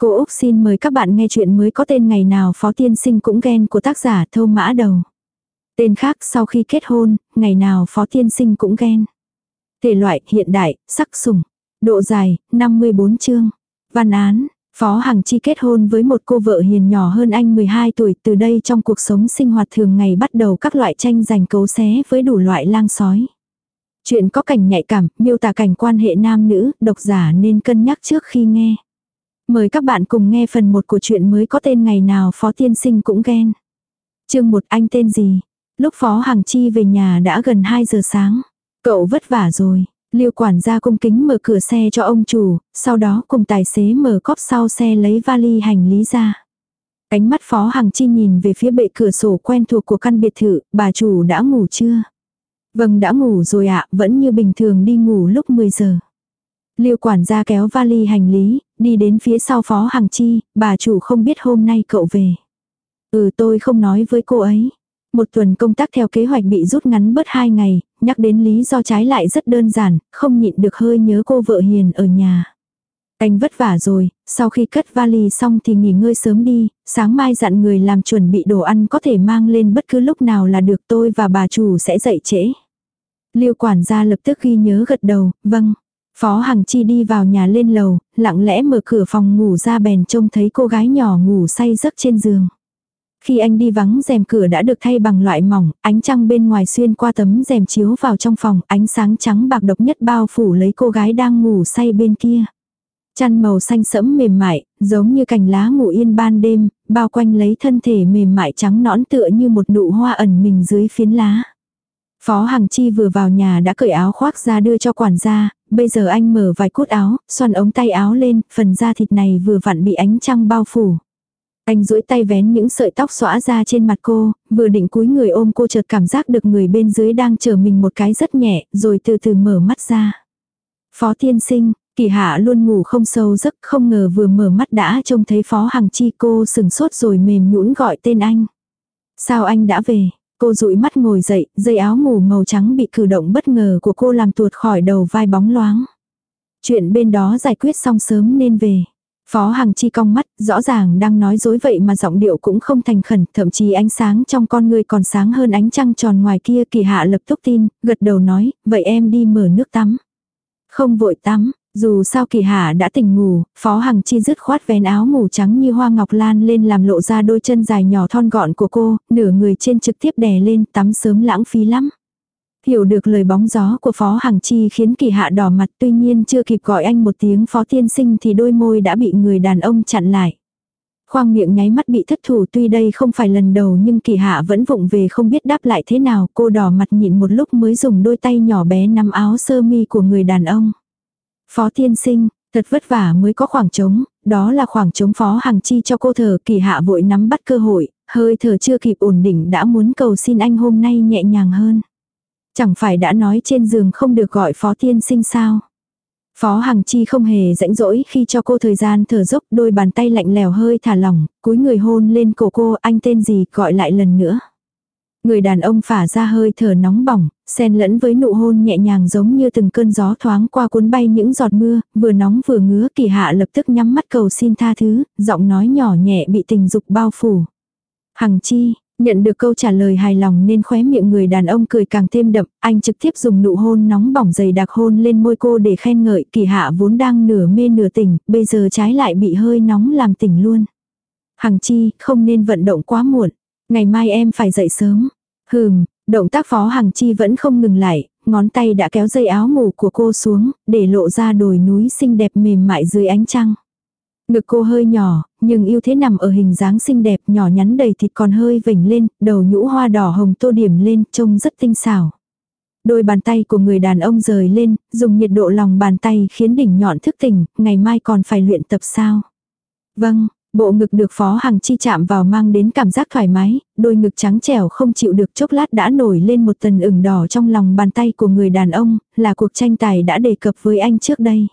Cô Úc xin mời các bạn nghe chuyện mới có tên ngày nào Phó Tiên Sinh cũng ghen của tác giả Thâu Mã Đầu. Tên khác sau khi kết hôn, ngày nào Phó Tiên Sinh cũng ghen. Thể loại hiện đại, sắc sủng. Độ dài, 54 chương. Văn án, Phó Hằng Chi kết hôn với một cô vợ hiền nhỏ hơn anh 12 tuổi. Từ đây trong cuộc sống sinh hoạt thường ngày bắt đầu các loại tranh giành cấu xé với đủ loại lang sói. Chuyện có cảnh nhạy cảm, miêu tả cảnh quan hệ nam nữ, độc giả nên cân nhắc trước khi nghe. Mời các bạn cùng nghe phần 1 của chuyện mới có tên ngày nào Phó Tiên Sinh cũng ghen. chương một anh tên gì? Lúc Phó Hằng Chi về nhà đã gần 2 giờ sáng. Cậu vất vả rồi. Liêu quản gia cung kính mở cửa xe cho ông chủ, sau đó cùng tài xế mở cóp sau xe lấy vali hành lý ra. Ánh mắt Phó Hằng Chi nhìn về phía bệ cửa sổ quen thuộc của căn biệt thự, bà chủ đã ngủ chưa? Vâng đã ngủ rồi ạ, vẫn như bình thường đi ngủ lúc 10 giờ. Liêu quản gia kéo vali hành lý, đi đến phía sau phó hàng Chi, bà chủ không biết hôm nay cậu về. Ừ tôi không nói với cô ấy. Một tuần công tác theo kế hoạch bị rút ngắn bớt hai ngày, nhắc đến lý do trái lại rất đơn giản, không nhịn được hơi nhớ cô vợ hiền ở nhà. Anh vất vả rồi, sau khi cất vali xong thì nghỉ ngơi sớm đi, sáng mai dặn người làm chuẩn bị đồ ăn có thể mang lên bất cứ lúc nào là được tôi và bà chủ sẽ dậy trễ. Liêu quản gia lập tức ghi nhớ gật đầu, vâng. Phó Hằng Chi đi vào nhà lên lầu, lặng lẽ mở cửa phòng ngủ ra bèn trông thấy cô gái nhỏ ngủ say giấc trên giường. Khi anh đi vắng rèm cửa đã được thay bằng loại mỏng, ánh trăng bên ngoài xuyên qua tấm rèm chiếu vào trong phòng, ánh sáng trắng bạc độc nhất bao phủ lấy cô gái đang ngủ say bên kia. Chăn màu xanh sẫm mềm mại, giống như cành lá ngủ yên ban đêm, bao quanh lấy thân thể mềm mại trắng nõn tựa như một nụ hoa ẩn mình dưới phiến lá. Phó Hằng Chi vừa vào nhà đã cởi áo khoác ra đưa cho quản gia, bây giờ anh mở vài cút áo, xoăn ống tay áo lên, phần da thịt này vừa vặn bị ánh trăng bao phủ. Anh duỗi tay vén những sợi tóc xõa ra trên mặt cô, vừa định cúi người ôm cô chợt cảm giác được người bên dưới đang chờ mình một cái rất nhẹ, rồi từ từ mở mắt ra. Phó tiên sinh, kỳ hạ luôn ngủ không sâu giấc, không ngờ vừa mở mắt đã trông thấy phó hằng chi cô sừng sốt rồi mềm nhũn gọi tên anh. Sao anh đã về? Cô dụi mắt ngồi dậy, dây áo ngủ màu trắng bị cử động bất ngờ của cô làm tuột khỏi đầu vai bóng loáng. Chuyện bên đó giải quyết xong sớm nên về. Phó Hằng Chi cong mắt, rõ ràng đang nói dối vậy mà giọng điệu cũng không thành khẩn, thậm chí ánh sáng trong con người còn sáng hơn ánh trăng tròn ngoài kia kỳ hạ lập tức tin, gật đầu nói, vậy em đi mở nước tắm. Không vội tắm, dù sao kỳ hạ đã tỉnh ngủ, Phó Hằng Chi dứt khoát vén áo ngủ trắng như hoa ngọc lan lên làm lộ ra đôi chân dài nhỏ thon gọn của cô, nửa người trên trực tiếp đè lên tắm sớm lãng phí lắm. Hiểu được lời bóng gió của Phó Hằng Chi khiến kỳ hạ đỏ mặt tuy nhiên chưa kịp gọi anh một tiếng Phó Tiên Sinh thì đôi môi đã bị người đàn ông chặn lại. Khoang miệng nháy mắt bị thất thủ tuy đây không phải lần đầu nhưng kỳ hạ vẫn vụng về không biết đáp lại thế nào cô đỏ mặt nhịn một lúc mới dùng đôi tay nhỏ bé nắm áo sơ mi của người đàn ông. Phó tiên sinh, thật vất vả mới có khoảng trống, đó là khoảng trống phó hàng chi cho cô thở kỳ hạ vội nắm bắt cơ hội, hơi thở chưa kịp ổn định đã muốn cầu xin anh hôm nay nhẹ nhàng hơn. Chẳng phải đã nói trên giường không được gọi phó tiên sinh sao. Phó Hằng Chi không hề rãnh rỗi khi cho cô thời gian thở dốc đôi bàn tay lạnh lèo hơi thả lỏng, cúi người hôn lên cổ cô anh tên gì gọi lại lần nữa. Người đàn ông phả ra hơi thở nóng bỏng, xen lẫn với nụ hôn nhẹ nhàng giống như từng cơn gió thoáng qua cuốn bay những giọt mưa, vừa nóng vừa ngứa kỳ hạ lập tức nhắm mắt cầu xin tha thứ, giọng nói nhỏ nhẹ bị tình dục bao phủ. Hằng chi, nhận được câu trả lời hài lòng nên khóe miệng người đàn ông cười càng thêm đậm, anh trực tiếp dùng nụ hôn nóng bỏng dày đặc hôn lên môi cô để khen ngợi kỳ hạ vốn đang nửa mê nửa tỉnh, bây giờ trái lại bị hơi nóng làm tỉnh luôn. Hằng chi, không nên vận động quá muộn, ngày mai em phải dậy sớm. Hừm, động tác phó Hằng Chi vẫn không ngừng lại, ngón tay đã kéo dây áo ngủ của cô xuống, để lộ ra đồi núi xinh đẹp mềm mại dưới ánh trăng. Ngực cô hơi nhỏ, nhưng yêu thế nằm ở hình dáng xinh đẹp nhỏ nhắn đầy thịt còn hơi vểnh lên, đầu nhũ hoa đỏ hồng tô điểm lên, trông rất tinh xảo. Đôi bàn tay của người đàn ông rời lên, dùng nhiệt độ lòng bàn tay khiến đỉnh nhọn thức tỉnh, ngày mai còn phải luyện tập sao. Vâng, Bộ ngực được Phó Hằng Chi chạm vào mang đến cảm giác thoải mái, đôi ngực trắng trẻo không chịu được chốc lát đã nổi lên một tần ửng đỏ trong lòng bàn tay của người đàn ông, là cuộc tranh tài đã đề cập với anh trước đây.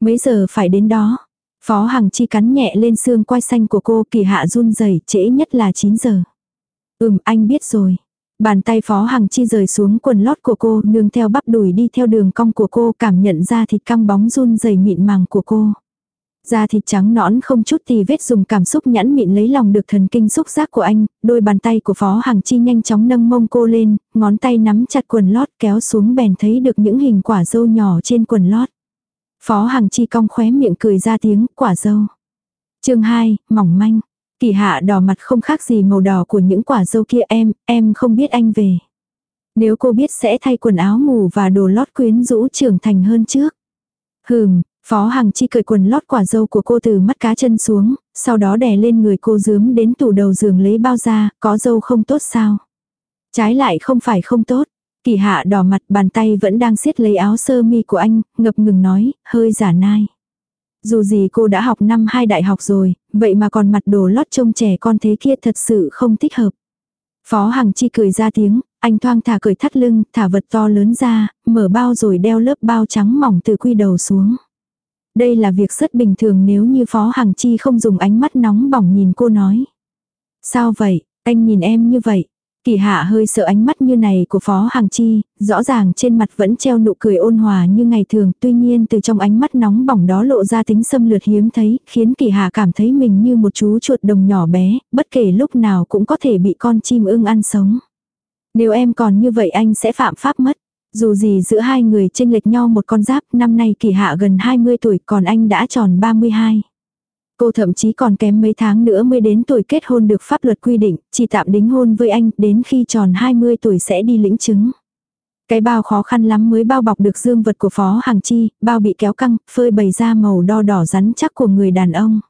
Mấy giờ phải đến đó? Phó Hằng Chi cắn nhẹ lên xương quai xanh của cô kỳ hạ run rẩy trễ nhất là 9 giờ. Ừm anh biết rồi. Bàn tay Phó Hằng Chi rời xuống quần lót của cô nương theo bắp đùi đi theo đường cong của cô cảm nhận ra thịt căng bóng run rẩy mịn màng của cô. Da thịt trắng nõn không chút tì vết dùng cảm xúc nhãn mịn lấy lòng được thần kinh xúc giác của anh, đôi bàn tay của Phó Hằng Chi nhanh chóng nâng mông cô lên, ngón tay nắm chặt quần lót kéo xuống bèn thấy được những hình quả dâu nhỏ trên quần lót. Phó Hằng Chi cong khóe miệng cười ra tiếng quả dâu. chương 2, mỏng manh. Kỳ hạ đỏ mặt không khác gì màu đỏ của những quả dâu kia em, em không biết anh về. Nếu cô biết sẽ thay quần áo ngủ và đồ lót quyến rũ trưởng thành hơn trước. Hừm, Phó Hằng Chi cởi quần lót quả dâu của cô từ mắt cá chân xuống, sau đó đè lên người cô dướm đến tủ đầu giường lấy bao ra, có dâu không tốt sao? Trái lại không phải không tốt. Kỳ hạ đỏ mặt bàn tay vẫn đang siết lấy áo sơ mi của anh, ngập ngừng nói, hơi giả nai. Dù gì cô đã học năm hai đại học rồi, vậy mà còn mặt đồ lót trông trẻ con thế kia thật sự không thích hợp. Phó Hằng Chi cười ra tiếng, anh thoang thả cởi thắt lưng, thả vật to lớn ra, mở bao rồi đeo lớp bao trắng mỏng từ quy đầu xuống. Đây là việc rất bình thường nếu như Phó Hằng Chi không dùng ánh mắt nóng bỏng nhìn cô nói. Sao vậy, anh nhìn em như vậy? Kỳ hạ hơi sợ ánh mắt như này của Phó Hằng Chi, rõ ràng trên mặt vẫn treo nụ cười ôn hòa như ngày thường, tuy nhiên từ trong ánh mắt nóng bỏng đó lộ ra tính xâm lược hiếm thấy, khiến kỳ hạ cảm thấy mình như một chú chuột đồng nhỏ bé, bất kể lúc nào cũng có thể bị con chim ưng ăn sống. Nếu em còn như vậy anh sẽ phạm pháp mất. Dù gì giữa hai người chênh lệch nhau một con giáp, năm nay kỳ hạ gần 20 tuổi còn anh đã tròn 32. Cô thậm chí còn kém mấy tháng nữa mới đến tuổi kết hôn được pháp luật quy định, chỉ tạm đính hôn với anh, đến khi tròn 20 tuổi sẽ đi lĩnh chứng. Cái bao khó khăn lắm mới bao bọc được dương vật của Phó Hàng Chi, bao bị kéo căng, phơi bày ra màu đo đỏ rắn chắc của người đàn ông.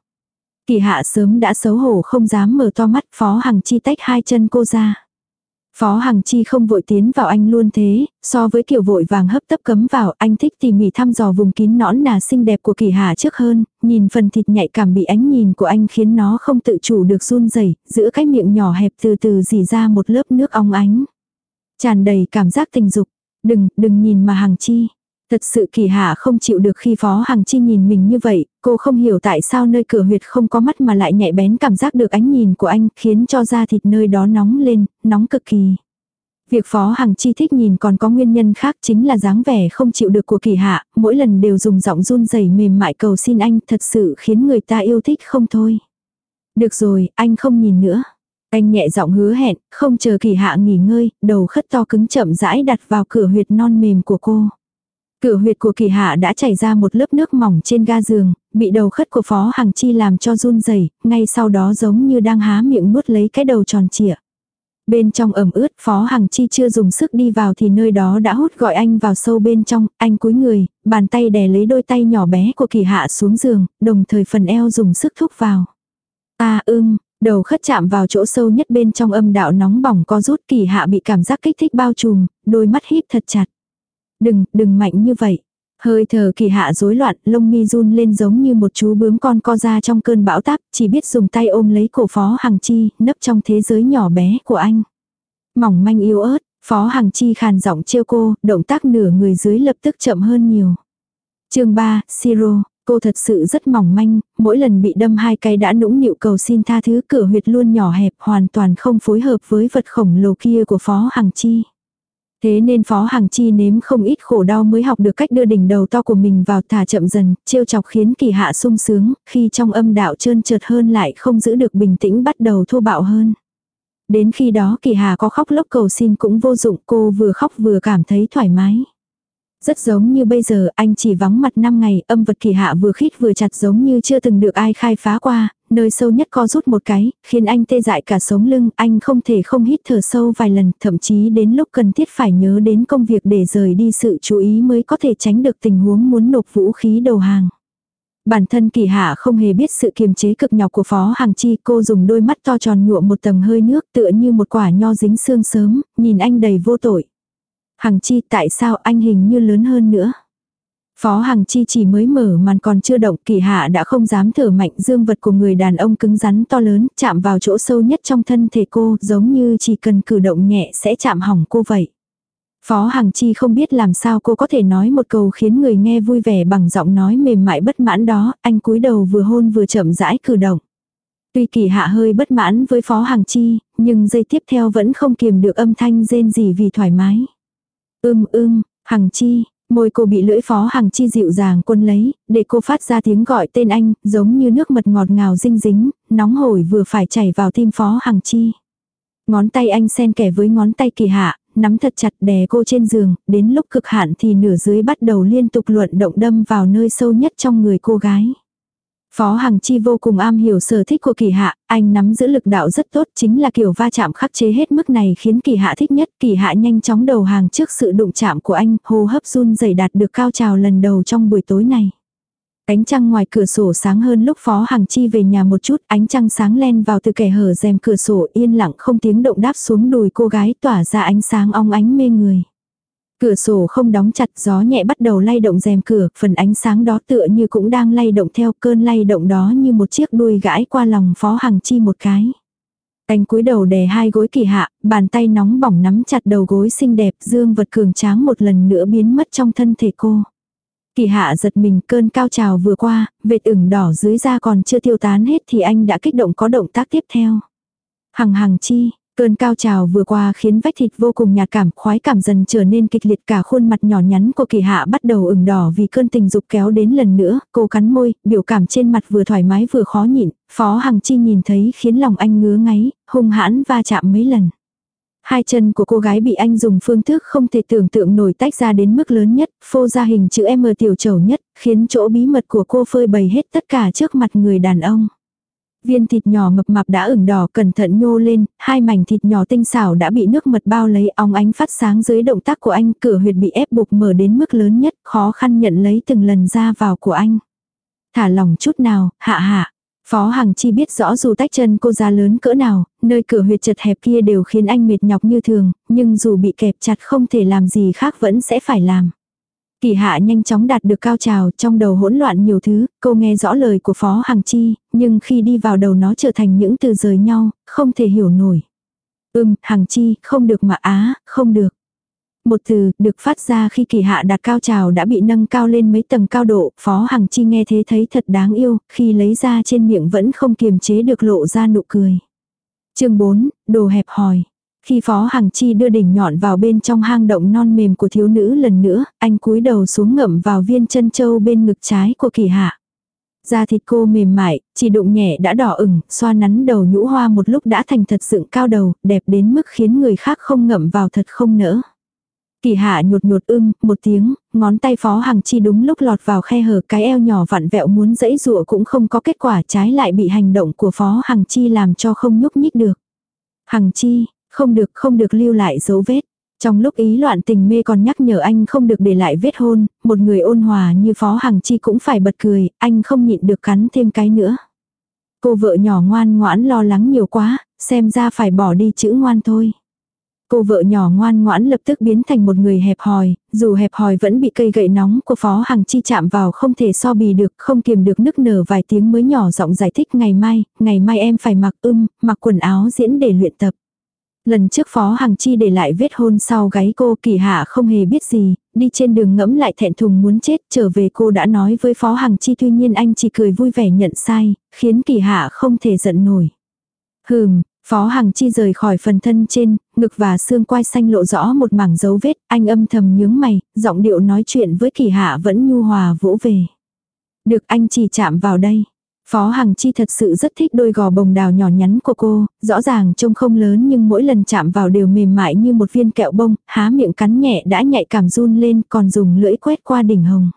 Kỳ hạ sớm đã xấu hổ không dám mở to mắt Phó hàng Chi tách hai chân cô ra. Phó Hằng Chi không vội tiến vào anh luôn thế, so với kiểu vội vàng hấp tấp cấm vào, anh thích tỉ mỉ thăm dò vùng kín nõn nà xinh đẹp của kỳ hà trước hơn, nhìn phần thịt nhạy cảm bị ánh nhìn của anh khiến nó không tự chủ được run rẩy giữa cái miệng nhỏ hẹp từ từ dì ra một lớp nước ong ánh. Tràn đầy cảm giác tình dục, đừng, đừng nhìn mà Hằng Chi. Thật sự kỳ hạ không chịu được khi Phó Hằng Chi nhìn mình như vậy, cô không hiểu tại sao nơi cửa huyệt không có mắt mà lại nhạy bén cảm giác được ánh nhìn của anh khiến cho da thịt nơi đó nóng lên, nóng cực kỳ. Việc Phó Hằng Chi thích nhìn còn có nguyên nhân khác chính là dáng vẻ không chịu được của kỳ hạ, mỗi lần đều dùng giọng run rẩy mềm mại cầu xin anh thật sự khiến người ta yêu thích không thôi. Được rồi, anh không nhìn nữa. Anh nhẹ giọng hứa hẹn, không chờ kỳ hạ nghỉ ngơi, đầu khất to cứng chậm rãi đặt vào cửa huyệt non mềm của cô. Cửa huyệt của kỳ hạ đã chảy ra một lớp nước mỏng trên ga giường, bị đầu khất của Phó Hằng Chi làm cho run rẩy, ngay sau đó giống như đang há miệng nuốt lấy cái đầu tròn trịa. Bên trong ẩm ướt Phó Hằng Chi chưa dùng sức đi vào thì nơi đó đã hút gọi anh vào sâu bên trong, anh cúi người, bàn tay đè lấy đôi tay nhỏ bé của kỳ hạ xuống giường, đồng thời phần eo dùng sức thúc vào. Ta ưng, đầu khất chạm vào chỗ sâu nhất bên trong âm đạo nóng bỏng co rút kỳ hạ bị cảm giác kích thích bao trùm, đôi mắt híp thật chặt. Đừng, đừng mạnh như vậy. Hơi thở kỳ hạ rối loạn, lông mi run lên giống như một chú bướm con co ra trong cơn bão táp, chỉ biết dùng tay ôm lấy cổ phó Hằng Chi, nấp trong thế giới nhỏ bé của anh. Mỏng manh yếu ớt, phó Hằng Chi khàn giọng trêu cô, động tác nửa người dưới lập tức chậm hơn nhiều. chương 3, Siro, cô thật sự rất mỏng manh, mỗi lần bị đâm hai cái đã nũng nịu cầu xin tha thứ cửa huyệt luôn nhỏ hẹp hoàn toàn không phối hợp với vật khổng lồ kia của phó Hằng Chi. Thế nên Phó Hằng Chi nếm không ít khổ đau mới học được cách đưa đỉnh đầu to của mình vào thả chậm dần, trêu chọc khiến kỳ hạ sung sướng, khi trong âm đạo trơn trượt hơn lại không giữ được bình tĩnh bắt đầu thô bạo hơn. Đến khi đó kỳ hà có khóc lóc cầu xin cũng vô dụng cô vừa khóc vừa cảm thấy thoải mái. Rất giống như bây giờ anh chỉ vắng mặt 5 ngày âm vật kỳ hạ vừa khít vừa chặt giống như chưa từng được ai khai phá qua, nơi sâu nhất co rút một cái, khiến anh tê dại cả sống lưng, anh không thể không hít thở sâu vài lần, thậm chí đến lúc cần thiết phải nhớ đến công việc để rời đi sự chú ý mới có thể tránh được tình huống muốn nộp vũ khí đầu hàng. Bản thân kỳ hạ không hề biết sự kiềm chế cực nhọc của Phó Hàng Chi, cô dùng đôi mắt to tròn nhuộm một tầng hơi nước tựa như một quả nho dính xương sớm, nhìn anh đầy vô tội. hàng Chi tại sao anh hình như lớn hơn nữa? Phó Hằng Chi chỉ mới mở màn còn chưa động kỳ hạ đã không dám thở mạnh dương vật của người đàn ông cứng rắn to lớn chạm vào chỗ sâu nhất trong thân thể cô giống như chỉ cần cử động nhẹ sẽ chạm hỏng cô vậy. Phó Hằng Chi không biết làm sao cô có thể nói một câu khiến người nghe vui vẻ bằng giọng nói mềm mại bất mãn đó, anh cúi đầu vừa hôn vừa chậm rãi cử động. Tuy kỳ hạ hơi bất mãn với Phó Hằng Chi, nhưng giây tiếp theo vẫn không kiềm được âm thanh rên gì vì thoải mái. Ưm ưm, Hằng Chi, Môi cô bị lưỡi phó hàng chi dịu dàng quân lấy, để cô phát ra tiếng gọi tên anh, giống như nước mật ngọt ngào dinh dính, nóng hổi vừa phải chảy vào tim phó hàng chi. Ngón tay anh xen kẻ với ngón tay kỳ hạ, nắm thật chặt đè cô trên giường, đến lúc cực hạn thì nửa dưới bắt đầu liên tục luận động đâm vào nơi sâu nhất trong người cô gái. Phó Hằng Chi vô cùng am hiểu sở thích của kỳ hạ, anh nắm giữ lực đạo rất tốt chính là kiểu va chạm khắc chế hết mức này khiến kỳ hạ thích nhất. Kỳ hạ nhanh chóng đầu hàng trước sự đụng chạm của anh, hô hấp run rẩy đạt được cao trào lần đầu trong buổi tối này. ánh trăng ngoài cửa sổ sáng hơn lúc Phó Hằng Chi về nhà một chút, ánh trăng sáng len vào từ kẻ hở rèm cửa sổ yên lặng không tiếng động đáp xuống đùi cô gái tỏa ra ánh sáng ong ánh mê người. Cửa sổ không đóng chặt gió nhẹ bắt đầu lay động rèm cửa, phần ánh sáng đó tựa như cũng đang lay động theo cơn lay động đó như một chiếc đuôi gãi qua lòng Phó Hằng Chi một cái. Cánh cúi đầu đè hai gối kỳ hạ, bàn tay nóng bỏng nắm chặt đầu gối xinh đẹp dương vật cường tráng một lần nữa biến mất trong thân thể cô. Kỳ hạ giật mình cơn cao trào vừa qua, vệt ửng đỏ dưới da còn chưa tiêu tán hết thì anh đã kích động có động tác tiếp theo. Hằng hằng chi, cơn cao trào vừa qua khiến vách thịt vô cùng nhạt cảm, khoái cảm dần trở nên kịch liệt cả khuôn mặt nhỏ nhắn của kỳ hạ bắt đầu ửng đỏ vì cơn tình dục kéo đến lần nữa, cô cắn môi, biểu cảm trên mặt vừa thoải mái vừa khó nhịn, phó hằng chi nhìn thấy khiến lòng anh ngứa ngáy, hung hãn va chạm mấy lần. Hai chân của cô gái bị anh dùng phương thức không thể tưởng tượng nổi tách ra đến mức lớn nhất, phô ra hình chữ M tiểu trầu nhất, khiến chỗ bí mật của cô phơi bày hết tất cả trước mặt người đàn ông. Viên thịt nhỏ mập mạp đã ửng đỏ cẩn thận nhô lên, hai mảnh thịt nhỏ tinh xảo đã bị nước mật bao lấy óng ánh phát sáng dưới động tác của anh, cửa huyệt bị ép buộc mở đến mức lớn nhất, khó khăn nhận lấy từng lần ra vào của anh. Thả lòng chút nào, hạ hạ. Phó Hằng Chi biết rõ dù tách chân cô ra lớn cỡ nào, nơi cửa huyệt chật hẹp kia đều khiến anh mệt nhọc như thường, nhưng dù bị kẹp chặt không thể làm gì khác vẫn sẽ phải làm. Kỳ hạ nhanh chóng đạt được cao trào, trong đầu hỗn loạn nhiều thứ, cô nghe rõ lời của Phó Hằng Chi, nhưng khi đi vào đầu nó trở thành những từ rời nhau, không thể hiểu nổi. Ừm, Hằng Chi, không được mà á, không được. Một từ, được phát ra khi kỳ hạ đạt cao trào đã bị nâng cao lên mấy tầng cao độ, Phó Hằng Chi nghe thế thấy thật đáng yêu, khi lấy ra trên miệng vẫn không kiềm chế được lộ ra nụ cười. chương 4, đồ hẹp hòi. Khi Phó Hằng Chi đưa đỉnh nhọn vào bên trong hang động non mềm của thiếu nữ lần nữa, anh cúi đầu xuống ngậm vào viên chân châu bên ngực trái của kỳ hạ. Da thịt cô mềm mại, chỉ đụng nhẹ đã đỏ ửng, xoa nắn đầu nhũ hoa một lúc đã thành thật dựng cao đầu, đẹp đến mức khiến người khác không ngậm vào thật không nỡ. Kỳ hạ nhột nhột ưng, một tiếng, ngón tay phó hằng chi đúng lúc lọt vào khe hở cái eo nhỏ vặn vẹo muốn dẫy dụa cũng không có kết quả trái lại bị hành động của phó hằng chi làm cho không nhúc nhích được. Hằng chi, không được không được lưu lại dấu vết. Trong lúc ý loạn tình mê còn nhắc nhở anh không được để lại vết hôn, một người ôn hòa như phó hằng chi cũng phải bật cười, anh không nhịn được cắn thêm cái nữa. Cô vợ nhỏ ngoan ngoãn lo lắng nhiều quá, xem ra phải bỏ đi chữ ngoan thôi. Cô vợ nhỏ ngoan ngoãn lập tức biến thành một người hẹp hòi, dù hẹp hòi vẫn bị cây gậy nóng của Phó Hằng Chi chạm vào không thể so bì được, không kiềm được nức nở vài tiếng mới nhỏ giọng giải thích ngày mai, ngày mai em phải mặc ưng, mặc quần áo diễn để luyện tập. Lần trước Phó Hằng Chi để lại vết hôn sau gáy cô kỳ hạ không hề biết gì, đi trên đường ngẫm lại thẹn thùng muốn chết, trở về cô đã nói với Phó Hằng Chi tuy nhiên anh chỉ cười vui vẻ nhận sai, khiến kỳ hạ không thể giận nổi. Hừm, Phó Hằng Chi rời khỏi phần thân trên, ngực và xương quai xanh lộ rõ một mảng dấu vết, anh âm thầm nhướng mày, giọng điệu nói chuyện với kỳ hạ vẫn nhu hòa vỗ về. Được anh chỉ chạm vào đây. Phó Hằng Chi thật sự rất thích đôi gò bồng đào nhỏ nhắn của cô, rõ ràng trông không lớn nhưng mỗi lần chạm vào đều mềm mại như một viên kẹo bông, há miệng cắn nhẹ đã nhạy cảm run lên còn dùng lưỡi quét qua đỉnh hồng.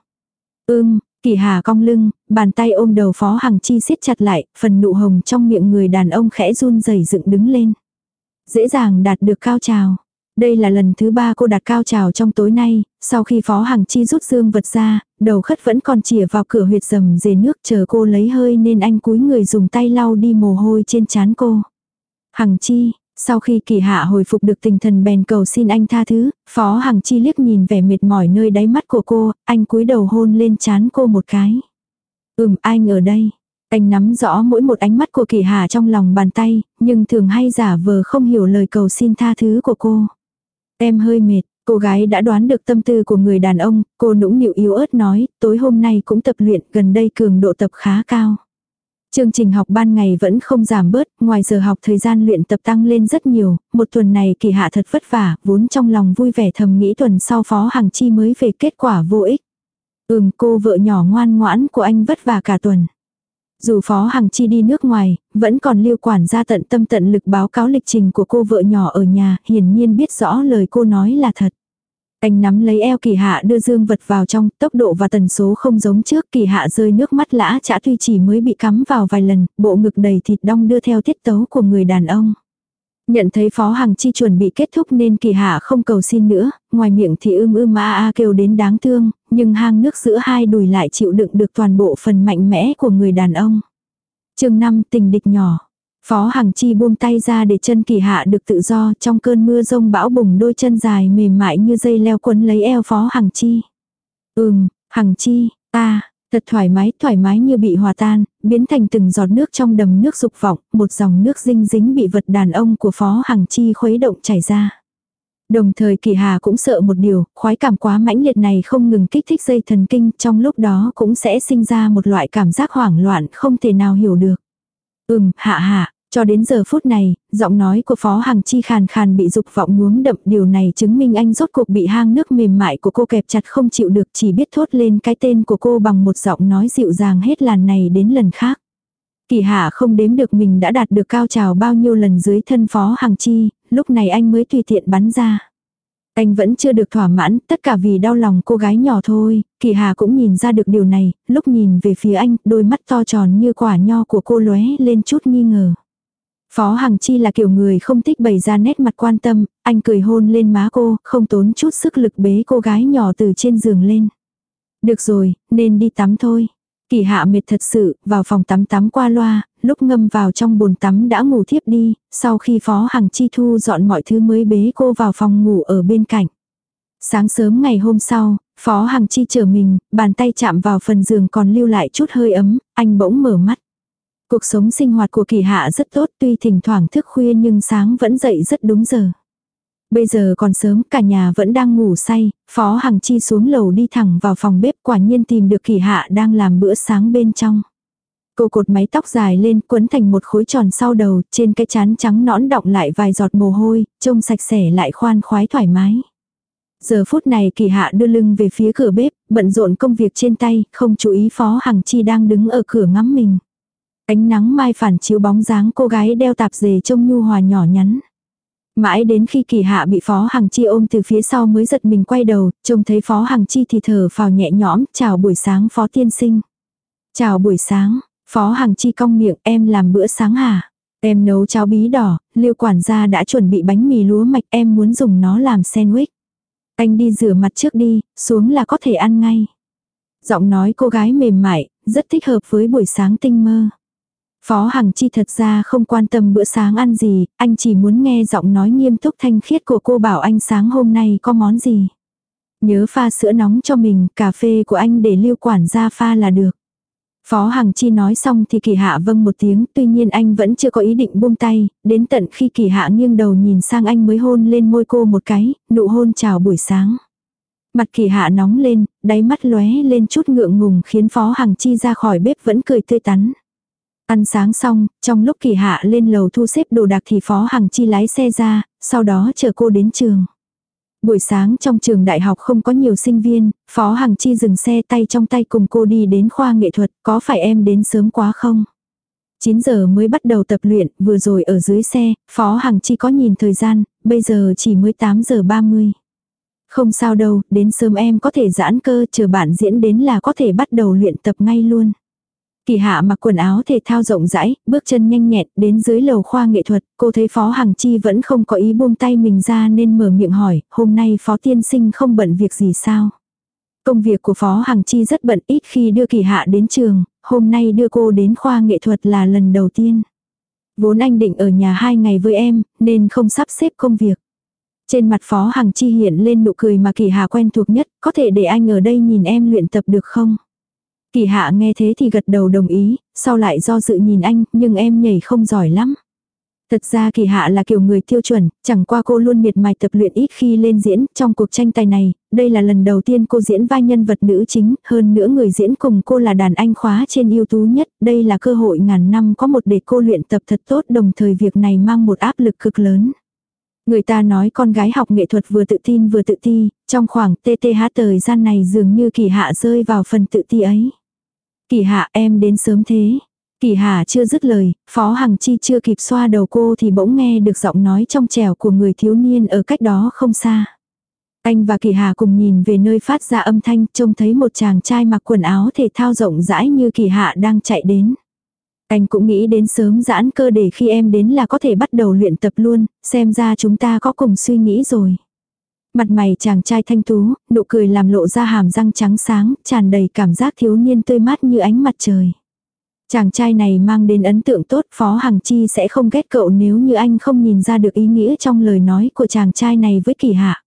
Ưm, Kỳ Hà cong lưng, bàn tay ôm đầu Phó Hằng Chi siết chặt lại, phần nụ hồng trong miệng người đàn ông khẽ run rẩy dựng đứng lên. Dễ dàng đạt được cao trào. Đây là lần thứ ba cô đặt cao trào trong tối nay, sau khi Phó Hằng Chi rút dương vật ra, đầu khất vẫn còn chìa vào cửa huyệt rầm dề nước chờ cô lấy hơi nên anh cúi người dùng tay lau đi mồ hôi trên trán cô. Hằng Chi, sau khi kỳ hạ hồi phục được tinh thần bèn cầu xin anh tha thứ, Phó Hằng Chi liếc nhìn vẻ mệt mỏi nơi đáy mắt của cô, anh cúi đầu hôn lên trán cô một cái. Ừm anh ở đây. Anh nắm rõ mỗi một ánh mắt của kỳ hạ trong lòng bàn tay, nhưng thường hay giả vờ không hiểu lời cầu xin tha thứ của cô. Em hơi mệt, cô gái đã đoán được tâm tư của người đàn ông, cô nũng nịu yếu ớt nói, tối hôm nay cũng tập luyện, gần đây cường độ tập khá cao. Chương trình học ban ngày vẫn không giảm bớt, ngoài giờ học thời gian luyện tập tăng lên rất nhiều, một tuần này kỳ hạ thật vất vả, vốn trong lòng vui vẻ thầm nghĩ tuần sau phó hàng chi mới về kết quả vô ích. Ừm cô vợ nhỏ ngoan ngoãn của anh vất vả cả tuần. Dù Phó Hằng Chi đi nước ngoài, vẫn còn lưu quản gia tận tâm tận lực báo cáo lịch trình của cô vợ nhỏ ở nhà, hiển nhiên biết rõ lời cô nói là thật. Anh nắm lấy eo kỳ hạ đưa dương vật vào trong, tốc độ và tần số không giống trước kỳ hạ rơi nước mắt lã chả tuy chỉ mới bị cắm vào vài lần, bộ ngực đầy thịt đong đưa theo tiết tấu của người đàn ông. Nhận thấy Phó Hằng Chi chuẩn bị kết thúc nên kỳ hạ không cầu xin nữa, ngoài miệng thì ưm ưm a a kêu đến đáng thương, nhưng hang nước giữa hai đùi lại chịu đựng được toàn bộ phần mạnh mẽ của người đàn ông. chương 5 tình địch nhỏ. Phó Hằng Chi buông tay ra để chân kỳ hạ được tự do trong cơn mưa rông bão bùng đôi chân dài mềm mại như dây leo quấn lấy eo Phó Hằng Chi. Ừm, Hằng Chi, ta, Thật thoải mái, thoải mái như bị hòa tan, biến thành từng giọt nước trong đầm nước dục vọng, một dòng nước dinh dính bị vật đàn ông của Phó Hằng Chi khuấy động chảy ra. Đồng thời kỳ hà cũng sợ một điều, khoái cảm quá mãnh liệt này không ngừng kích thích dây thần kinh, trong lúc đó cũng sẽ sinh ra một loại cảm giác hoảng loạn không thể nào hiểu được. Ừm, hạ hạ, cho đến giờ phút này, giọng nói của Phó Hằng Chi khàn khàn bị dục vọng nhuốm đậm điều này chứng minh anh rốt cuộc bị hang nước mềm mại của cô kẹp chặt không chịu được chỉ biết thốt lên cái tên của cô bằng một giọng nói dịu dàng hết làn này đến lần khác. Kỳ hạ không đếm được mình đã đạt được cao trào bao nhiêu lần dưới thân Phó Hằng Chi, lúc này anh mới tùy tiện bắn ra. Anh vẫn chưa được thỏa mãn, tất cả vì đau lòng cô gái nhỏ thôi, kỳ hà cũng nhìn ra được điều này, lúc nhìn về phía anh, đôi mắt to tròn như quả nho của cô lóe lên chút nghi ngờ. Phó Hằng Chi là kiểu người không thích bày ra nét mặt quan tâm, anh cười hôn lên má cô, không tốn chút sức lực bế cô gái nhỏ từ trên giường lên. Được rồi, nên đi tắm thôi. Kỳ hạ mệt thật sự, vào phòng tắm tắm qua loa, lúc ngâm vào trong bồn tắm đã ngủ thiếp đi, sau khi Phó Hằng Chi thu dọn mọi thứ mới bế cô vào phòng ngủ ở bên cạnh. Sáng sớm ngày hôm sau, Phó Hằng Chi chờ mình, bàn tay chạm vào phần giường còn lưu lại chút hơi ấm, anh bỗng mở mắt. Cuộc sống sinh hoạt của kỳ hạ rất tốt tuy thỉnh thoảng thức khuya nhưng sáng vẫn dậy rất đúng giờ. Bây giờ còn sớm cả nhà vẫn đang ngủ say, Phó Hằng Chi xuống lầu đi thẳng vào phòng bếp quả nhiên tìm được kỳ hạ đang làm bữa sáng bên trong. Cô cột mái tóc dài lên quấn thành một khối tròn sau đầu, trên cái chán trắng nõn đọng lại vài giọt mồ hôi, trông sạch sẽ lại khoan khoái thoải mái. Giờ phút này kỳ hạ đưa lưng về phía cửa bếp, bận rộn công việc trên tay, không chú ý Phó Hằng Chi đang đứng ở cửa ngắm mình. Ánh nắng mai phản chiếu bóng dáng cô gái đeo tạp dề trông nhu hòa nhỏ nhắn. Mãi đến khi kỳ hạ bị Phó Hằng Chi ôm từ phía sau mới giật mình quay đầu, trông thấy Phó Hằng Chi thì thở phào nhẹ nhõm, chào buổi sáng Phó Tiên Sinh. Chào buổi sáng, Phó Hằng Chi cong miệng em làm bữa sáng hả? Em nấu cháo bí đỏ, liêu quản gia đã chuẩn bị bánh mì lúa mạch em muốn dùng nó làm sandwich. Anh đi rửa mặt trước đi, xuống là có thể ăn ngay. Giọng nói cô gái mềm mại, rất thích hợp với buổi sáng tinh mơ. Phó Hằng Chi thật ra không quan tâm bữa sáng ăn gì, anh chỉ muốn nghe giọng nói nghiêm túc thanh khiết của cô bảo anh sáng hôm nay có món gì. Nhớ pha sữa nóng cho mình, cà phê của anh để lưu quản gia pha là được. Phó Hằng Chi nói xong thì kỳ hạ vâng một tiếng, tuy nhiên anh vẫn chưa có ý định buông tay, đến tận khi kỳ hạ nghiêng đầu nhìn sang anh mới hôn lên môi cô một cái, nụ hôn chào buổi sáng. Mặt kỳ hạ nóng lên, đáy mắt lóe lên chút ngượng ngùng khiến Phó Hằng Chi ra khỏi bếp vẫn cười tươi tắn. Ăn sáng xong, trong lúc kỳ hạ lên lầu thu xếp đồ đạc thì Phó Hằng Chi lái xe ra, sau đó chờ cô đến trường. Buổi sáng trong trường đại học không có nhiều sinh viên, Phó Hằng Chi dừng xe tay trong tay cùng cô đi đến khoa nghệ thuật, có phải em đến sớm quá không? 9 giờ mới bắt đầu tập luyện, vừa rồi ở dưới xe, Phó Hằng Chi có nhìn thời gian, bây giờ chỉ mới 8 giờ 30. Không sao đâu, đến sớm em có thể giãn cơ, chờ bạn diễn đến là có thể bắt đầu luyện tập ngay luôn. Kỳ hạ mặc quần áo thể thao rộng rãi, bước chân nhanh nhẹn, đến dưới lầu khoa nghệ thuật, cô thấy Phó Hằng Chi vẫn không có ý buông tay mình ra nên mở miệng hỏi, hôm nay Phó Tiên Sinh không bận việc gì sao? Công việc của Phó Hằng Chi rất bận ít khi đưa kỳ hạ đến trường, hôm nay đưa cô đến khoa nghệ thuật là lần đầu tiên. Vốn anh định ở nhà hai ngày với em, nên không sắp xếp công việc. Trên mặt Phó Hằng Chi hiện lên nụ cười mà kỳ hạ quen thuộc nhất, có thể để anh ở đây nhìn em luyện tập được không? Kỳ hạ nghe thế thì gật đầu đồng ý, sau lại do dự nhìn anh, nhưng em nhảy không giỏi lắm. Thật ra kỳ hạ là kiểu người tiêu chuẩn, chẳng qua cô luôn miệt mài tập luyện ít khi lên diễn, trong cuộc tranh tài này, đây là lần đầu tiên cô diễn vai nhân vật nữ chính, hơn nữa người diễn cùng cô là đàn anh khóa trên ưu tú nhất, đây là cơ hội ngàn năm có một để cô luyện tập thật tốt đồng thời việc này mang một áp lực cực lớn. Người ta nói con gái học nghệ thuật vừa tự tin vừa tự ti, trong khoảng TTH thời gian này dường như kỳ hạ rơi vào phần tự ti ấy. Kỳ hạ em đến sớm thế. Kỳ hạ chưa dứt lời, Phó Hằng Chi chưa kịp xoa đầu cô thì bỗng nghe được giọng nói trong trẻo của người thiếu niên ở cách đó không xa. Anh và Kỳ Hà cùng nhìn về nơi phát ra âm thanh, trông thấy một chàng trai mặc quần áo thể thao rộng rãi như Kỳ Hạ đang chạy đến. Anh cũng nghĩ đến sớm giãn cơ để khi em đến là có thể bắt đầu luyện tập luôn, xem ra chúng ta có cùng suy nghĩ rồi. Mặt mày chàng trai thanh tú, nụ cười làm lộ ra hàm răng trắng sáng, tràn đầy cảm giác thiếu niên tươi mát như ánh mặt trời. Chàng trai này mang đến ấn tượng tốt, Phó Hằng Chi sẽ không ghét cậu nếu như anh không nhìn ra được ý nghĩa trong lời nói của chàng trai này với kỳ hạ.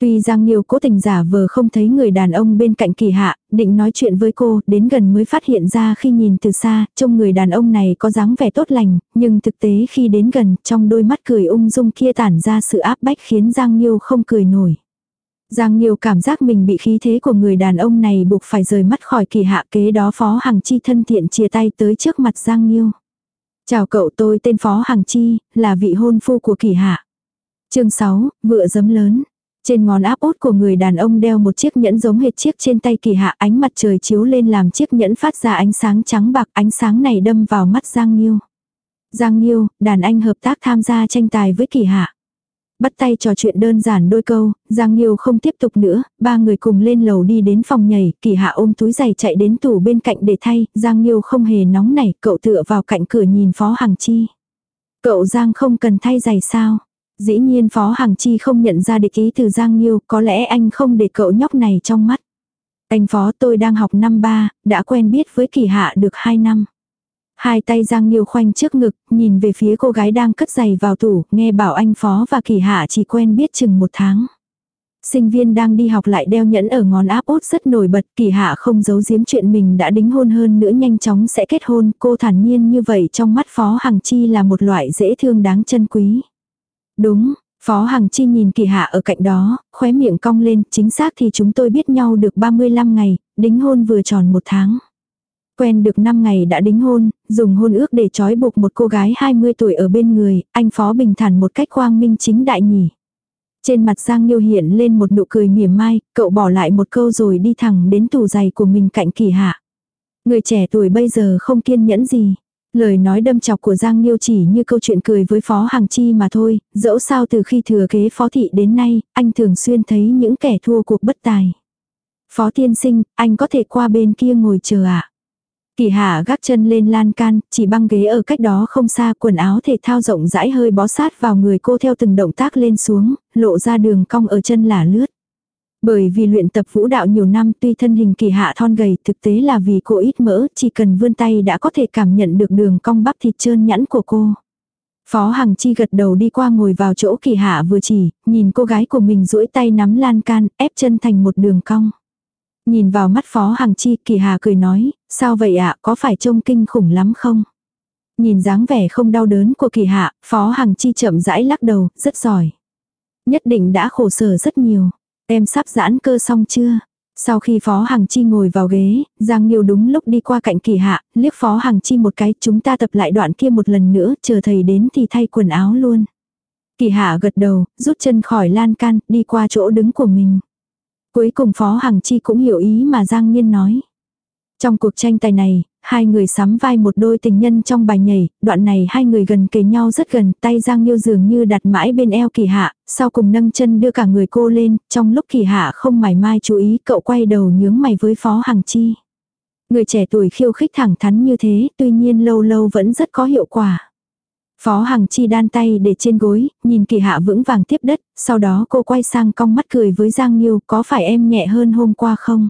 Tuy Giang Nhiêu cố tình giả vờ không thấy người đàn ông bên cạnh kỳ hạ, định nói chuyện với cô, đến gần mới phát hiện ra khi nhìn từ xa, trông người đàn ông này có dáng vẻ tốt lành, nhưng thực tế khi đến gần, trong đôi mắt cười ung dung kia tản ra sự áp bách khiến Giang Nhiêu không cười nổi. Giang Nhiêu cảm giác mình bị khí thế của người đàn ông này buộc phải rời mắt khỏi kỳ hạ kế đó Phó Hằng Chi thân thiện chia tay tới trước mặt Giang Nhiêu. Chào cậu tôi tên Phó Hằng Chi, là vị hôn phu của kỳ hạ. chương 6, vựa dấm lớn. Trên ngón áp út của người đàn ông đeo một chiếc nhẫn giống hệt chiếc trên tay kỳ hạ ánh mặt trời chiếu lên làm chiếc nhẫn phát ra ánh sáng trắng bạc ánh sáng này đâm vào mắt Giang Nhiêu. Giang Nhiêu, đàn anh hợp tác tham gia tranh tài với kỳ hạ. Bắt tay trò chuyện đơn giản đôi câu, Giang Nhiêu không tiếp tục nữa, ba người cùng lên lầu đi đến phòng nhảy, kỳ hạ ôm túi giày chạy đến tủ bên cạnh để thay, Giang Nhiêu không hề nóng nảy, cậu tựa vào cạnh cửa nhìn Phó Hằng Chi. Cậu Giang không cần thay giày sao? Dĩ nhiên Phó Hằng Chi không nhận ra địch ý từ Giang Nhiêu, có lẽ anh không để cậu nhóc này trong mắt. Anh Phó tôi đang học năm ba, đã quen biết với kỳ hạ được 2 năm. Hai tay Giang Nhiêu khoanh trước ngực, nhìn về phía cô gái đang cất giày vào tủ, nghe bảo anh Phó và kỳ hạ chỉ quen biết chừng một tháng. Sinh viên đang đi học lại đeo nhẫn ở ngón áp út rất nổi bật, kỳ hạ không giấu giếm chuyện mình đã đính hôn hơn nữa nhanh chóng sẽ kết hôn, cô thản nhiên như vậy trong mắt Phó Hằng Chi là một loại dễ thương đáng chân quý. Đúng, Phó Hằng Chi nhìn kỳ hạ ở cạnh đó, khóe miệng cong lên, chính xác thì chúng tôi biết nhau được 35 ngày, đính hôn vừa tròn một tháng. Quen được 5 ngày đã đính hôn, dùng hôn ước để trói buộc một cô gái 20 tuổi ở bên người, anh Phó bình thản một cách quang minh chính đại nhỉ. Trên mặt Giang Nhiêu hiện lên một nụ cười mỉa mai, cậu bỏ lại một câu rồi đi thẳng đến tủ giày của mình cạnh kỳ hạ. Người trẻ tuổi bây giờ không kiên nhẫn gì. Lời nói đâm chọc của Giang Nhiêu chỉ như câu chuyện cười với Phó Hằng Chi mà thôi, dẫu sao từ khi thừa kế Phó Thị đến nay, anh thường xuyên thấy những kẻ thua cuộc bất tài. Phó tiên sinh, anh có thể qua bên kia ngồi chờ ạ. À? Kỳ hạ gác chân lên lan can, chỉ băng ghế ở cách đó không xa quần áo thể thao rộng rãi hơi bó sát vào người cô theo từng động tác lên xuống, lộ ra đường cong ở chân là lướt. Bởi vì luyện tập vũ đạo nhiều năm tuy thân hình kỳ hạ thon gầy thực tế là vì cô ít mỡ, chỉ cần vươn tay đã có thể cảm nhận được đường cong bắp thịt trơn nhẵn của cô. Phó Hằng Chi gật đầu đi qua ngồi vào chỗ kỳ hạ vừa chỉ, nhìn cô gái của mình duỗi tay nắm lan can, ép chân thành một đường cong. Nhìn vào mắt Phó Hằng Chi kỳ hạ cười nói, sao vậy ạ, có phải trông kinh khủng lắm không? Nhìn dáng vẻ không đau đớn của kỳ hạ, Phó Hằng Chi chậm rãi lắc đầu, rất giỏi. Nhất định đã khổ sở rất nhiều. Em sắp giãn cơ xong chưa? Sau khi Phó Hằng Chi ngồi vào ghế, Giang Nhiêu đúng lúc đi qua cạnh kỳ hạ, liếc Phó Hằng Chi một cái, chúng ta tập lại đoạn kia một lần nữa, chờ thầy đến thì thay quần áo luôn. Kỳ hạ gật đầu, rút chân khỏi lan can, đi qua chỗ đứng của mình. Cuối cùng Phó Hằng Chi cũng hiểu ý mà Giang Nhiên nói. Trong cuộc tranh tài này, hai người sắm vai một đôi tình nhân trong bài nhảy, đoạn này hai người gần kề nhau rất gần, tay Giang Nhiêu dường như đặt mãi bên eo kỳ hạ, sau cùng nâng chân đưa cả người cô lên, trong lúc kỳ hạ không mải mai chú ý cậu quay đầu nhướng mày với Phó Hằng Chi. Người trẻ tuổi khiêu khích thẳng thắn như thế, tuy nhiên lâu lâu vẫn rất có hiệu quả. Phó Hằng Chi đan tay để trên gối, nhìn kỳ hạ vững vàng tiếp đất, sau đó cô quay sang cong mắt cười với Giang Nhiêu, có phải em nhẹ hơn hôm qua không?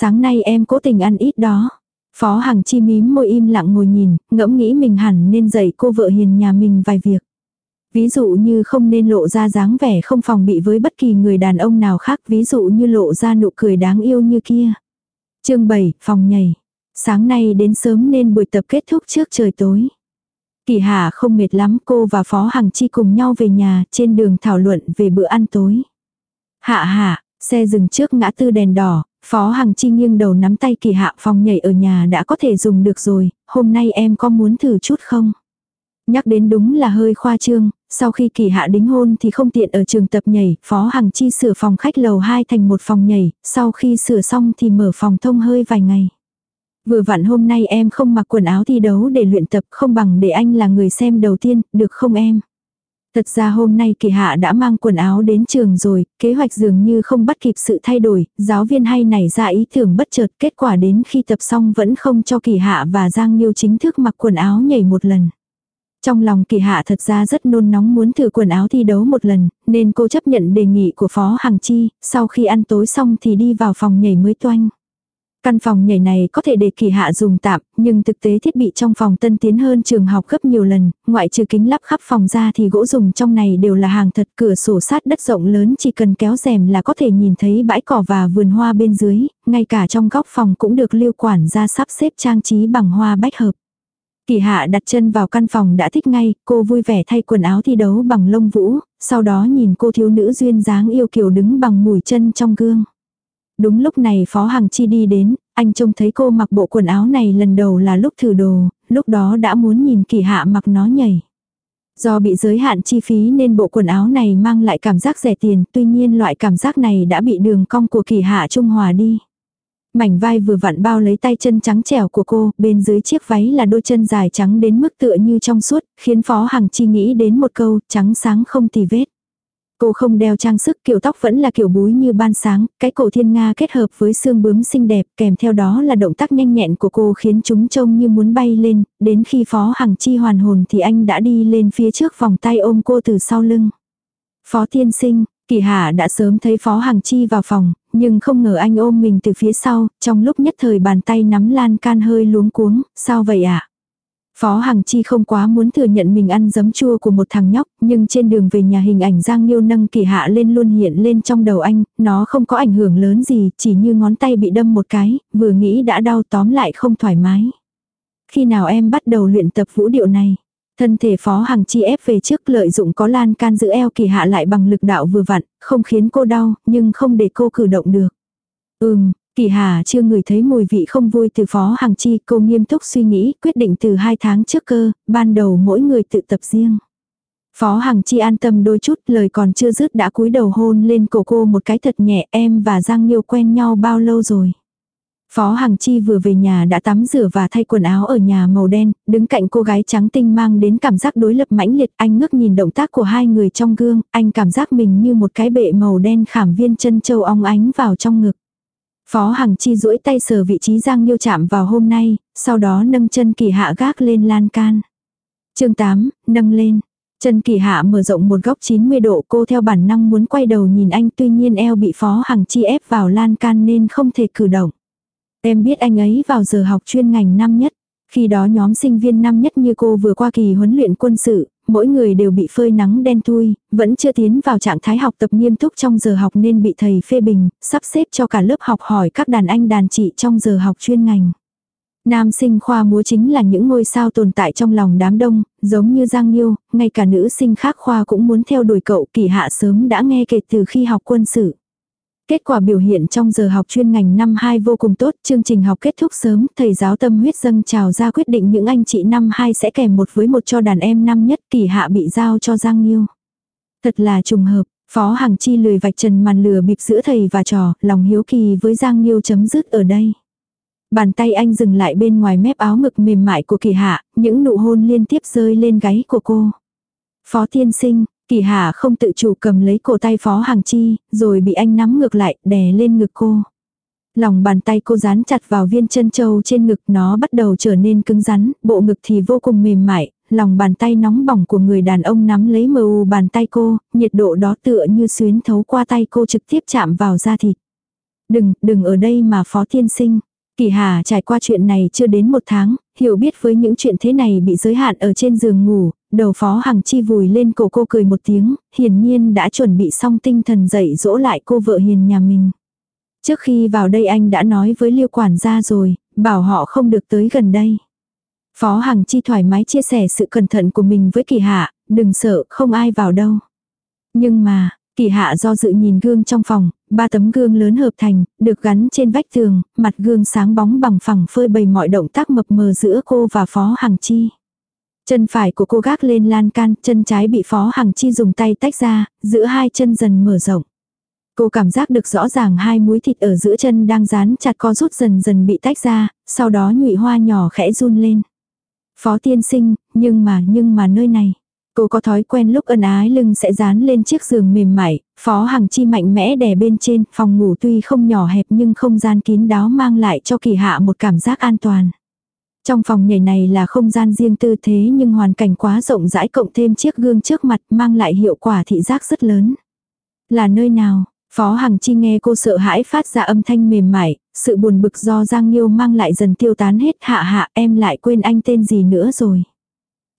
Sáng nay em cố tình ăn ít đó. Phó Hằng Chi mím môi im lặng ngồi nhìn, ngẫm nghĩ mình hẳn nên dạy cô vợ hiền nhà mình vài việc. Ví dụ như không nên lộ ra dáng vẻ không phòng bị với bất kỳ người đàn ông nào khác, ví dụ như lộ ra nụ cười đáng yêu như kia. chương 7, phòng nhảy. Sáng nay đến sớm nên buổi tập kết thúc trước trời tối. Kỳ hà không mệt lắm cô và Phó Hằng Chi cùng nhau về nhà trên đường thảo luận về bữa ăn tối. Hạ hạ, Xe dừng trước ngã tư đèn đỏ, Phó Hằng Chi nghiêng đầu nắm tay kỳ hạ phòng nhảy ở nhà đã có thể dùng được rồi, hôm nay em có muốn thử chút không? Nhắc đến đúng là hơi khoa trương, sau khi kỳ hạ đính hôn thì không tiện ở trường tập nhảy, Phó Hằng Chi sửa phòng khách lầu 2 thành một phòng nhảy, sau khi sửa xong thì mở phòng thông hơi vài ngày. Vừa vặn hôm nay em không mặc quần áo thi đấu để luyện tập không bằng để anh là người xem đầu tiên, được không em? Thật ra hôm nay kỳ hạ đã mang quần áo đến trường rồi, kế hoạch dường như không bắt kịp sự thay đổi, giáo viên hay nảy ra ý tưởng bất chợt, kết quả đến khi tập xong vẫn không cho kỳ hạ và Giang Nhiêu chính thức mặc quần áo nhảy một lần. Trong lòng kỳ hạ thật ra rất nôn nóng muốn thử quần áo thi đấu một lần, nên cô chấp nhận đề nghị của Phó Hằng Chi, sau khi ăn tối xong thì đi vào phòng nhảy mới toanh. Căn phòng nhảy này có thể để kỳ hạ dùng tạm, nhưng thực tế thiết bị trong phòng tân tiến hơn trường học gấp nhiều lần, ngoại trừ kính lắp khắp phòng ra thì gỗ dùng trong này đều là hàng thật cửa sổ sát đất rộng lớn chỉ cần kéo rèm là có thể nhìn thấy bãi cỏ và vườn hoa bên dưới, ngay cả trong góc phòng cũng được lưu quản ra sắp xếp trang trí bằng hoa bách hợp. Kỳ hạ đặt chân vào căn phòng đã thích ngay, cô vui vẻ thay quần áo thi đấu bằng lông vũ, sau đó nhìn cô thiếu nữ duyên dáng yêu kiều đứng bằng mùi chân trong gương. Đúng lúc này Phó Hằng Chi đi đến, anh trông thấy cô mặc bộ quần áo này lần đầu là lúc thử đồ, lúc đó đã muốn nhìn kỳ hạ mặc nó nhảy. Do bị giới hạn chi phí nên bộ quần áo này mang lại cảm giác rẻ tiền, tuy nhiên loại cảm giác này đã bị đường cong của kỳ hạ trung hòa đi. Mảnh vai vừa vặn bao lấy tay chân trắng trẻo của cô, bên dưới chiếc váy là đôi chân dài trắng đến mức tựa như trong suốt, khiến Phó Hằng Chi nghĩ đến một câu, trắng sáng không tì vết. Cô không đeo trang sức kiểu tóc vẫn là kiểu búi như ban sáng, cái cổ thiên nga kết hợp với xương bướm xinh đẹp kèm theo đó là động tác nhanh nhẹn của cô khiến chúng trông như muốn bay lên, đến khi Phó Hằng Chi hoàn hồn thì anh đã đi lên phía trước vòng tay ôm cô từ sau lưng. Phó tiên sinh, Kỳ Hạ đã sớm thấy Phó Hằng Chi vào phòng, nhưng không ngờ anh ôm mình từ phía sau, trong lúc nhất thời bàn tay nắm lan can hơi luống cuống, sao vậy ạ? À? Phó Hằng Chi không quá muốn thừa nhận mình ăn giấm chua của một thằng nhóc, nhưng trên đường về nhà hình ảnh Giang Nhiêu nâng kỳ hạ lên luôn hiện lên trong đầu anh, nó không có ảnh hưởng lớn gì, chỉ như ngón tay bị đâm một cái, vừa nghĩ đã đau tóm lại không thoải mái. Khi nào em bắt đầu luyện tập vũ điệu này? Thân thể Phó Hằng Chi ép về trước lợi dụng có lan can giữ eo kỳ hạ lại bằng lực đạo vừa vặn, không khiến cô đau, nhưng không để cô cử động được. Ừm, Kỳ Hà chưa ngửi thấy mùi vị không vui từ Phó Hằng Chi, cô nghiêm túc suy nghĩ, quyết định từ hai tháng trước cơ, ban đầu mỗi người tự tập riêng. Phó Hằng Chi an tâm đôi chút, lời còn chưa dứt đã cúi đầu hôn lên cổ cô một cái thật nhẹ, em và Giang Nhiêu quen nhau bao lâu rồi. Phó Hằng Chi vừa về nhà đã tắm rửa và thay quần áo ở nhà màu đen, đứng cạnh cô gái trắng tinh mang đến cảm giác đối lập mãnh liệt. Anh ngước nhìn động tác của hai người trong gương, anh cảm giác mình như một cái bệ màu đen khảm viên chân châu ong ánh vào trong ngực. Phó Hằng Chi duỗi tay sờ vị trí Giang Nhiêu chạm vào hôm nay, sau đó nâng chân kỳ hạ gác lên lan can. chương 8, nâng lên. Chân kỳ hạ mở rộng một góc 90 độ cô theo bản năng muốn quay đầu nhìn anh tuy nhiên eo bị Phó Hằng Chi ép vào lan can nên không thể cử động. Em biết anh ấy vào giờ học chuyên ngành năm nhất. Khi đó nhóm sinh viên năm nhất như cô vừa qua kỳ huấn luyện quân sự, mỗi người đều bị phơi nắng đen thui, vẫn chưa tiến vào trạng thái học tập nghiêm túc trong giờ học nên bị thầy phê bình, sắp xếp cho cả lớp học hỏi các đàn anh đàn chị trong giờ học chuyên ngành. Nam sinh khoa múa chính là những ngôi sao tồn tại trong lòng đám đông, giống như Giang Nhiêu, ngay cả nữ sinh khác khoa cũng muốn theo đuổi cậu kỳ hạ sớm đã nghe kể từ khi học quân sự. Kết quả biểu hiện trong giờ học chuyên ngành năm 2 vô cùng tốt, chương trình học kết thúc sớm, thầy giáo tâm huyết dâng chào ra quyết định những anh chị năm 2 sẽ kèm một với một cho đàn em năm nhất kỳ hạ bị giao cho Giang Nhiêu. Thật là trùng hợp, Phó Hằng Chi lười vạch trần màn lừa bịp giữa thầy và trò, lòng hiếu kỳ với Giang Nhiêu chấm dứt ở đây. Bàn tay anh dừng lại bên ngoài mép áo ngực mềm mại của kỳ hạ, những nụ hôn liên tiếp rơi lên gáy của cô. Phó tiên sinh, Kỳ Hà không tự chủ cầm lấy cổ tay phó hàng chi, rồi bị anh nắm ngược lại, đè lên ngực cô. Lòng bàn tay cô dán chặt vào viên chân châu trên ngực nó bắt đầu trở nên cứng rắn, bộ ngực thì vô cùng mềm mại, lòng bàn tay nóng bỏng của người đàn ông nắm lấy mờ u bàn tay cô, nhiệt độ đó tựa như xuyến thấu qua tay cô trực tiếp chạm vào da thịt. Đừng, đừng ở đây mà phó tiên sinh. Kỳ Hà trải qua chuyện này chưa đến một tháng, hiểu biết với những chuyện thế này bị giới hạn ở trên giường ngủ, đầu phó hằng chi vùi lên cổ cô cười một tiếng, hiển nhiên đã chuẩn bị xong tinh thần dậy dỗ lại cô vợ hiền nhà mình. Trước khi vào đây anh đã nói với liêu quản gia rồi, bảo họ không được tới gần đây. Phó Hằng Chi thoải mái chia sẻ sự cẩn thận của mình với kỳ hạ, đừng sợ, không ai vào đâu. Nhưng mà, Kỳ hạ do dự nhìn gương trong phòng, ba tấm gương lớn hợp thành, được gắn trên vách tường, mặt gương sáng bóng bằng phẳng phơi bày mọi động tác mập mờ giữa cô và Phó Hằng Chi. Chân phải của cô gác lên lan can, chân trái bị Phó Hằng Chi dùng tay tách ra, giữa hai chân dần mở rộng. Cô cảm giác được rõ ràng hai múi thịt ở giữa chân đang dán chặt co rút dần dần bị tách ra, sau đó nhụy hoa nhỏ khẽ run lên. Phó tiên sinh, nhưng mà, nhưng mà nơi này. Cô có thói quen lúc ân ái lưng sẽ dán lên chiếc giường mềm mại, phó hằng chi mạnh mẽ đè bên trên, phòng ngủ tuy không nhỏ hẹp nhưng không gian kín đáo mang lại cho kỳ hạ một cảm giác an toàn. Trong phòng nhảy này là không gian riêng tư thế nhưng hoàn cảnh quá rộng rãi cộng thêm chiếc gương trước mặt mang lại hiệu quả thị giác rất lớn. Là nơi nào? Phó Hằng Chi nghe cô sợ hãi phát ra âm thanh mềm mại, sự buồn bực do Giang Nhiêu mang lại dần tiêu tán hết hạ hạ em lại quên anh tên gì nữa rồi.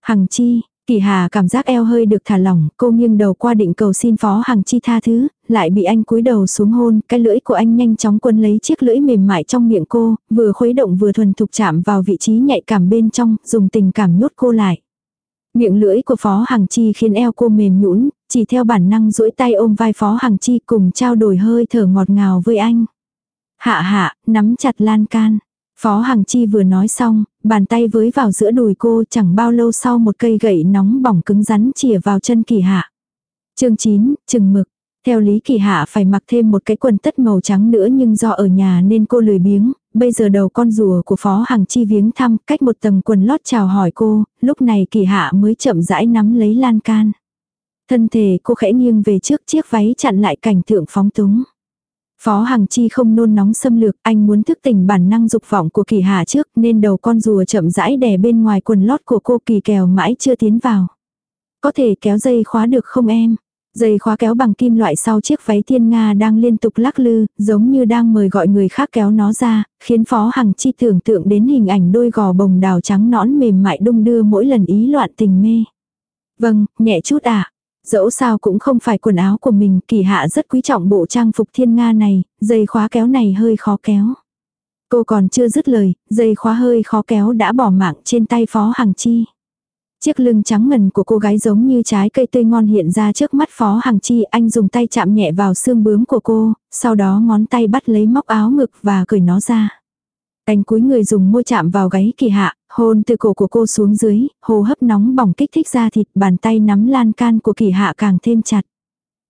Hằng Chi, Kỳ Hà cảm giác eo hơi được thả lỏng, cô nghiêng đầu qua định cầu xin Phó Hằng Chi tha thứ, lại bị anh cúi đầu xuống hôn, cái lưỡi của anh nhanh chóng quân lấy chiếc lưỡi mềm mại trong miệng cô, vừa khuấy động vừa thuần thục chạm vào vị trí nhạy cảm bên trong, dùng tình cảm nhốt cô lại. Miệng lưỡi của Phó Hằng Chi khiến eo cô mềm nhũn, chỉ theo bản năng duỗi tay ôm vai Phó Hằng Chi cùng trao đổi hơi thở ngọt ngào với anh. Hạ hạ, nắm chặt lan can. Phó Hằng Chi vừa nói xong, bàn tay với vào giữa đùi cô chẳng bao lâu sau một cây gậy nóng bỏng cứng rắn chìa vào chân kỳ hạ. chương 9, chừng mực. Theo lý kỳ hạ phải mặc thêm một cái quần tất màu trắng nữa nhưng do ở nhà nên cô lười biếng, bây giờ đầu con rùa của Phó Hằng Chi viếng thăm cách một tầng quần lót chào hỏi cô, lúc này kỳ hạ mới chậm rãi nắm lấy lan can. Thân thể cô khẽ nghiêng về trước chiếc váy chặn lại cảnh tượng phóng túng. Phó Hằng Chi không nôn nóng xâm lược, anh muốn thức tỉnh bản năng dục vọng của kỳ hạ trước nên đầu con rùa chậm rãi đè bên ngoài quần lót của cô kỳ kèo mãi chưa tiến vào. Có thể kéo dây khóa được không em? Dây khóa kéo bằng kim loại sau chiếc váy thiên Nga đang liên tục lắc lư, giống như đang mời gọi người khác kéo nó ra, khiến Phó Hằng Chi tưởng tượng đến hình ảnh đôi gò bồng đào trắng nõn mềm mại đung đưa mỗi lần ý loạn tình mê. Vâng, nhẹ chút ạ. À. Dẫu sao cũng không phải quần áo của mình, kỳ hạ rất quý trọng bộ trang phục thiên Nga này, dây khóa kéo này hơi khó kéo. Cô còn chưa dứt lời, dây khóa hơi khó kéo đã bỏ mạng trên tay Phó Hằng Chi. Chiếc lưng trắng ngần của cô gái giống như trái cây tươi ngon hiện ra trước mắt Phó Hằng Chi, anh dùng tay chạm nhẹ vào xương bướm của cô, sau đó ngón tay bắt lấy móc áo ngực và cởi nó ra. Anh cúi người dùng môi chạm vào gáy kỳ hạ, hôn từ cổ của cô xuống dưới, hô hấp nóng bỏng kích thích ra thịt, bàn tay nắm lan can của kỳ hạ càng thêm chặt.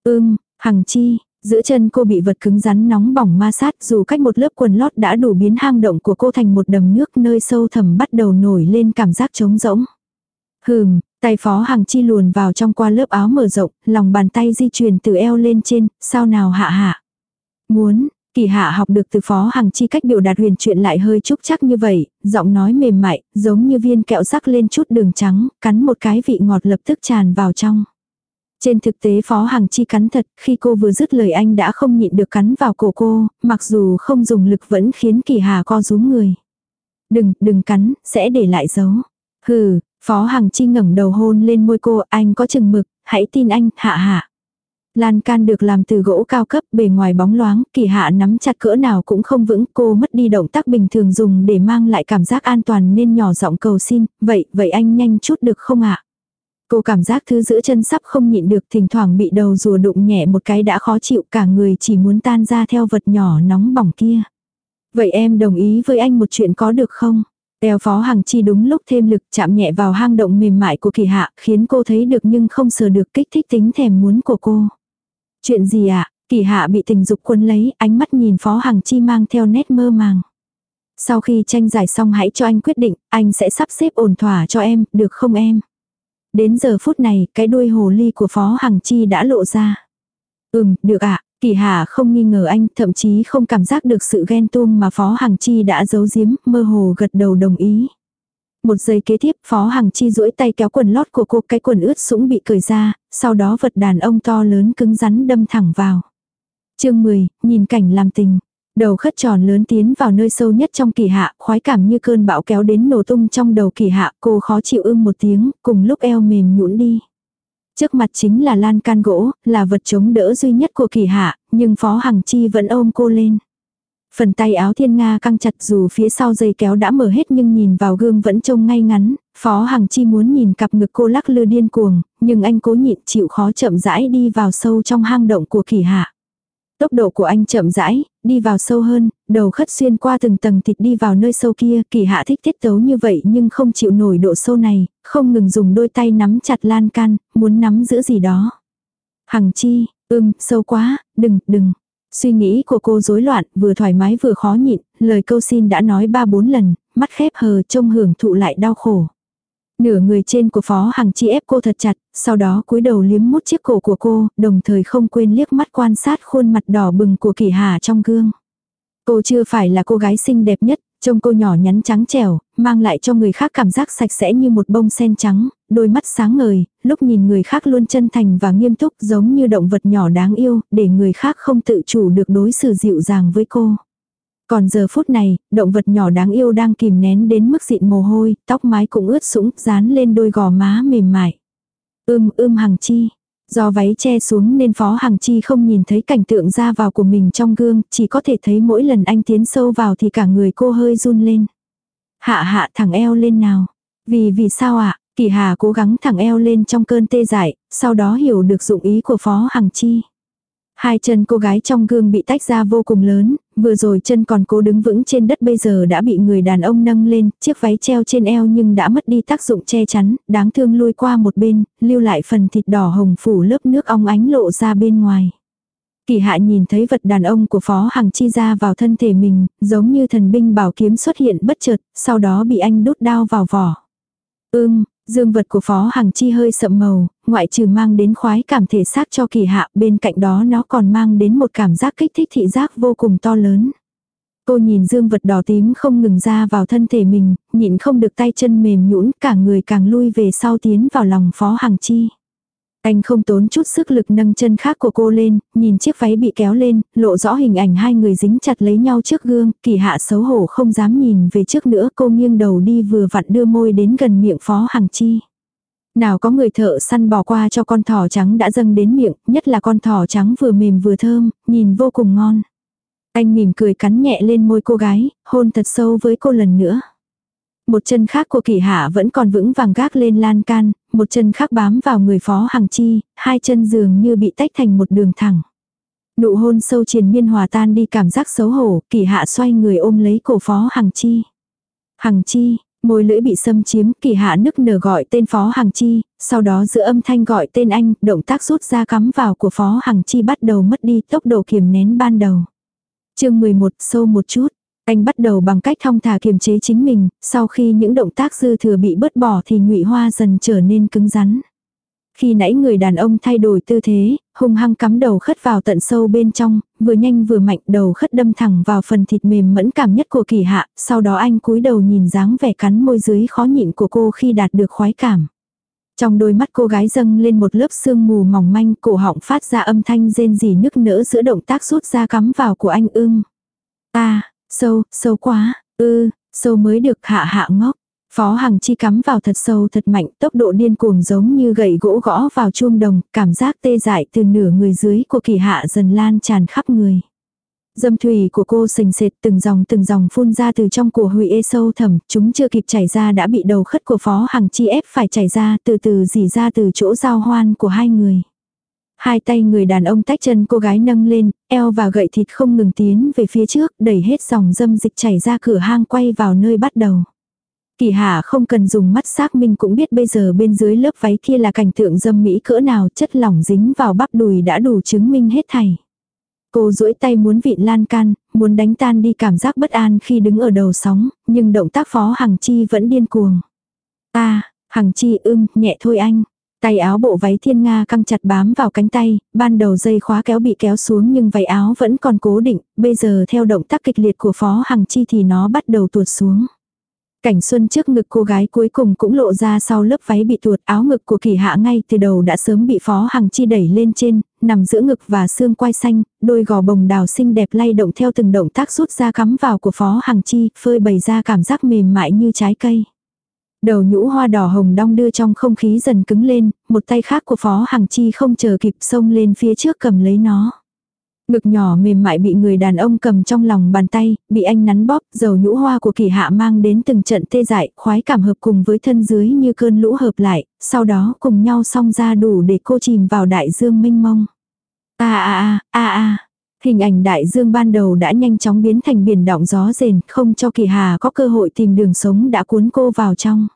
Ưm, Hằng Chi, giữa chân cô bị vật cứng rắn nóng bỏng ma sát dù cách một lớp quần lót đã đủ biến hang động của cô thành một đầm nước nơi sâu thẳm bắt đầu nổi lên cảm giác trống rỗng. Hừm, tay phó hàng chi luồn vào trong qua lớp áo mở rộng, lòng bàn tay di chuyển từ eo lên trên, sao nào hạ hạ. Muốn, kỳ hạ học được từ phó hàng chi cách biểu đạt huyền chuyện lại hơi trúc chắc như vậy, giọng nói mềm mại, giống như viên kẹo rắc lên chút đường trắng, cắn một cái vị ngọt lập tức tràn vào trong. Trên thực tế phó hàng chi cắn thật, khi cô vừa dứt lời anh đã không nhịn được cắn vào cổ cô, mặc dù không dùng lực vẫn khiến kỳ hà co rúm người. Đừng, đừng cắn, sẽ để lại dấu. Hừ, Phó Hằng Chi ngẩng đầu hôn lên môi cô, anh có chừng mực, hãy tin anh, hạ hạ. Lan can được làm từ gỗ cao cấp bề ngoài bóng loáng, kỳ hạ nắm chặt cỡ nào cũng không vững, cô mất đi động tác bình thường dùng để mang lại cảm giác an toàn nên nhỏ giọng cầu xin, vậy, vậy anh nhanh chút được không ạ? Cô cảm giác thứ giữa chân sắp không nhịn được thỉnh thoảng bị đầu rùa đụng nhẹ một cái đã khó chịu cả người chỉ muốn tan ra theo vật nhỏ nóng bỏng kia. Vậy em đồng ý với anh một chuyện có được không? Eo phó hàng chi đúng lúc thêm lực chạm nhẹ vào hang động mềm mại của kỳ hạ, khiến cô thấy được nhưng không sờ được kích thích tính thèm muốn của cô. Chuyện gì ạ? À? Kỳ hạ bị tình dục quân lấy, ánh mắt nhìn phó hàng chi mang theo nét mơ màng. Sau khi tranh giải xong hãy cho anh quyết định, anh sẽ sắp xếp ổn thỏa cho em, được không em? Đến giờ phút này, cái đuôi hồ ly của phó hàng chi đã lộ ra. Ừm, được ạ. Kỳ Hà không nghi ngờ anh, thậm chí không cảm giác được sự ghen tuông mà Phó Hằng Chi đã giấu giếm, mơ hồ gật đầu đồng ý. Một giây kế tiếp, Phó Hằng Chi duỗi tay kéo quần lót của cô, cái quần ướt sũng bị cởi ra, sau đó vật đàn ông to lớn cứng rắn đâm thẳng vào. chương 10, nhìn cảnh làm tình. Đầu khất tròn lớn tiến vào nơi sâu nhất trong kỳ hạ, khoái cảm như cơn bão kéo đến nổ tung trong đầu kỳ hạ, cô khó chịu ưng một tiếng, cùng lúc eo mềm nhũn đi. Trước mặt chính là lan can gỗ, là vật chống đỡ duy nhất của kỳ hạ, nhưng Phó Hằng Chi vẫn ôm cô lên. Phần tay áo thiên nga căng chặt dù phía sau dây kéo đã mở hết nhưng nhìn vào gương vẫn trông ngay ngắn, Phó Hằng Chi muốn nhìn cặp ngực cô lắc lư điên cuồng, nhưng anh cố nhịn chịu khó chậm rãi đi vào sâu trong hang động của kỳ hạ. Tốc độ của anh chậm rãi, đi vào sâu hơn, đầu khất xuyên qua từng tầng thịt đi vào nơi sâu kia, kỳ hạ thích tiết tấu như vậy nhưng không chịu nổi độ sâu này, không ngừng dùng đôi tay nắm chặt lan can, muốn nắm giữ gì đó. Hằng chi, ưm, sâu quá, đừng, đừng. Suy nghĩ của cô rối loạn, vừa thoải mái vừa khó nhịn, lời câu xin đã nói ba bốn lần, mắt khép hờ trông hưởng thụ lại đau khổ. Nửa người trên của Phó Hằng Chi ép cô thật chặt, sau đó cúi đầu liếm mút chiếc cổ của cô, đồng thời không quên liếc mắt quan sát khuôn mặt đỏ bừng của Kỳ Hà trong gương. Cô chưa phải là cô gái xinh đẹp nhất, trông cô nhỏ nhắn trắng trẻo, mang lại cho người khác cảm giác sạch sẽ như một bông sen trắng, đôi mắt sáng ngời, lúc nhìn người khác luôn chân thành và nghiêm túc giống như động vật nhỏ đáng yêu, để người khác không tự chủ được đối xử dịu dàng với cô. Còn giờ phút này, động vật nhỏ đáng yêu đang kìm nén đến mức dịn mồ hôi, tóc mái cũng ướt sũng, dán lên đôi gò má mềm mại. Ưm ưm hằng chi. Do váy che xuống nên Phó Hằng Chi không nhìn thấy cảnh tượng ra vào của mình trong gương, chỉ có thể thấy mỗi lần anh tiến sâu vào thì cả người cô hơi run lên. Hạ hạ thẳng eo lên nào. Vì vì sao ạ? À? Kỳ Hà cố gắng thẳng eo lên trong cơn tê dại, sau đó hiểu được dụng ý của Phó Hằng Chi. Hai chân cô gái trong gương bị tách ra vô cùng lớn, vừa rồi chân còn cố đứng vững trên đất bây giờ đã bị người đàn ông nâng lên, chiếc váy treo trên eo nhưng đã mất đi tác dụng che chắn, đáng thương lui qua một bên, lưu lại phần thịt đỏ hồng phủ lớp nước ong ánh lộ ra bên ngoài. Kỳ hạ nhìn thấy vật đàn ông của Phó Hằng Chi ra vào thân thể mình, giống như thần binh bảo kiếm xuất hiện bất chợt, sau đó bị anh đút đao vào vỏ. Ưm, Dương vật của Phó Hằng Chi hơi sậm màu, ngoại trừ mang đến khoái cảm thể xác cho kỳ hạ, bên cạnh đó nó còn mang đến một cảm giác kích thích thị giác vô cùng to lớn. Cô nhìn dương vật đỏ tím không ngừng ra vào thân thể mình, nhịn không được tay chân mềm nhũn cả người càng lui về sau tiến vào lòng Phó Hằng Chi. Anh không tốn chút sức lực nâng chân khác của cô lên, nhìn chiếc váy bị kéo lên, lộ rõ hình ảnh hai người dính chặt lấy nhau trước gương, kỳ hạ xấu hổ không dám nhìn về trước nữa cô nghiêng đầu đi vừa vặn đưa môi đến gần miệng phó hàng chi. Nào có người thợ săn bỏ qua cho con thỏ trắng đã dâng đến miệng, nhất là con thỏ trắng vừa mềm vừa thơm, nhìn vô cùng ngon. Anh mỉm cười cắn nhẹ lên môi cô gái, hôn thật sâu với cô lần nữa. Một chân khác của kỳ hạ vẫn còn vững vàng gác lên lan can, một chân khác bám vào người phó hằng chi, hai chân dường như bị tách thành một đường thẳng. Nụ hôn sâu triền miên hòa tan đi cảm giác xấu hổ, kỳ hạ xoay người ôm lấy cổ phó hằng chi. Hằng chi, môi lưỡi bị xâm chiếm, kỳ hạ nức nở gọi tên phó hằng chi, sau đó giữa âm thanh gọi tên anh, động tác rút ra cắm vào của phó hằng chi bắt đầu mất đi tốc độ kiềm nén ban đầu. chương 11 sâu một chút, anh bắt đầu bằng cách thong thả kiềm chế chính mình, sau khi những động tác dư thừa bị bớt bỏ thì ngụy hoa dần trở nên cứng rắn. Khi nãy người đàn ông thay đổi tư thế, hung hăng cắm đầu khất vào tận sâu bên trong, vừa nhanh vừa mạnh đầu khất đâm thẳng vào phần thịt mềm mẫn cảm nhất của kỳ hạ, sau đó anh cúi đầu nhìn dáng vẻ cắn môi dưới khó nhịn của cô khi đạt được khoái cảm. Trong đôi mắt cô gái dâng lên một lớp sương mù mỏng manh, cổ họng phát ra âm thanh rên rỉ nức nỡ giữa động tác rút ra cắm vào của anh ưng. Ta, Sâu, sâu quá, ư, sâu mới được hạ hạ ngốc. Phó Hằng Chi cắm vào thật sâu thật mạnh, tốc độ điên cuồng giống như gậy gỗ gõ vào chuông đồng, cảm giác tê dại từ nửa người dưới của kỳ hạ dần lan tràn khắp người. Dâm thủy của cô sình sệt từng dòng từng dòng phun ra từ trong của hủy ê sâu thẳm, chúng chưa kịp chảy ra đã bị đầu khất của Phó Hằng Chi ép phải chảy ra từ từ dì ra từ chỗ giao hoan của hai người. Hai tay người đàn ông tách chân cô gái nâng lên, eo và gậy thịt không ngừng tiến về phía trước, đẩy hết dòng dâm dịch chảy ra cửa hang quay vào nơi bắt đầu. Kỳ hạ không cần dùng mắt xác minh cũng biết bây giờ bên dưới lớp váy kia là cảnh tượng dâm mỹ cỡ nào chất lỏng dính vào bắp đùi đã đủ chứng minh hết thảy. Cô duỗi tay muốn vịn lan can, muốn đánh tan đi cảm giác bất an khi đứng ở đầu sóng, nhưng động tác phó Hằng Chi vẫn điên cuồng. Ta, Hằng Chi ưm, nhẹ thôi anh. Tay áo bộ váy thiên nga căng chặt bám vào cánh tay, ban đầu dây khóa kéo bị kéo xuống nhưng váy áo vẫn còn cố định, bây giờ theo động tác kịch liệt của Phó Hằng Chi thì nó bắt đầu tuột xuống. Cảnh xuân trước ngực cô gái cuối cùng cũng lộ ra sau lớp váy bị tuột áo ngực của kỳ hạ ngay từ đầu đã sớm bị Phó Hằng Chi đẩy lên trên, nằm giữa ngực và xương quai xanh, đôi gò bồng đào xinh đẹp lay động theo từng động tác rút ra cắm vào của Phó Hằng Chi, phơi bày ra cảm giác mềm mại như trái cây. Đầu nhũ hoa đỏ hồng đong đưa trong không khí dần cứng lên, một tay khác của Phó Hằng Chi không chờ kịp xông lên phía trước cầm lấy nó. Ngực nhỏ mềm mại bị người đàn ông cầm trong lòng bàn tay, bị anh nắn bóp, dầu nhũ hoa của kỳ hạ mang đến từng trận tê dại, khoái cảm hợp cùng với thân dưới như cơn lũ hợp lại, sau đó cùng nhau song ra đủ để cô chìm vào đại dương mênh mông. a a a a Hình ảnh đại dương ban đầu đã nhanh chóng biến thành biển động gió rền, không cho kỳ hà có cơ hội tìm đường sống đã cuốn cô vào trong.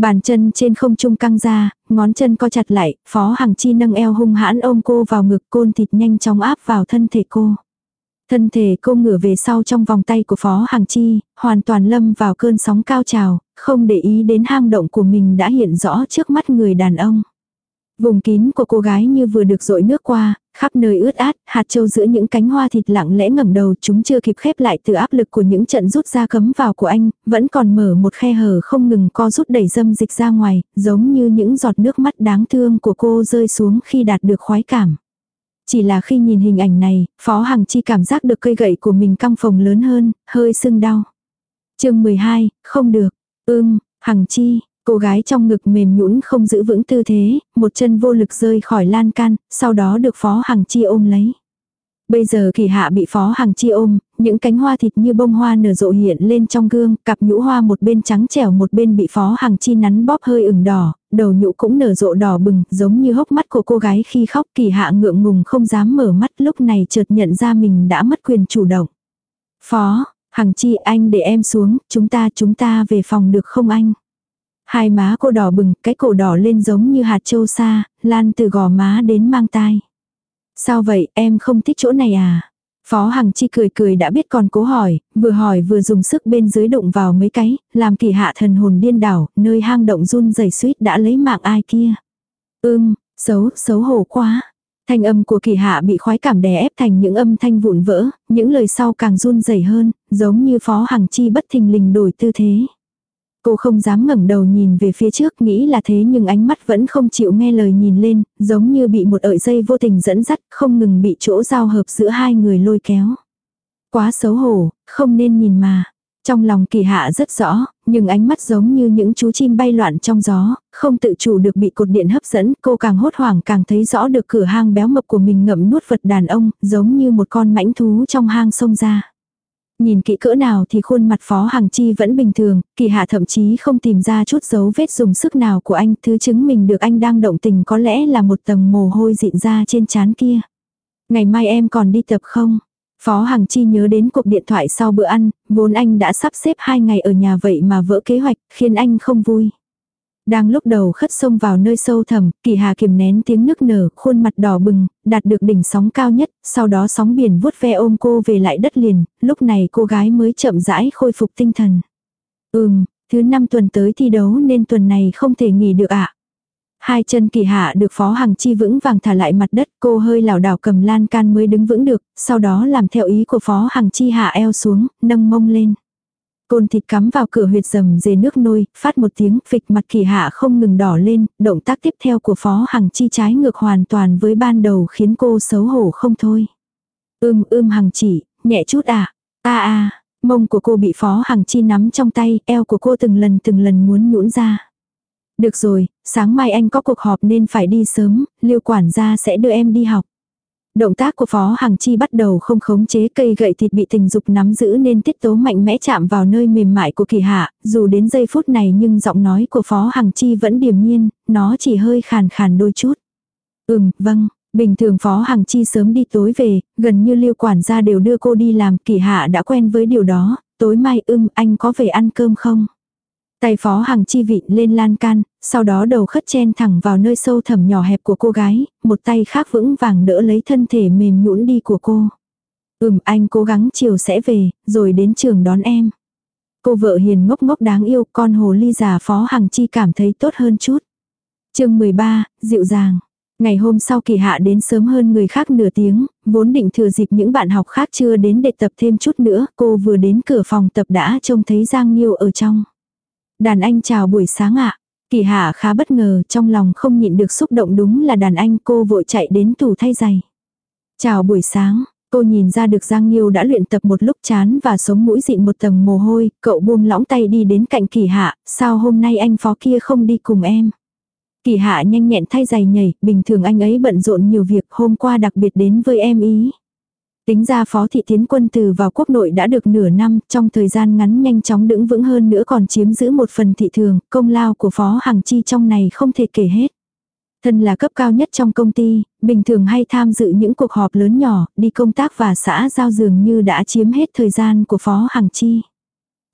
Bàn chân trên không trung căng ra, ngón chân co chặt lại, Phó Hằng Chi nâng eo hung hãn ôm cô vào ngực côn thịt nhanh chóng áp vào thân thể cô. Thân thể cô ngửa về sau trong vòng tay của Phó Hằng Chi, hoàn toàn lâm vào cơn sóng cao trào, không để ý đến hang động của mình đã hiện rõ trước mắt người đàn ông. Vùng kín của cô gái như vừa được dội nước qua, khắp nơi ướt át, hạt châu giữa những cánh hoa thịt lặng lẽ ngẩng đầu chúng chưa kịp khép lại từ áp lực của những trận rút ra cấm vào của anh, vẫn còn mở một khe hở không ngừng co rút đẩy dâm dịch ra ngoài, giống như những giọt nước mắt đáng thương của cô rơi xuống khi đạt được khoái cảm. Chỉ là khi nhìn hình ảnh này, Phó Hằng Chi cảm giác được cây gậy của mình căng phồng lớn hơn, hơi sưng đau. chương 12, không được. Ưm, Hằng Chi, Cô gái trong ngực mềm nhũn không giữ vững tư thế, một chân vô lực rơi khỏi lan can, sau đó được Phó Hằng Chi ôm lấy. Bây giờ kỳ hạ bị Phó Hằng Chi ôm, những cánh hoa thịt như bông hoa nở rộ hiện lên trong gương, cặp nhũ hoa một bên trắng trẻo một bên bị Phó Hằng Chi nắn bóp hơi ửng đỏ, đầu nhũ cũng nở rộ đỏ bừng, giống như hốc mắt của cô gái khi khóc kỳ hạ ngượng ngùng không dám mở mắt lúc này chợt nhận ra mình đã mất quyền chủ động. Phó, Hằng Chi anh để em xuống, chúng ta chúng ta về phòng được không anh? Hai má cô đỏ bừng, cái cổ đỏ lên giống như hạt châu sa, lan từ gò má đến mang tai. Sao vậy, em không thích chỗ này à? Phó Hằng Chi cười cười đã biết còn cố hỏi, vừa hỏi vừa dùng sức bên dưới đụng vào mấy cái, làm kỳ hạ thần hồn điên đảo, nơi hang động run rẩy suýt đã lấy mạng ai kia. Ưm, xấu, xấu hổ quá. Thanh âm của kỳ hạ bị khoái cảm đè ép thành những âm thanh vụn vỡ, những lời sau càng run rẩy hơn, giống như Phó Hằng Chi bất thình lình đổi tư thế. Cô không dám ngẩng đầu nhìn về phía trước nghĩ là thế nhưng ánh mắt vẫn không chịu nghe lời nhìn lên, giống như bị một ợi dây vô tình dẫn dắt, không ngừng bị chỗ giao hợp giữa hai người lôi kéo. Quá xấu hổ, không nên nhìn mà. Trong lòng kỳ hạ rất rõ, nhưng ánh mắt giống như những chú chim bay loạn trong gió, không tự chủ được bị cột điện hấp dẫn, cô càng hốt hoảng càng thấy rõ được cửa hang béo mập của mình ngậm nuốt vật đàn ông, giống như một con mãnh thú trong hang sông ra. Nhìn kỹ cỡ nào thì khuôn mặt Phó Hằng Chi vẫn bình thường, kỳ hạ thậm chí không tìm ra chút dấu vết dùng sức nào của anh, thứ chứng mình được anh đang động tình có lẽ là một tầng mồ hôi dịn ra trên trán kia. Ngày mai em còn đi tập không? Phó Hằng Chi nhớ đến cuộc điện thoại sau bữa ăn, vốn anh đã sắp xếp hai ngày ở nhà vậy mà vỡ kế hoạch, khiến anh không vui. Đang lúc đầu khất sông vào nơi sâu thẳm, kỳ hà kiềm nén tiếng nước nở, khuôn mặt đỏ bừng, đạt được đỉnh sóng cao nhất, sau đó sóng biển vuốt ve ôm cô về lại đất liền, lúc này cô gái mới chậm rãi khôi phục tinh thần. Ừm, thứ năm tuần tới thi đấu nên tuần này không thể nghỉ được ạ. Hai chân kỳ hạ được phó hàng chi vững vàng thả lại mặt đất, cô hơi lảo đảo cầm lan can mới đứng vững được, sau đó làm theo ý của phó hàng chi hạ eo xuống, nâng mông lên. Côn thịt cắm vào cửa huyệt rầm dề nước nôi, phát một tiếng phịch mặt kỳ hạ không ngừng đỏ lên, động tác tiếp theo của phó hằng chi trái ngược hoàn toàn với ban đầu khiến cô xấu hổ không thôi. Ưm ưm hằng chỉ, nhẹ chút à, a a mông của cô bị phó hằng chi nắm trong tay, eo của cô từng lần từng lần muốn nhũn ra. Được rồi, sáng mai anh có cuộc họp nên phải đi sớm, liêu quản gia sẽ đưa em đi học. Động tác của Phó Hằng Chi bắt đầu không khống chế cây gậy thịt bị tình dục nắm giữ nên tiết tố mạnh mẽ chạm vào nơi mềm mại của kỳ hạ, dù đến giây phút này nhưng giọng nói của Phó Hằng Chi vẫn điềm nhiên, nó chỉ hơi khàn khàn đôi chút. Ừm, vâng, bình thường Phó Hằng Chi sớm đi tối về, gần như liêu quản gia đều đưa cô đi làm, kỳ hạ đã quen với điều đó, tối mai ưng anh có về ăn cơm không? Tay phó hàng chi vị lên lan can, sau đó đầu khất chen thẳng vào nơi sâu thẳm nhỏ hẹp của cô gái, một tay khác vững vàng đỡ lấy thân thể mềm nhũn đi của cô. Ừm anh cố gắng chiều sẽ về, rồi đến trường đón em. Cô vợ hiền ngốc ngốc đáng yêu, con hồ ly già phó hàng chi cảm thấy tốt hơn chút. chương 13, dịu dàng. Ngày hôm sau kỳ hạ đến sớm hơn người khác nửa tiếng, vốn định thừa dịp những bạn học khác chưa đến để tập thêm chút nữa, cô vừa đến cửa phòng tập đã trông thấy Giang Nhiêu ở trong. Đàn anh chào buổi sáng ạ. Kỳ hạ khá bất ngờ, trong lòng không nhịn được xúc động đúng là đàn anh cô vội chạy đến tủ thay giày. Chào buổi sáng, cô nhìn ra được Giang Nhiêu đã luyện tập một lúc chán và sống mũi dịn một tầng mồ hôi, cậu buông lỏng tay đi đến cạnh kỳ hạ, sao hôm nay anh phó kia không đi cùng em. Kỳ hạ nhanh nhẹn thay giày nhảy, bình thường anh ấy bận rộn nhiều việc hôm qua đặc biệt đến với em ý. Tính ra phó thị tiến quân từ vào quốc nội đã được nửa năm, trong thời gian ngắn nhanh chóng đứng vững hơn nữa còn chiếm giữ một phần thị thường, công lao của phó hàng chi trong này không thể kể hết. Thân là cấp cao nhất trong công ty, bình thường hay tham dự những cuộc họp lớn nhỏ, đi công tác và xã giao dường như đã chiếm hết thời gian của phó hàng chi.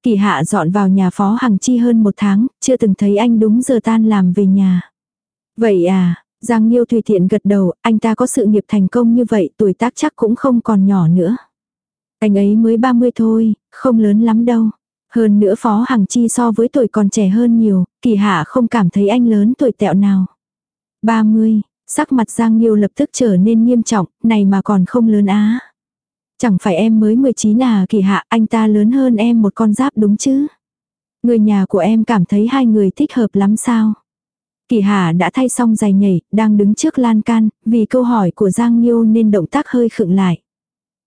Kỳ hạ dọn vào nhà phó hàng chi hơn một tháng, chưa từng thấy anh đúng giờ tan làm về nhà. Vậy à, Giang Nhiêu tùy tiện gật đầu, anh ta có sự nghiệp thành công như vậy, tuổi tác chắc cũng không còn nhỏ nữa. Anh ấy mới 30 thôi, không lớn lắm đâu. Hơn nữa Phó Hằng Chi so với tuổi còn trẻ hơn nhiều, kỳ hạ không cảm thấy anh lớn tuổi tẹo nào. 30, sắc mặt Giang Nhiêu lập tức trở nên nghiêm trọng, này mà còn không lớn á. Chẳng phải em mới 19 à kỳ hạ, anh ta lớn hơn em một con giáp đúng chứ. Người nhà của em cảm thấy hai người thích hợp lắm sao. Kỳ Hà đã thay xong giày nhảy, đang đứng trước lan can, vì câu hỏi của Giang Nhiêu nên động tác hơi khựng lại.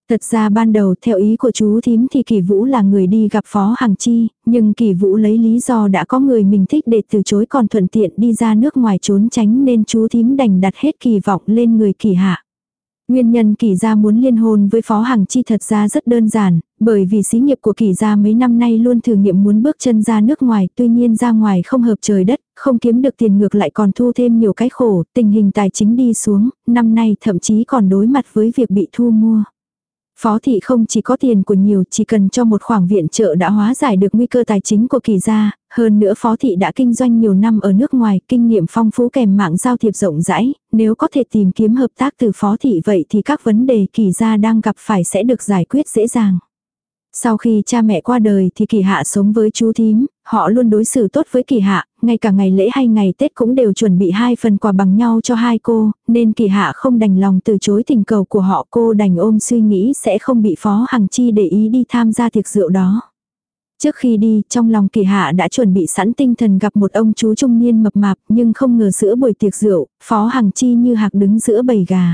Thật ra ban đầu theo ý của chú thím thì Kỳ Vũ là người đi gặp Phó Hằng Chi, nhưng Kỳ Vũ lấy lý do đã có người mình thích để từ chối còn thuận tiện đi ra nước ngoài trốn tránh nên chú thím đành đặt hết kỳ vọng lên người Kỳ Hạ. Nguyên nhân kỳ gia muốn liên hôn với Phó Hằng Chi thật ra rất đơn giản, bởi vì xí nghiệp của kỳ gia mấy năm nay luôn thử nghiệm muốn bước chân ra nước ngoài, tuy nhiên ra ngoài không hợp trời đất, không kiếm được tiền ngược lại còn thu thêm nhiều cái khổ, tình hình tài chính đi xuống, năm nay thậm chí còn đối mặt với việc bị thu mua. Phó thị không chỉ có tiền của nhiều, chỉ cần cho một khoản viện trợ đã hóa giải được nguy cơ tài chính của kỳ gia, hơn nữa phó thị đã kinh doanh nhiều năm ở nước ngoài, kinh nghiệm phong phú kèm mạng giao thiệp rộng rãi, nếu có thể tìm kiếm hợp tác từ phó thị vậy thì các vấn đề kỳ gia đang gặp phải sẽ được giải quyết dễ dàng. Sau khi cha mẹ qua đời thì kỳ hạ sống với chú thím, họ luôn đối xử tốt với kỳ hạ, ngay cả ngày lễ hay ngày Tết cũng đều chuẩn bị hai phần quà bằng nhau cho hai cô, nên kỳ hạ không đành lòng từ chối tình cầu của họ cô đành ôm suy nghĩ sẽ không bị phó hằng chi để ý đi tham gia tiệc rượu đó. Trước khi đi, trong lòng kỳ hạ đã chuẩn bị sẵn tinh thần gặp một ông chú trung niên mập mạp nhưng không ngờ giữa buổi tiệc rượu, phó hằng chi như hạc đứng giữa bầy gà.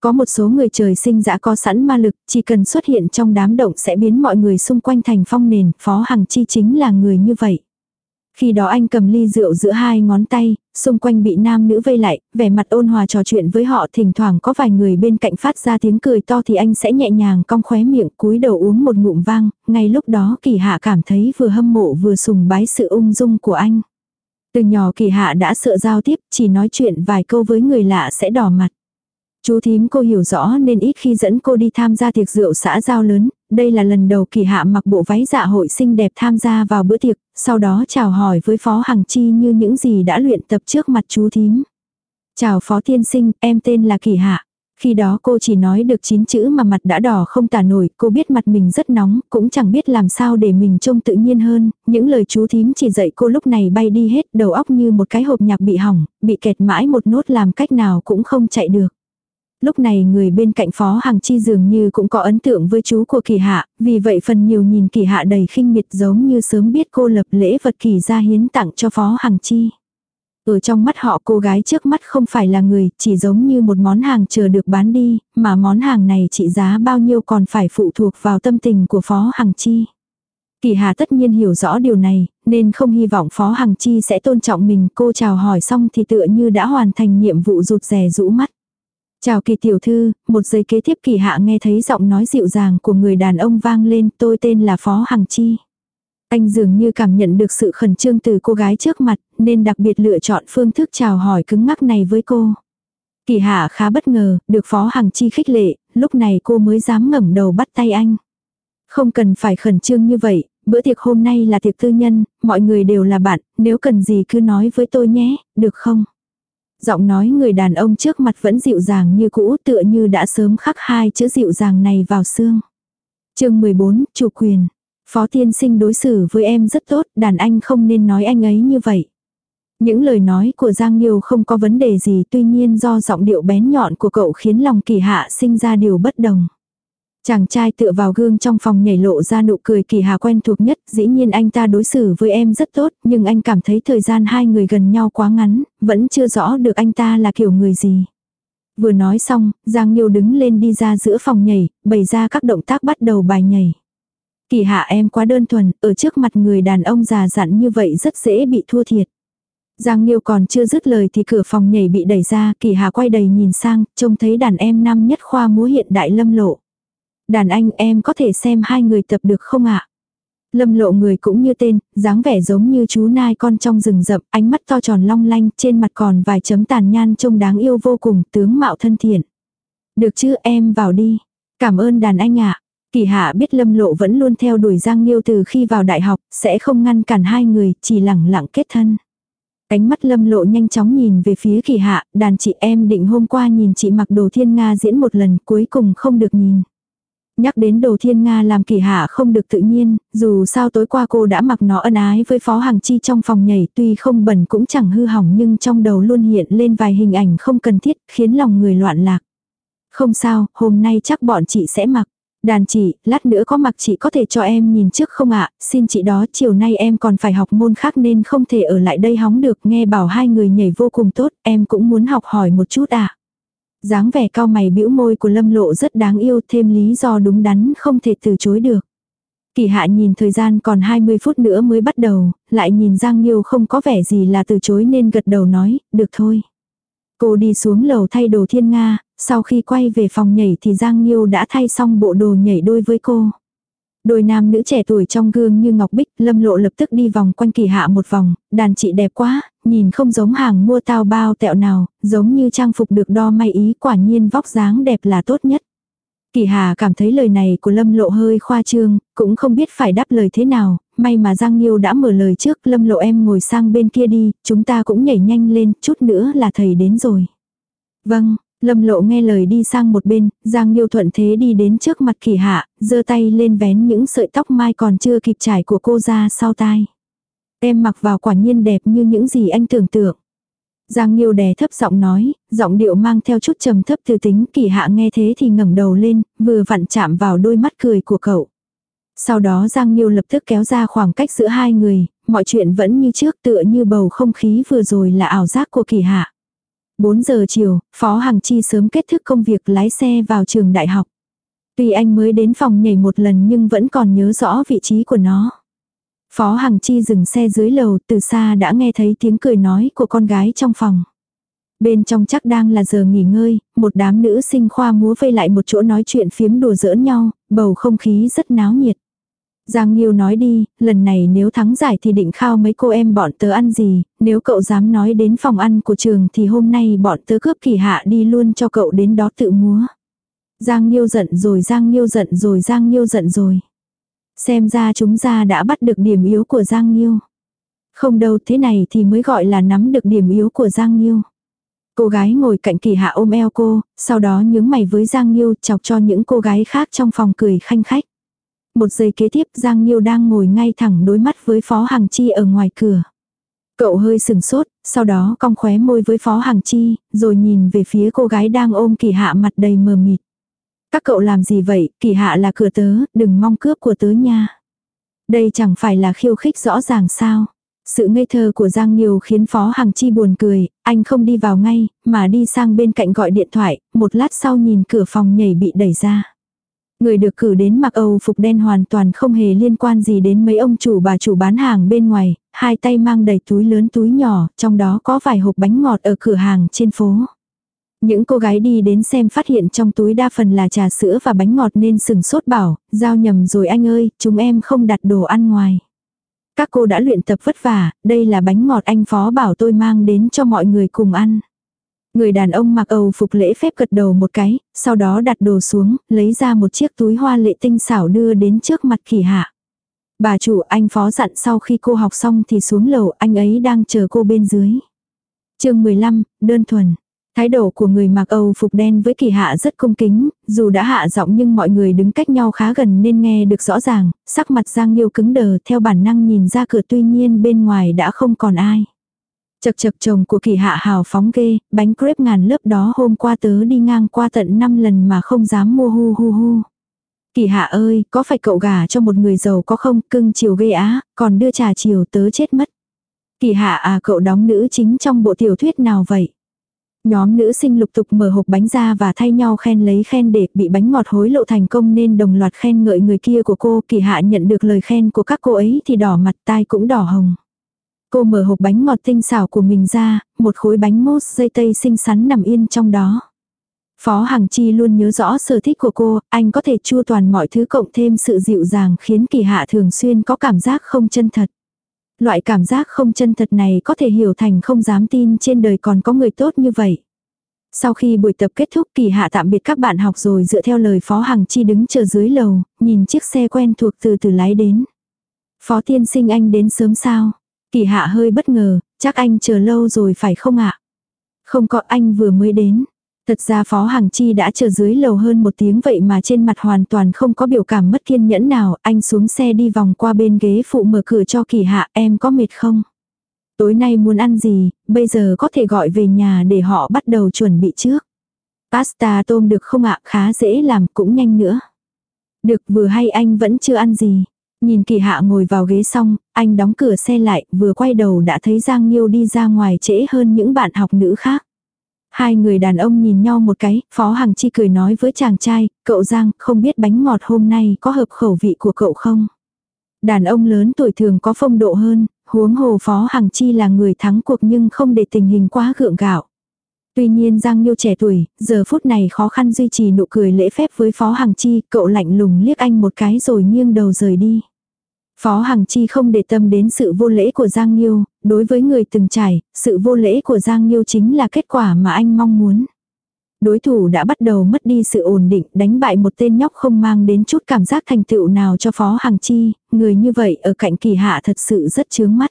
Có một số người trời sinh đã có sẵn ma lực, chỉ cần xuất hiện trong đám động sẽ biến mọi người xung quanh thành phong nền, Phó Hằng Chi chính là người như vậy. Khi đó anh cầm ly rượu giữa hai ngón tay, xung quanh bị nam nữ vây lại, vẻ mặt ôn hòa trò chuyện với họ thỉnh thoảng có vài người bên cạnh phát ra tiếng cười to thì anh sẽ nhẹ nhàng cong khóe miệng cúi đầu uống một ngụm vang, ngay lúc đó kỳ hạ cảm thấy vừa hâm mộ vừa sùng bái sự ung dung của anh. Từ nhỏ kỳ hạ đã sợ giao tiếp, chỉ nói chuyện vài câu với người lạ sẽ đỏ mặt. Chú thím cô hiểu rõ nên ít khi dẫn cô đi tham gia tiệc rượu xã giao lớn, đây là lần đầu kỳ hạ mặc bộ váy dạ hội xinh đẹp tham gia vào bữa tiệc, sau đó chào hỏi với Phó Hằng Chi như những gì đã luyện tập trước mặt chú thím. Chào Phó Tiên Sinh, em tên là Kỳ Hạ. Khi đó cô chỉ nói được 9 chữ mà mặt đã đỏ không tả nổi, cô biết mặt mình rất nóng, cũng chẳng biết làm sao để mình trông tự nhiên hơn, những lời chú thím chỉ dạy cô lúc này bay đi hết, đầu óc như một cái hộp nhạc bị hỏng, bị kẹt mãi một nốt làm cách nào cũng không chạy được. Lúc này người bên cạnh Phó Hằng Chi dường như cũng có ấn tượng với chú của kỳ hạ, vì vậy phần nhiều nhìn kỳ hạ đầy khinh miệt giống như sớm biết cô lập lễ vật kỳ ra hiến tặng cho Phó Hằng Chi. Ở trong mắt họ cô gái trước mắt không phải là người, chỉ giống như một món hàng chờ được bán đi, mà món hàng này trị giá bao nhiêu còn phải phụ thuộc vào tâm tình của Phó Hằng Chi. Kỳ Hà tất nhiên hiểu rõ điều này, nên không hy vọng Phó Hằng Chi sẽ tôn trọng mình. Cô chào hỏi xong thì tựa như đã hoàn thành nhiệm vụ rụt rè rũ mắt. Chào kỳ tiểu thư, một giây kế tiếp kỳ hạ nghe thấy giọng nói dịu dàng của người đàn ông vang lên tôi tên là Phó Hằng Chi. Anh dường như cảm nhận được sự khẩn trương từ cô gái trước mặt nên đặc biệt lựa chọn phương thức chào hỏi cứng ngắc này với cô. Kỳ hạ khá bất ngờ, được Phó Hằng Chi khích lệ, lúc này cô mới dám ngẩng đầu bắt tay anh. Không cần phải khẩn trương như vậy, bữa tiệc hôm nay là tiệc tư nhân, mọi người đều là bạn, nếu cần gì cứ nói với tôi nhé, được không? Giọng nói người đàn ông trước mặt vẫn dịu dàng như cũ tựa như đã sớm khắc hai chữ dịu dàng này vào xương. chương 14, chủ quyền. Phó tiên sinh đối xử với em rất tốt, đàn anh không nên nói anh ấy như vậy. Những lời nói của Giang Nhiêu không có vấn đề gì tuy nhiên do giọng điệu bén nhọn của cậu khiến lòng kỳ hạ sinh ra điều bất đồng. Chàng trai tựa vào gương trong phòng nhảy lộ ra nụ cười kỳ hà quen thuộc nhất, dĩ nhiên anh ta đối xử với em rất tốt, nhưng anh cảm thấy thời gian hai người gần nhau quá ngắn, vẫn chưa rõ được anh ta là kiểu người gì. Vừa nói xong, Giang Nhiêu đứng lên đi ra giữa phòng nhảy, bày ra các động tác bắt đầu bài nhảy. Kỳ hạ em quá đơn thuần, ở trước mặt người đàn ông già dặn như vậy rất dễ bị thua thiệt. Giang Nhiêu còn chưa dứt lời thì cửa phòng nhảy bị đẩy ra, kỳ hà quay đầy nhìn sang, trông thấy đàn em năm nhất khoa múa hiện đại lâm lộ. Đàn anh em có thể xem hai người tập được không ạ? Lâm lộ người cũng như tên, dáng vẻ giống như chú nai con trong rừng rậm, ánh mắt to tròn long lanh, trên mặt còn vài chấm tàn nhan trông đáng yêu vô cùng, tướng mạo thân thiện. Được chứ em vào đi. Cảm ơn đàn anh ạ. Kỳ hạ biết lâm lộ vẫn luôn theo đuổi Giang Nhiêu từ khi vào đại học, sẽ không ngăn cản hai người, chỉ lẳng lặng kết thân. Ánh mắt lâm lộ nhanh chóng nhìn về phía kỳ hạ, đàn chị em định hôm qua nhìn chị mặc đồ thiên Nga diễn một lần cuối cùng không được nhìn. Nhắc đến đồ thiên Nga làm kỳ hạ không được tự nhiên, dù sao tối qua cô đã mặc nó ân ái với Phó hàng Chi trong phòng nhảy tuy không bẩn cũng chẳng hư hỏng nhưng trong đầu luôn hiện lên vài hình ảnh không cần thiết khiến lòng người loạn lạc. Không sao, hôm nay chắc bọn chị sẽ mặc. Đàn chị, lát nữa có mặc chị có thể cho em nhìn trước không ạ, xin chị đó chiều nay em còn phải học môn khác nên không thể ở lại đây hóng được, nghe bảo hai người nhảy vô cùng tốt, em cũng muốn học hỏi một chút ạ. À dáng vẻ cao mày bĩu môi của lâm lộ rất đáng yêu thêm lý do đúng đắn không thể từ chối được. Kỳ hạ nhìn thời gian còn 20 phút nữa mới bắt đầu, lại nhìn Giang Nhiêu không có vẻ gì là từ chối nên gật đầu nói, được thôi. Cô đi xuống lầu thay đồ thiên Nga, sau khi quay về phòng nhảy thì Giang Nhiêu đã thay xong bộ đồ nhảy đôi với cô. Đôi nam nữ trẻ tuổi trong gương như ngọc bích, lâm lộ lập tức đi vòng quanh kỳ hạ một vòng, đàn chị đẹp quá, nhìn không giống hàng mua tao bao tẹo nào, giống như trang phục được đo may ý quả nhiên vóc dáng đẹp là tốt nhất. Kỳ Hà cảm thấy lời này của Lâm Lộ hơi khoa trương, cũng không biết phải đáp lời thế nào, may mà Giang Nhiêu đã mở lời trước, Lâm Lộ em ngồi sang bên kia đi, chúng ta cũng nhảy nhanh lên, chút nữa là thầy đến rồi. Vâng, Lâm lộ nghe lời đi sang một bên, Giang Nhiêu thuận thế đi đến trước mặt kỳ hạ, giơ tay lên vén những sợi tóc mai còn chưa kịp trải của cô ra sau tai. Em mặc vào quả nhiên đẹp như những gì anh tưởng tượng. Giang Nhiêu đè thấp giọng nói, giọng điệu mang theo chút trầm thấp từ tính kỳ hạ nghe thế thì ngẩng đầu lên, vừa vặn chạm vào đôi mắt cười của cậu. Sau đó Giang Nhiêu lập tức kéo ra khoảng cách giữa hai người, mọi chuyện vẫn như trước tựa như bầu không khí vừa rồi là ảo giác của kỳ hạ. 4 giờ chiều, Phó Hằng Chi sớm kết thúc công việc lái xe vào trường đại học. Tuy anh mới đến phòng nhảy một lần nhưng vẫn còn nhớ rõ vị trí của nó. Phó Hằng Chi dừng xe dưới lầu từ xa đã nghe thấy tiếng cười nói của con gái trong phòng. Bên trong chắc đang là giờ nghỉ ngơi, một đám nữ sinh khoa múa vây lại một chỗ nói chuyện phiếm đùa giỡn nhau, bầu không khí rất náo nhiệt. Giang Nghiêu nói đi, lần này nếu thắng giải thì định khao mấy cô em bọn tớ ăn gì, nếu cậu dám nói đến phòng ăn của trường thì hôm nay bọn tớ cướp kỳ hạ đi luôn cho cậu đến đó tự múa. Giang Nghiêu giận rồi Giang Nghiêu giận rồi Giang Nghiêu giận rồi. Xem ra chúng ta đã bắt được điểm yếu của Giang Nghiêu. Không đâu thế này thì mới gọi là nắm được điểm yếu của Giang Nghiêu. Cô gái ngồi cạnh kỳ hạ ôm eo cô, sau đó nhướng mày với Giang Nghiêu chọc cho những cô gái khác trong phòng cười khanh khách. Một giây kế tiếp Giang Nhiêu đang ngồi ngay thẳng đối mắt với Phó Hằng Chi ở ngoài cửa. Cậu hơi sừng sốt, sau đó cong khóe môi với Phó Hằng Chi, rồi nhìn về phía cô gái đang ôm kỳ hạ mặt đầy mờ mịt. Các cậu làm gì vậy, kỳ hạ là cửa tớ, đừng mong cướp của tớ nha. Đây chẳng phải là khiêu khích rõ ràng sao. Sự ngây thơ của Giang Nhiều khiến Phó Hằng Chi buồn cười, anh không đi vào ngay, mà đi sang bên cạnh gọi điện thoại, một lát sau nhìn cửa phòng nhảy bị đẩy ra. Người được cử đến mặc Âu phục đen hoàn toàn không hề liên quan gì đến mấy ông chủ bà chủ bán hàng bên ngoài, hai tay mang đầy túi lớn túi nhỏ, trong đó có vài hộp bánh ngọt ở cửa hàng trên phố. Những cô gái đi đến xem phát hiện trong túi đa phần là trà sữa và bánh ngọt nên sừng sốt bảo, giao nhầm rồi anh ơi, chúng em không đặt đồ ăn ngoài. Các cô đã luyện tập vất vả, đây là bánh ngọt anh phó bảo tôi mang đến cho mọi người cùng ăn. Người đàn ông mặc Âu phục lễ phép gật đầu một cái, sau đó đặt đồ xuống, lấy ra một chiếc túi hoa lệ tinh xảo đưa đến trước mặt kỳ hạ. Bà chủ anh phó dặn sau khi cô học xong thì xuống lầu anh ấy đang chờ cô bên dưới. chương 15, đơn thuần. Thái độ của người mặc Âu phục đen với kỳ hạ rất cung kính, dù đã hạ giọng nhưng mọi người đứng cách nhau khá gần nên nghe được rõ ràng, sắc mặt Giang Nhiêu cứng đờ theo bản năng nhìn ra cửa tuy nhiên bên ngoài đã không còn ai. Chật chật chồng của kỳ hạ hào phóng ghê, bánh crepe ngàn lớp đó hôm qua tớ đi ngang qua tận 5 lần mà không dám mua hu hu hu. Kỳ hạ ơi, có phải cậu gả cho một người giàu có không, cưng chiều ghê á, còn đưa trà chiều tớ chết mất. Kỳ hạ à cậu đóng nữ chính trong bộ tiểu thuyết nào vậy? Nhóm nữ sinh lục tục mở hộp bánh ra và thay nhau khen lấy khen để bị bánh ngọt hối lộ thành công nên đồng loạt khen ngợi người kia của cô. Kỳ hạ nhận được lời khen của các cô ấy thì đỏ mặt tai cũng đỏ hồng. Cô mở hộp bánh ngọt tinh xảo của mình ra, một khối bánh mousse dây tây xinh xắn nằm yên trong đó. Phó Hằng Chi luôn nhớ rõ sở thích của cô, anh có thể chua toàn mọi thứ cộng thêm sự dịu dàng khiến kỳ hạ thường xuyên có cảm giác không chân thật. Loại cảm giác không chân thật này có thể hiểu thành không dám tin trên đời còn có người tốt như vậy. Sau khi buổi tập kết thúc kỳ hạ tạm biệt các bạn học rồi dựa theo lời Phó Hằng Chi đứng chờ dưới lầu, nhìn chiếc xe quen thuộc từ từ lái đến. Phó tiên sinh anh đến sớm sao? Kỳ hạ hơi bất ngờ, chắc anh chờ lâu rồi phải không ạ? Không có anh vừa mới đến. Thật ra Phó Hằng Chi đã chờ dưới lầu hơn một tiếng vậy mà trên mặt hoàn toàn không có biểu cảm mất kiên nhẫn nào. Anh xuống xe đi vòng qua bên ghế phụ mở cửa cho kỳ hạ em có mệt không? Tối nay muốn ăn gì, bây giờ có thể gọi về nhà để họ bắt đầu chuẩn bị trước. Pasta tôm được không ạ, khá dễ làm cũng nhanh nữa. Được vừa hay anh vẫn chưa ăn gì. Nhìn kỳ hạ ngồi vào ghế xong, anh đóng cửa xe lại, vừa quay đầu đã thấy Giang Nhiêu đi ra ngoài trễ hơn những bạn học nữ khác. Hai người đàn ông nhìn nhau một cái, Phó Hằng Chi cười nói với chàng trai, cậu Giang, không biết bánh ngọt hôm nay có hợp khẩu vị của cậu không? Đàn ông lớn tuổi thường có phong độ hơn, huống hồ Phó Hằng Chi là người thắng cuộc nhưng không để tình hình quá gượng gạo. Tuy nhiên Giang Nhiêu trẻ tuổi, giờ phút này khó khăn duy trì nụ cười lễ phép với Phó Hằng Chi, cậu lạnh lùng liếc anh một cái rồi nghiêng đầu rời đi. Phó Hằng Chi không để tâm đến sự vô lễ của Giang Nhiêu, đối với người từng trải, sự vô lễ của Giang Nhiêu chính là kết quả mà anh mong muốn. Đối thủ đã bắt đầu mất đi sự ổn định, đánh bại một tên nhóc không mang đến chút cảm giác thành tựu nào cho Phó Hằng Chi, người như vậy ở cạnh kỳ hạ thật sự rất chướng mắt.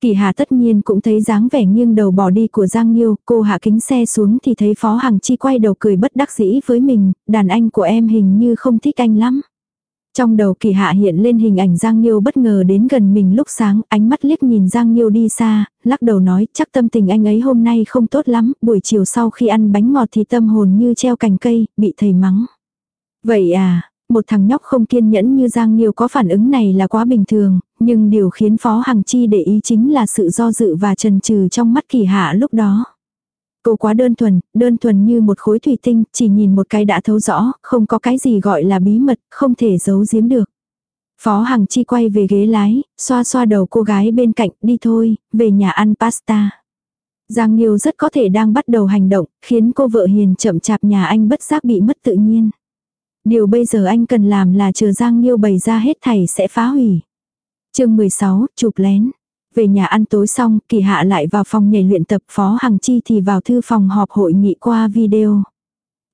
Kỳ Hà tất nhiên cũng thấy dáng vẻ nghiêng đầu bỏ đi của Giang Nhiêu, cô hạ kính xe xuống thì thấy Phó Hằng Chi quay đầu cười bất đắc dĩ với mình, đàn anh của em hình như không thích anh lắm. Trong đầu kỳ hạ hiện lên hình ảnh Giang Nhiêu bất ngờ đến gần mình lúc sáng, ánh mắt liếc nhìn Giang Nhiêu đi xa, lắc đầu nói chắc tâm tình anh ấy hôm nay không tốt lắm, buổi chiều sau khi ăn bánh ngọt thì tâm hồn như treo cành cây, bị thầy mắng. Vậy à, một thằng nhóc không kiên nhẫn như Giang Nhiêu có phản ứng này là quá bình thường, nhưng điều khiến Phó Hằng Chi để ý chính là sự do dự và trần trừ trong mắt kỳ hạ lúc đó. Cô quá đơn thuần, đơn thuần như một khối thủy tinh, chỉ nhìn một cái đã thấu rõ, không có cái gì gọi là bí mật, không thể giấu giếm được. Phó Hằng Chi quay về ghế lái, xoa xoa đầu cô gái bên cạnh, đi thôi, về nhà ăn pasta. Giang Nhiêu rất có thể đang bắt đầu hành động, khiến cô vợ hiền chậm chạp nhà anh bất giác bị mất tự nhiên. Điều bây giờ anh cần làm là chờ Giang Nhiêu bày ra hết thảy sẽ phá hủy chương 16, chụp lén. Về nhà ăn tối xong, kỳ hạ lại vào phòng nhảy luyện tập phó Hằng Chi thì vào thư phòng họp hội nghị qua video.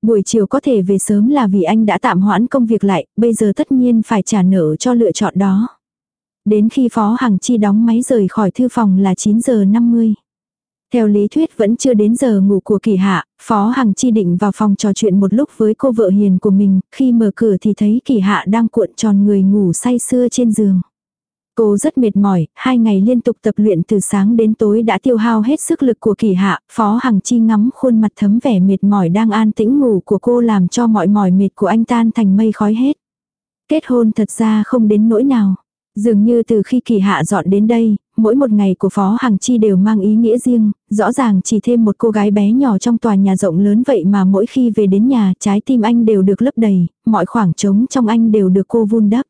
Buổi chiều có thể về sớm là vì anh đã tạm hoãn công việc lại, bây giờ tất nhiên phải trả nợ cho lựa chọn đó. Đến khi Phó Hằng Chi đóng máy rời khỏi thư phòng là 9 giờ 50. Theo lý thuyết vẫn chưa đến giờ ngủ của kỳ hạ, Phó Hằng Chi định vào phòng trò chuyện một lúc với cô vợ hiền của mình, khi mở cửa thì thấy kỳ hạ đang cuộn tròn người ngủ say sưa trên giường. Cô rất mệt mỏi, hai ngày liên tục tập luyện từ sáng đến tối đã tiêu hao hết sức lực của kỳ hạ, Phó Hằng Chi ngắm khuôn mặt thấm vẻ mệt mỏi đang an tĩnh ngủ của cô làm cho mọi mỏi mệt của anh tan thành mây khói hết. Kết hôn thật ra không đến nỗi nào. Dường như từ khi kỳ hạ dọn đến đây, mỗi một ngày của Phó Hằng Chi đều mang ý nghĩa riêng, rõ ràng chỉ thêm một cô gái bé nhỏ trong tòa nhà rộng lớn vậy mà mỗi khi về đến nhà trái tim anh đều được lấp đầy, mọi khoảng trống trong anh đều được cô vun đắp.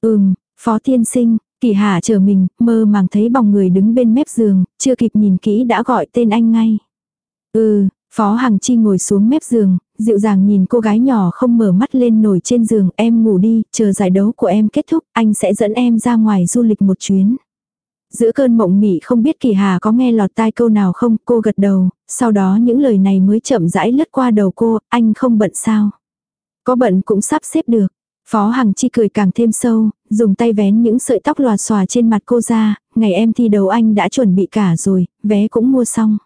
Ừm, Phó Tiên Sinh, Kỳ Hà chờ mình, mơ màng thấy bóng người đứng bên mép giường, chưa kịp nhìn kỹ đã gọi tên anh ngay. Ừ, Phó Hằng Chi ngồi xuống mép giường, dịu dàng nhìn cô gái nhỏ không mở mắt lên nổi trên giường, em ngủ đi, chờ giải đấu của em kết thúc, anh sẽ dẫn em ra ngoài du lịch một chuyến. Giữa cơn mộng mị không biết Kỳ Hà có nghe lọt tai câu nào không, cô gật đầu, sau đó những lời này mới chậm rãi lướt qua đầu cô, anh không bận sao. Có bận cũng sắp xếp được. Phó Hằng Chi cười càng thêm sâu, dùng tay vén những sợi tóc lòa xòa trên mặt cô ra, ngày em thi đấu anh đã chuẩn bị cả rồi, vé cũng mua xong.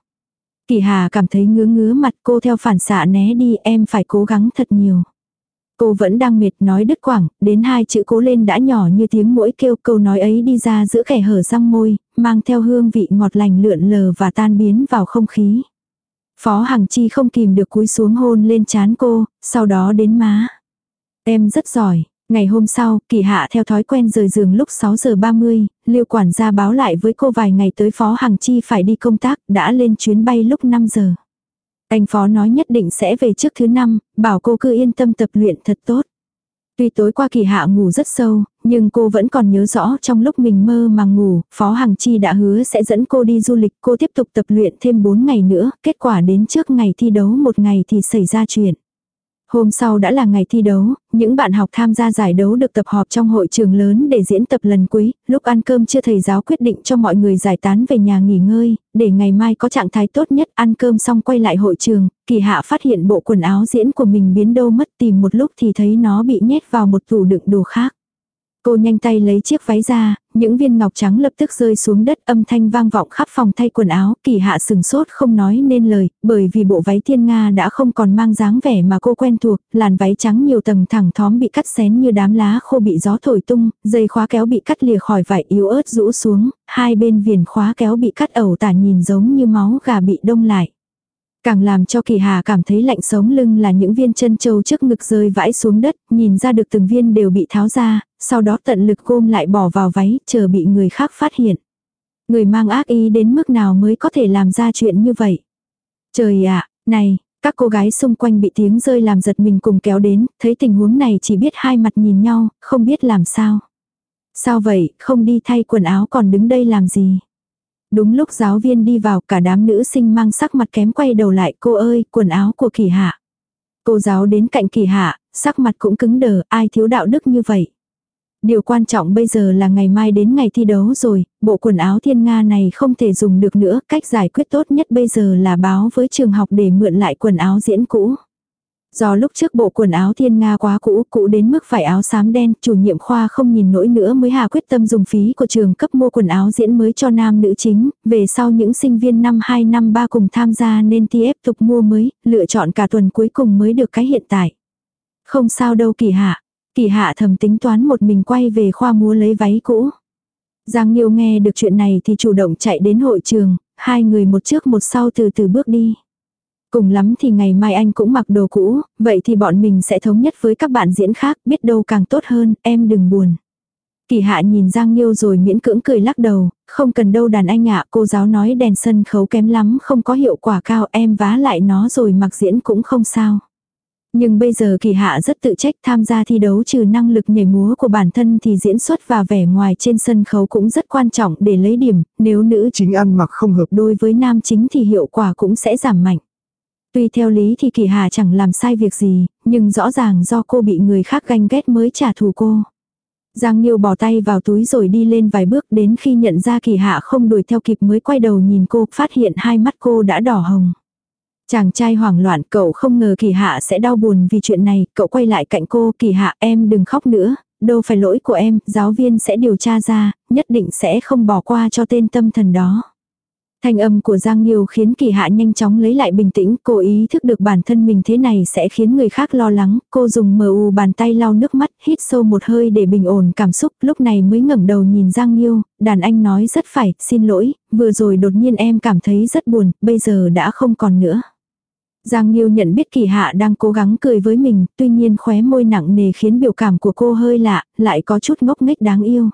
Kỳ Hà cảm thấy ngứa ngứa mặt cô theo phản xạ né đi em phải cố gắng thật nhiều. Cô vẫn đang mệt nói đứt quảng, đến hai chữ cố lên đã nhỏ như tiếng mũi kêu câu nói ấy đi ra giữa kẻ hở răng môi, mang theo hương vị ngọt lành lượn lờ và tan biến vào không khí. Phó Hằng Chi không kìm được cúi xuống hôn lên chán cô, sau đó đến má. Em rất giỏi. Ngày hôm sau, kỳ hạ theo thói quen rời giường lúc 6 giờ 30, liêu quản gia báo lại với cô vài ngày tới Phó Hằng Chi phải đi công tác, đã lên chuyến bay lúc 5 giờ. Anh Phó nói nhất định sẽ về trước thứ năm, bảo cô cứ yên tâm tập luyện thật tốt. Tuy tối qua kỳ hạ ngủ rất sâu, nhưng cô vẫn còn nhớ rõ trong lúc mình mơ mà ngủ, Phó Hằng Chi đã hứa sẽ dẫn cô đi du lịch, cô tiếp tục tập luyện thêm 4 ngày nữa, kết quả đến trước ngày thi đấu một ngày thì xảy ra chuyện. Hôm sau đã là ngày thi đấu, những bạn học tham gia giải đấu được tập họp trong hội trường lớn để diễn tập lần cuối, lúc ăn cơm chưa thầy giáo quyết định cho mọi người giải tán về nhà nghỉ ngơi, để ngày mai có trạng thái tốt nhất ăn cơm xong quay lại hội trường, kỳ hạ phát hiện bộ quần áo diễn của mình biến đâu mất tìm một lúc thì thấy nó bị nhét vào một tủ đựng đồ khác. Cô nhanh tay lấy chiếc váy ra, những viên ngọc trắng lập tức rơi xuống đất âm thanh vang vọng khắp phòng thay quần áo, kỳ hạ sừng sốt không nói nên lời, bởi vì bộ váy thiên Nga đã không còn mang dáng vẻ mà cô quen thuộc, làn váy trắng nhiều tầng thẳng thóm bị cắt xén như đám lá khô bị gió thổi tung, dây khóa kéo bị cắt lìa khỏi vải yếu ớt rũ xuống, hai bên viền khóa kéo bị cắt ẩu tả nhìn giống như máu gà bị đông lại. Càng làm cho kỳ hà cảm thấy lạnh sống lưng là những viên chân châu trước ngực rơi vãi xuống đất, nhìn ra được từng viên đều bị tháo ra, sau đó tận lực gom lại bỏ vào váy, chờ bị người khác phát hiện. Người mang ác ý đến mức nào mới có thể làm ra chuyện như vậy. Trời ạ, này, các cô gái xung quanh bị tiếng rơi làm giật mình cùng kéo đến, thấy tình huống này chỉ biết hai mặt nhìn nhau, không biết làm sao. Sao vậy, không đi thay quần áo còn đứng đây làm gì? Đúng lúc giáo viên đi vào cả đám nữ sinh mang sắc mặt kém quay đầu lại cô ơi, quần áo của kỳ hạ. Cô giáo đến cạnh kỳ hạ, sắc mặt cũng cứng đờ, ai thiếu đạo đức như vậy. Điều quan trọng bây giờ là ngày mai đến ngày thi đấu rồi, bộ quần áo thiên Nga này không thể dùng được nữa, cách giải quyết tốt nhất bây giờ là báo với trường học để mượn lại quần áo diễn cũ. Do lúc trước bộ quần áo thiên Nga quá cũ, cũ đến mức phải áo xám đen, chủ nhiệm khoa không nhìn nổi nữa mới hà quyết tâm dùng phí của trường cấp mua quần áo diễn mới cho nam nữ chính, về sau những sinh viên năm 2 năm 3 cùng tham gia nên tiếp tục mua mới, lựa chọn cả tuần cuối cùng mới được cái hiện tại. Không sao đâu kỳ hạ, kỳ hạ thầm tính toán một mình quay về khoa múa lấy váy cũ. Giang Nhiêu nghe được chuyện này thì chủ động chạy đến hội trường, hai người một trước một sau từ từ bước đi. Cùng lắm thì ngày mai anh cũng mặc đồ cũ, vậy thì bọn mình sẽ thống nhất với các bạn diễn khác, biết đâu càng tốt hơn, em đừng buồn. Kỳ hạ nhìn Giang Nhiêu rồi miễn cưỡng cười lắc đầu, không cần đâu đàn anh ạ, cô giáo nói đèn sân khấu kém lắm, không có hiệu quả cao, em vá lại nó rồi mặc diễn cũng không sao. Nhưng bây giờ kỳ hạ rất tự trách tham gia thi đấu trừ năng lực nhảy múa của bản thân thì diễn xuất và vẻ ngoài trên sân khấu cũng rất quan trọng để lấy điểm, nếu nữ chính ăn mặc không hợp đôi với nam chính thì hiệu quả cũng sẽ giảm mạnh. Tuy theo lý thì kỳ hà chẳng làm sai việc gì, nhưng rõ ràng do cô bị người khác ganh ghét mới trả thù cô. Giang Nhiêu bỏ tay vào túi rồi đi lên vài bước đến khi nhận ra kỳ hạ không đuổi theo kịp mới quay đầu nhìn cô, phát hiện hai mắt cô đã đỏ hồng. Chàng trai hoảng loạn, cậu không ngờ kỳ hạ sẽ đau buồn vì chuyện này, cậu quay lại cạnh cô, kỳ hạ em đừng khóc nữa, đâu phải lỗi của em, giáo viên sẽ điều tra ra, nhất định sẽ không bỏ qua cho tên tâm thần đó. Thanh âm của Giang nhiêu khiến kỳ hạ nhanh chóng lấy lại bình tĩnh, cô ý thức được bản thân mình thế này sẽ khiến người khác lo lắng, cô dùng mờ u bàn tay lau nước mắt, hít sâu một hơi để bình ổn cảm xúc, lúc này mới ngẩng đầu nhìn Giang nhiêu đàn anh nói rất phải, xin lỗi, vừa rồi đột nhiên em cảm thấy rất buồn, bây giờ đã không còn nữa. Giang Nghiêu nhận biết kỳ hạ đang cố gắng cười với mình, tuy nhiên khóe môi nặng nề khiến biểu cảm của cô hơi lạ, lại có chút ngốc nghếch đáng yêu.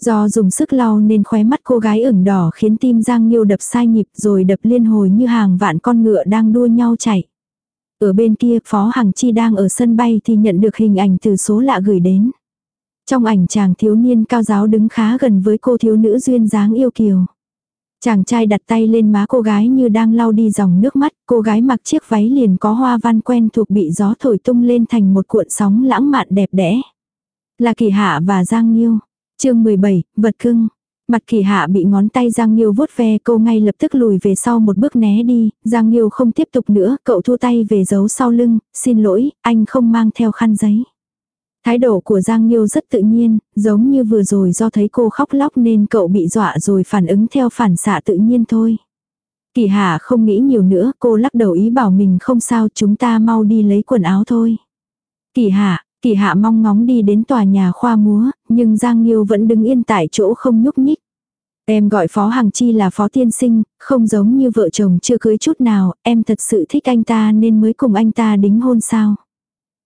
Do dùng sức lau nên khóe mắt cô gái ửng đỏ khiến tim Giang Nhiêu đập sai nhịp rồi đập liên hồi như hàng vạn con ngựa đang đua nhau chạy. Ở bên kia Phó Hằng Chi đang ở sân bay thì nhận được hình ảnh từ số lạ gửi đến. Trong ảnh chàng thiếu niên cao giáo đứng khá gần với cô thiếu nữ duyên dáng yêu kiều. Chàng trai đặt tay lên má cô gái như đang lau đi dòng nước mắt, cô gái mặc chiếc váy liền có hoa văn quen thuộc bị gió thổi tung lên thành một cuộn sóng lãng mạn đẹp đẽ. Là kỳ hạ và Giang Nhiêu chương 17, vật cưng. Mặt kỳ hạ bị ngón tay Giang nhiêu vuốt ve cô ngay lập tức lùi về sau một bước né đi, Giang nhiêu không tiếp tục nữa, cậu thua tay về giấu sau lưng, xin lỗi, anh không mang theo khăn giấy. Thái độ của Giang Nhiêu rất tự nhiên, giống như vừa rồi do thấy cô khóc lóc nên cậu bị dọa rồi phản ứng theo phản xạ tự nhiên thôi. Kỳ Hà không nghĩ nhiều nữa, cô lắc đầu ý bảo mình không sao chúng ta mau đi lấy quần áo thôi. Kỳ Hà, Kỳ hạ mong ngóng đi đến tòa nhà khoa múa, nhưng Giang Nhiêu vẫn đứng yên tại chỗ không nhúc nhích. Em gọi Phó Hằng Chi là Phó Tiên Sinh, không giống như vợ chồng chưa cưới chút nào, em thật sự thích anh ta nên mới cùng anh ta đính hôn sao.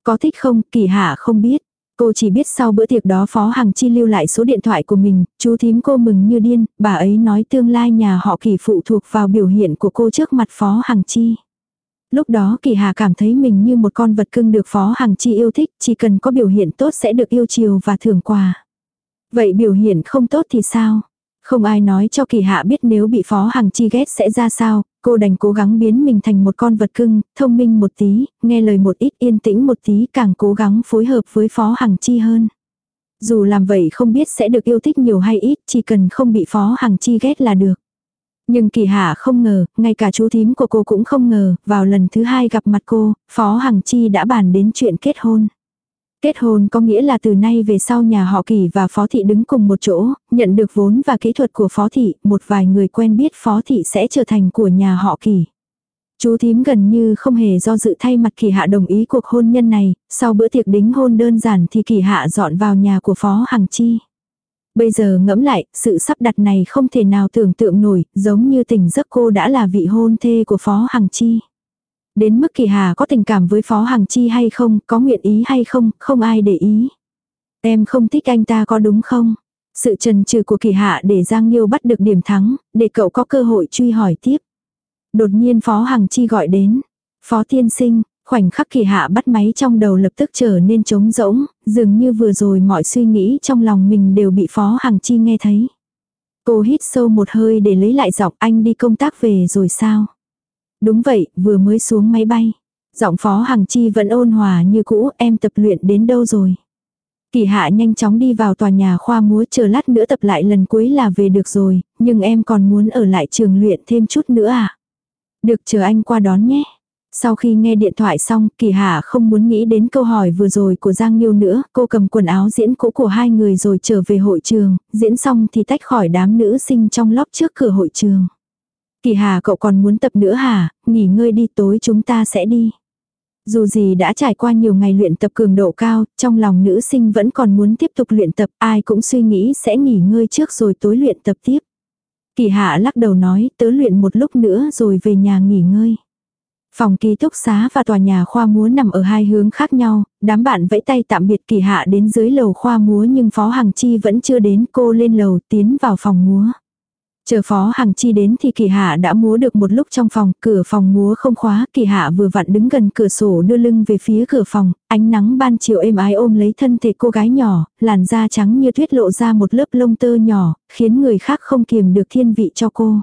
Có thích không, kỳ hạ không biết. Cô chỉ biết sau bữa tiệc đó Phó Hằng Chi lưu lại số điện thoại của mình, chú thím cô mừng như điên, bà ấy nói tương lai nhà họ kỳ phụ thuộc vào biểu hiện của cô trước mặt Phó Hằng Chi. Lúc đó kỳ hà cảm thấy mình như một con vật cưng được Phó Hằng Chi yêu thích, chỉ cần có biểu hiện tốt sẽ được yêu chiều và thưởng quà. Vậy biểu hiện không tốt thì sao? Không ai nói cho kỳ hạ biết nếu bị Phó Hằng Chi ghét sẽ ra sao, cô đành cố gắng biến mình thành một con vật cưng, thông minh một tí, nghe lời một ít yên tĩnh một tí càng cố gắng phối hợp với Phó Hằng Chi hơn. Dù làm vậy không biết sẽ được yêu thích nhiều hay ít, chỉ cần không bị Phó Hằng Chi ghét là được. Nhưng kỳ hạ không ngờ, ngay cả chú thím của cô cũng không ngờ, vào lần thứ hai gặp mặt cô, Phó Hằng Chi đã bàn đến chuyện kết hôn. Kết hôn có nghĩa là từ nay về sau nhà họ kỳ và phó thị đứng cùng một chỗ, nhận được vốn và kỹ thuật của phó thị, một vài người quen biết phó thị sẽ trở thành của nhà họ kỳ. Chú thím gần như không hề do dự thay mặt kỳ hạ đồng ý cuộc hôn nhân này, sau bữa tiệc đính hôn đơn giản thì kỳ hạ dọn vào nhà của phó Hằng Chi. Bây giờ ngẫm lại, sự sắp đặt này không thể nào tưởng tượng nổi, giống như tình giấc cô đã là vị hôn thê của phó Hằng Chi. Đến mức kỳ hà có tình cảm với Phó Hằng Chi hay không, có nguyện ý hay không, không ai để ý. Em không thích anh ta có đúng không? Sự trần trừ của kỳ hạ để Giang Nhiêu bắt được điểm thắng, để cậu có cơ hội truy hỏi tiếp. Đột nhiên Phó Hằng Chi gọi đến. Phó Tiên Sinh, khoảnh khắc kỳ hạ bắt máy trong đầu lập tức trở nên trống rỗng, dường như vừa rồi mọi suy nghĩ trong lòng mình đều bị Phó Hằng Chi nghe thấy. Cô hít sâu một hơi để lấy lại giọng anh đi công tác về rồi sao? Đúng vậy, vừa mới xuống máy bay. Giọng phó Hằng Chi vẫn ôn hòa như cũ, em tập luyện đến đâu rồi. Kỳ hạ nhanh chóng đi vào tòa nhà khoa múa chờ lát nữa tập lại lần cuối là về được rồi, nhưng em còn muốn ở lại trường luyện thêm chút nữa à. Được chờ anh qua đón nhé. Sau khi nghe điện thoại xong, Kỳ Hạ không muốn nghĩ đến câu hỏi vừa rồi của Giang Nhiêu nữa, cô cầm quần áo diễn cũ của hai người rồi trở về hội trường, diễn xong thì tách khỏi đám nữ sinh trong lóc trước cửa hội trường. Kỳ Hà cậu còn muốn tập nữa hả, nghỉ ngơi đi tối chúng ta sẽ đi. Dù gì đã trải qua nhiều ngày luyện tập cường độ cao, trong lòng nữ sinh vẫn còn muốn tiếp tục luyện tập, ai cũng suy nghĩ sẽ nghỉ ngơi trước rồi tối luyện tập tiếp. Kỳ hạ lắc đầu nói, tớ luyện một lúc nữa rồi về nhà nghỉ ngơi. Phòng ký túc xá và tòa nhà khoa múa nằm ở hai hướng khác nhau, đám bạn vẫy tay tạm biệt kỳ hạ đến dưới lầu khoa múa nhưng Phó Hằng Chi vẫn chưa đến cô lên lầu tiến vào phòng múa. Chờ phó Hằng Chi đến thì kỳ hạ đã múa được một lúc trong phòng, cửa phòng múa không khóa, kỳ hạ vừa vặn đứng gần cửa sổ đưa lưng về phía cửa phòng, ánh nắng ban chiều êm ái ôm lấy thân thể cô gái nhỏ, làn da trắng như tuyết lộ ra một lớp lông tơ nhỏ, khiến người khác không kiềm được thiên vị cho cô.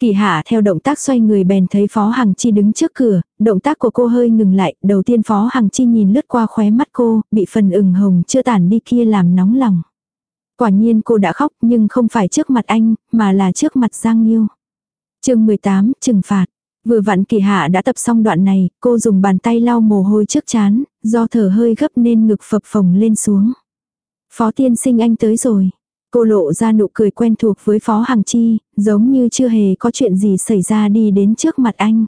Kỳ hạ theo động tác xoay người bèn thấy Phó Hằng Chi đứng trước cửa, động tác của cô hơi ngừng lại, đầu tiên Phó Hằng Chi nhìn lướt qua khóe mắt cô, bị phần ửng hồng chưa tản đi kia làm nóng lòng. Quả nhiên cô đã khóc nhưng không phải trước mặt anh, mà là trước mặt Giang Nhiêu. chương 18, trừng phạt. Vừa vặn kỳ hạ đã tập xong đoạn này, cô dùng bàn tay lau mồ hôi trước chán, do thở hơi gấp nên ngực phập phồng lên xuống. Phó tiên sinh anh tới rồi. Cô lộ ra nụ cười quen thuộc với Phó Hằng Chi, giống như chưa hề có chuyện gì xảy ra đi đến trước mặt anh.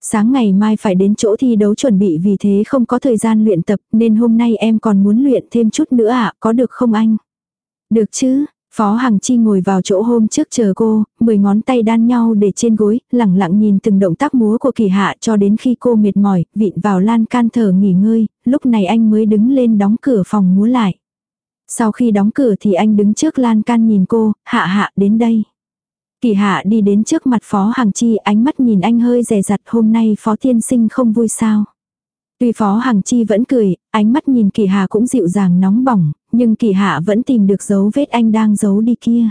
Sáng ngày mai phải đến chỗ thi đấu chuẩn bị vì thế không có thời gian luyện tập nên hôm nay em còn muốn luyện thêm chút nữa ạ, à, có được không anh? Được chứ, Phó Hằng Chi ngồi vào chỗ hôm trước chờ cô, mười ngón tay đan nhau để trên gối, lẳng lặng nhìn từng động tác múa của kỳ hạ cho đến khi cô mệt mỏi, vịn vào lan can thở nghỉ ngơi, lúc này anh mới đứng lên đóng cửa phòng múa lại. Sau khi đóng cửa thì anh đứng trước lan can nhìn cô, hạ hạ đến đây. Kỳ hạ đi đến trước mặt Phó Hằng Chi ánh mắt nhìn anh hơi rè rặt hôm nay Phó Tiên Sinh không vui sao. Tuy Phó Hằng Chi vẫn cười, ánh mắt nhìn Kỳ Hà cũng dịu dàng nóng bỏng, nhưng Kỳ Hạ vẫn tìm được dấu vết anh đang giấu đi kia.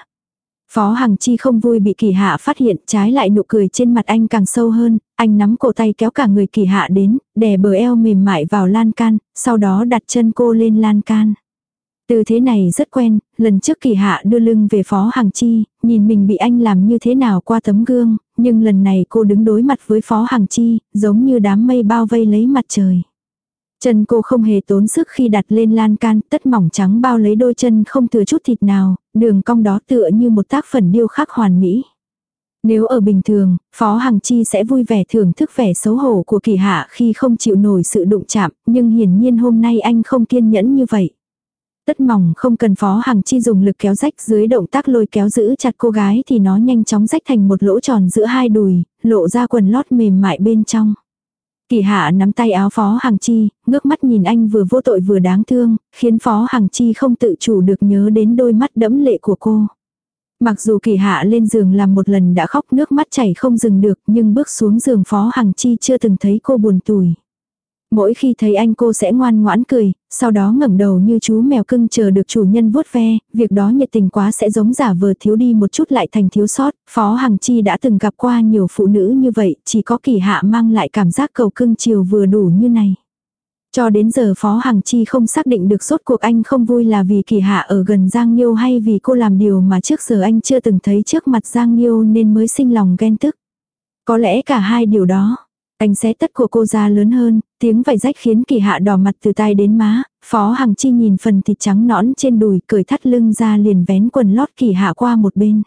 Phó Hằng Chi không vui bị Kỳ Hạ phát hiện, trái lại nụ cười trên mặt anh càng sâu hơn, anh nắm cổ tay kéo cả người Kỳ Hạ đến, đè bờ eo mềm mại vào lan can, sau đó đặt chân cô lên lan can. Từ thế này rất quen, lần trước kỳ hạ đưa lưng về phó hàng chi, nhìn mình bị anh làm như thế nào qua tấm gương, nhưng lần này cô đứng đối mặt với phó hàng chi, giống như đám mây bao vây lấy mặt trời. Chân cô không hề tốn sức khi đặt lên lan can, tất mỏng trắng bao lấy đôi chân không thừa chút thịt nào, đường cong đó tựa như một tác phẩm điêu khắc hoàn mỹ. Nếu ở bình thường, Phó Hằng Chi sẽ vui vẻ thưởng thức vẻ xấu hổ của kỳ hạ khi không chịu nổi sự đụng chạm, nhưng hiển nhiên hôm nay anh không kiên nhẫn như vậy. Tất mỏng không cần phó hàng chi dùng lực kéo rách dưới động tác lôi kéo giữ chặt cô gái thì nó nhanh chóng rách thành một lỗ tròn giữa hai đùi, lộ ra quần lót mềm mại bên trong. Kỳ hạ nắm tay áo phó hàng chi, ngước mắt nhìn anh vừa vô tội vừa đáng thương, khiến phó hàng chi không tự chủ được nhớ đến đôi mắt đẫm lệ của cô. Mặc dù kỳ hạ lên giường làm một lần đã khóc nước mắt chảy không dừng được nhưng bước xuống giường phó hằng chi chưa từng thấy cô buồn tủi. Mỗi khi thấy anh cô sẽ ngoan ngoãn cười, sau đó ngẩng đầu như chú mèo cưng chờ được chủ nhân vuốt ve, việc đó nhiệt tình quá sẽ giống giả vờ thiếu đi một chút lại thành thiếu sót. Phó Hằng Chi đã từng gặp qua nhiều phụ nữ như vậy, chỉ có kỳ hạ mang lại cảm giác cầu cưng chiều vừa đủ như này. Cho đến giờ Phó Hằng Chi không xác định được rốt cuộc anh không vui là vì kỳ hạ ở gần Giang Nhiêu hay vì cô làm điều mà trước giờ anh chưa từng thấy trước mặt Giang Nhiêu nên mới sinh lòng ghen tức. Có lẽ cả hai điều đó. Anh sẽ tất của cô ra lớn hơn, tiếng vải rách khiến kỳ hạ đỏ mặt từ tai đến má, Phó Hằng Chi nhìn phần thịt trắng nõn trên đùi cởi thắt lưng ra liền vén quần lót kỳ hạ qua một bên.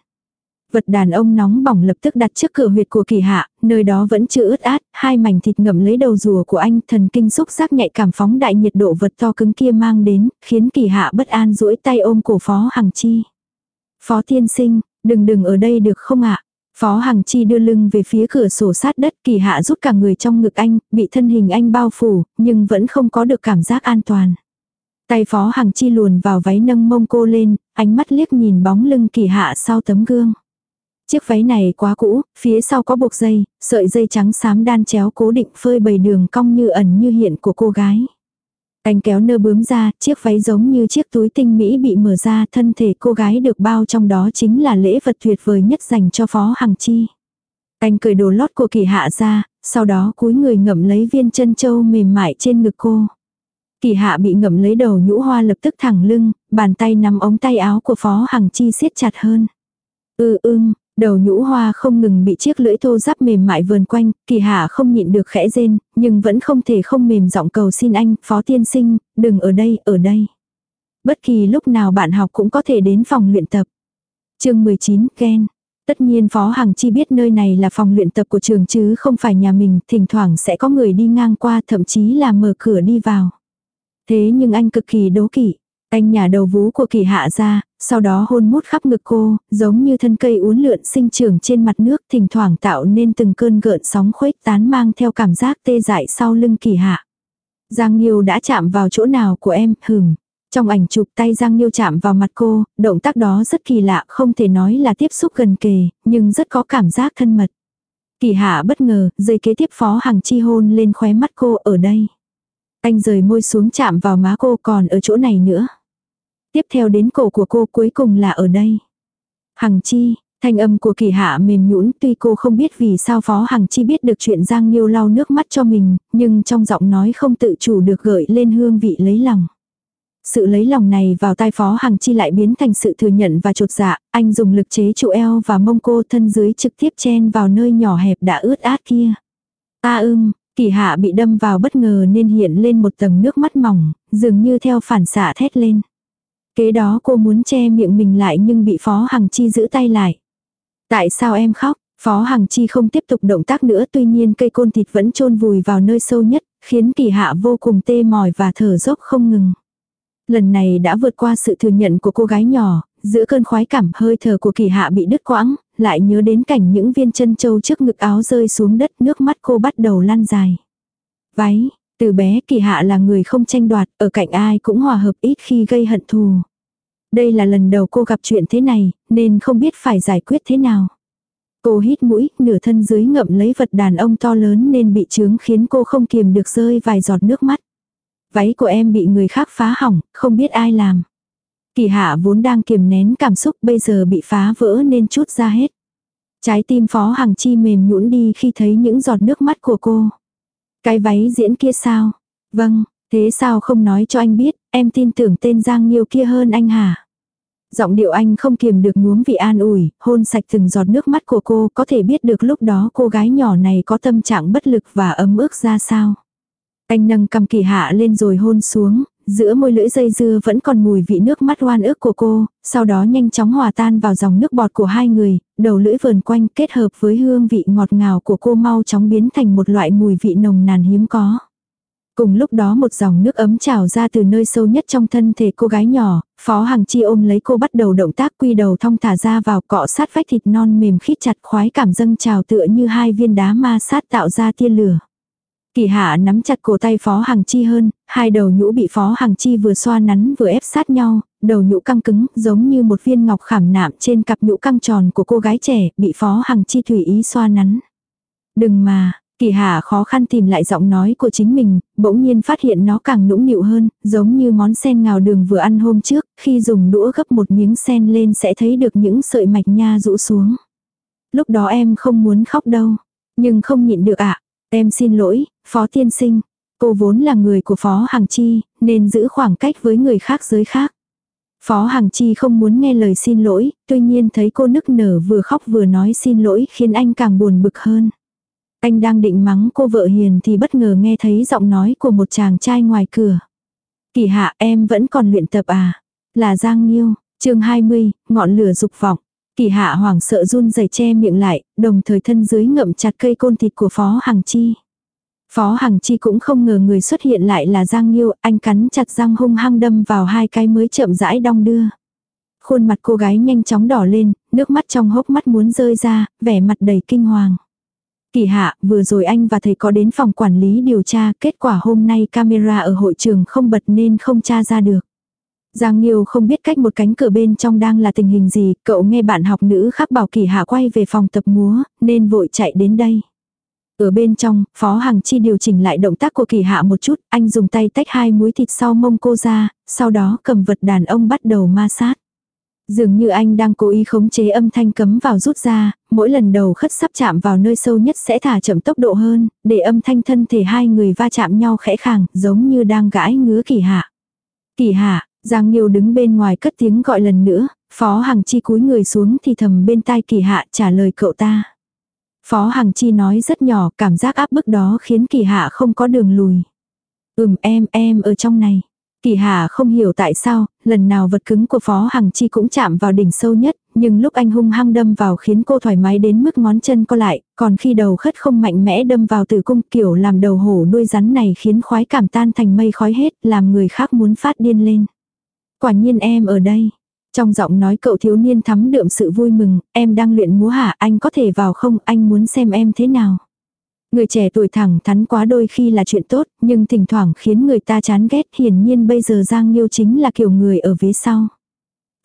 Vật đàn ông nóng bỏng lập tức đặt trước cửa huyệt của kỳ hạ, nơi đó vẫn chưa ướt át, hai mảnh thịt ngậm lấy đầu rùa của anh, thần kinh xúc giác nhạy cảm phóng đại nhiệt độ vật to cứng kia mang đến, khiến kỳ hạ bất an duỗi tay ôm cổ Phó Hằng Chi. Phó tiên sinh, đừng đừng ở đây được không ạ? Phó Hằng Chi đưa lưng về phía cửa sổ sát đất kỳ hạ rút cả người trong ngực anh, bị thân hình anh bao phủ, nhưng vẫn không có được cảm giác an toàn. Tay Phó Hằng Chi luồn vào váy nâng mông cô lên, ánh mắt liếc nhìn bóng lưng kỳ hạ sau tấm gương. Chiếc váy này quá cũ, phía sau có buộc dây, sợi dây trắng xám đan chéo cố định phơi bầy đường cong như ẩn như hiện của cô gái. Anh kéo nơ bướm ra, chiếc váy giống như chiếc túi tinh mỹ bị mở ra, thân thể cô gái được bao trong đó chính là lễ vật tuyệt vời nhất dành cho Phó Hằng Chi. Anh cởi đồ lót của kỳ hạ ra, sau đó cúi người ngậm lấy viên chân châu mềm mại trên ngực cô. Kỳ hạ bị ngậm lấy đầu nhũ hoa lập tức thẳng lưng, bàn tay nắm ống tay áo của Phó Hằng Chi siết chặt hơn. Ừ ưng, Đầu nhũ hoa không ngừng bị chiếc lưỡi thô giáp mềm mại vườn quanh, kỳ hạ không nhịn được khẽ rên, nhưng vẫn không thể không mềm giọng cầu xin anh, phó tiên sinh, đừng ở đây, ở đây. Bất kỳ lúc nào bạn học cũng có thể đến phòng luyện tập. chương 19, Ken. Tất nhiên Phó Hằng Chi biết nơi này là phòng luyện tập của trường chứ không phải nhà mình, thỉnh thoảng sẽ có người đi ngang qua thậm chí là mở cửa đi vào. Thế nhưng anh cực kỳ đố kỵ. Anh nhả đầu vú của kỳ hạ ra, sau đó hôn mút khắp ngực cô, giống như thân cây uốn lượn sinh trưởng trên mặt nước thỉnh thoảng tạo nên từng cơn gợn sóng khuếch tán mang theo cảm giác tê dại sau lưng kỳ hạ. Giang Nhiêu đã chạm vào chỗ nào của em, hửm. Trong ảnh chụp tay Giang Nhiêu chạm vào mặt cô, động tác đó rất kỳ lạ, không thể nói là tiếp xúc gần kề, nhưng rất có cảm giác thân mật. Kỳ hạ bất ngờ, dây kế tiếp phó hàng chi hôn lên khóe mắt cô ở đây. Anh rời môi xuống chạm vào má cô còn ở chỗ này nữa. Tiếp theo đến cổ của cô cuối cùng là ở đây. Hằng Chi, thanh âm của kỳ hạ mềm nhũn tuy cô không biết vì sao Phó Hằng Chi biết được chuyện Giang Nhiêu lau nước mắt cho mình, nhưng trong giọng nói không tự chủ được gợi lên hương vị lấy lòng. Sự lấy lòng này vào tai Phó Hằng Chi lại biến thành sự thừa nhận và trột dạ, anh dùng lực chế trụ eo và mông cô thân dưới trực tiếp chen vào nơi nhỏ hẹp đã ướt át kia. Ta ưng, kỳ hạ bị đâm vào bất ngờ nên hiện lên một tầng nước mắt mỏng, dường như theo phản xạ thét lên. Kế đó cô muốn che miệng mình lại nhưng bị Phó Hằng Chi giữ tay lại. Tại sao em khóc? Phó Hằng Chi không tiếp tục động tác nữa tuy nhiên cây côn thịt vẫn chôn vùi vào nơi sâu nhất, khiến kỳ hạ vô cùng tê mỏi và thở dốc không ngừng. Lần này đã vượt qua sự thừa nhận của cô gái nhỏ, giữa cơn khoái cảm hơi thở của kỳ hạ bị đứt quãng, lại nhớ đến cảnh những viên chân châu trước ngực áo rơi xuống đất nước mắt cô bắt đầu lan dài. Váy, từ bé kỳ hạ là người không tranh đoạt, ở cạnh ai cũng hòa hợp ít khi gây hận thù. Đây là lần đầu cô gặp chuyện thế này, nên không biết phải giải quyết thế nào. Cô hít mũi, nửa thân dưới ngậm lấy vật đàn ông to lớn nên bị trướng khiến cô không kiềm được rơi vài giọt nước mắt. Váy của em bị người khác phá hỏng, không biết ai làm. Kỳ hạ vốn đang kiềm nén cảm xúc bây giờ bị phá vỡ nên chút ra hết. Trái tim phó hàng chi mềm nhũn đi khi thấy những giọt nước mắt của cô. Cái váy diễn kia sao? Vâng, thế sao không nói cho anh biết, em tin tưởng tên Giang Nhiêu kia hơn anh hả? Giọng điệu anh không kiềm được nuốm vị an ủi, hôn sạch từng giọt nước mắt của cô, có thể biết được lúc đó cô gái nhỏ này có tâm trạng bất lực và ấm ức ra sao. Anh nâng cầm kỳ hạ lên rồi hôn xuống, giữa môi lưỡi dây dưa vẫn còn mùi vị nước mắt oan ức của cô, sau đó nhanh chóng hòa tan vào dòng nước bọt của hai người, đầu lưỡi vờn quanh kết hợp với hương vị ngọt ngào của cô mau chóng biến thành một loại mùi vị nồng nàn hiếm có. Cùng lúc đó một dòng nước ấm trào ra từ nơi sâu nhất trong thân thể cô gái nhỏ, Phó Hằng Chi ôm lấy cô bắt đầu động tác quy đầu thong thả ra vào cọ sát vách thịt non mềm khít chặt khoái cảm dâng trào tựa như hai viên đá ma sát tạo ra tia lửa. Kỳ hạ nắm chặt cổ tay Phó Hằng Chi hơn, hai đầu nhũ bị Phó Hằng Chi vừa xoa nắn vừa ép sát nhau, Đầu nhũ căng cứng, giống như một viên ngọc khảm nạm trên cặp nhũ căng tròn của cô gái trẻ, bị Phó Hằng Chi tùy ý xoa nắn. Đừng mà, Kỳ Hạ khó khăn tìm lại giọng nói của chính mình, bỗng nhiên phát hiện nó càng nũng nịu hơn, giống như món sen ngào đường vừa ăn hôm trước, khi dùng đũa gấp một miếng sen lên sẽ thấy được những sợi mạch nha rũ xuống. Lúc đó em không muốn khóc đâu, nhưng không nhịn được ạ. Em xin lỗi, Phó Tiên Sinh. Cô vốn là người của Phó Hằng Chi, nên giữ khoảng cách với người khác giới khác. Phó Hằng Chi không muốn nghe lời xin lỗi, tuy nhiên thấy cô nức nở vừa khóc vừa nói xin lỗi khiến anh càng buồn bực hơn. Anh đang định mắng cô vợ hiền thì bất ngờ nghe thấy giọng nói của một chàng trai ngoài cửa. Kỳ hạ em vẫn còn luyện tập à? Là Giang Nhiêu, chương 20, ngọn lửa dục vọng. Kỳ hạ hoảng sợ run rẩy che miệng lại, đồng thời thân dưới ngậm chặt cây côn thịt của Phó Hằng Chi. Phó Hằng Chi cũng không ngờ người xuất hiện lại là Giang Nhiêu, anh cắn chặt răng hung hăng đâm vào hai cái mới chậm rãi đong đưa. Khuôn mặt cô gái nhanh chóng đỏ lên, nước mắt trong hốc mắt muốn rơi ra, vẻ mặt đầy kinh hoàng. Kỳ hạ, vừa rồi anh và thầy có đến phòng quản lý điều tra, kết quả hôm nay camera ở hội trường không bật nên không tra ra được. Giang nhiêu không biết cách một cánh cửa bên trong đang là tình hình gì, cậu nghe bạn học nữ khác bảo kỳ hạ quay về phòng tập múa, nên vội chạy đến đây. Ở bên trong, Phó Hằng Chi điều chỉnh lại động tác của kỳ hạ một chút, anh dùng tay tách hai múi thịt sau mông cô ra, sau đó cầm vật đàn ông bắt đầu ma sát. Dường như anh đang cố ý khống chế âm thanh cấm vào rút ra, mỗi lần đầu khất sắp chạm vào nơi sâu nhất sẽ thả chậm tốc độ hơn, để âm thanh thân thể hai người va chạm nhau khẽ khàng, giống như đang gãi ngứa kỳ hạ. Kỳ hạ, Giang Nhiêu đứng bên ngoài cất tiếng gọi lần nữa, Phó Hằng Chi cúi người xuống thì thầm bên tai kỳ hạ trả lời cậu ta. Phó Hằng Chi nói rất nhỏ, cảm giác áp bức đó khiến kỳ hạ không có đường lùi. Ừm em, em ở trong này. Kỳ hạ không hiểu tại sao, lần nào vật cứng của Phó Hằng Chi cũng chạm vào đỉnh sâu nhất, nhưng lúc anh hung hăng đâm vào khiến cô thoải mái đến mức ngón chân co lại, còn khi đầu khất không mạnh mẽ đâm vào tử cung kiểu làm đầu hổ đuôi rắn này khiến khoái cảm tan thành mây khói hết, làm người khác muốn phát điên lên. Quả nhiên em ở đây. Trong giọng nói cậu thiếu niên thắm đượm sự vui mừng, em đang luyện múa hả, anh có thể vào không, anh muốn xem em thế nào. Người trẻ tuổi thẳng thắn quá đôi khi là chuyện tốt, nhưng thỉnh thoảng khiến người ta chán ghét, hiển nhiên bây giờ Giang Nhiêu chính là kiểu người ở phía sau.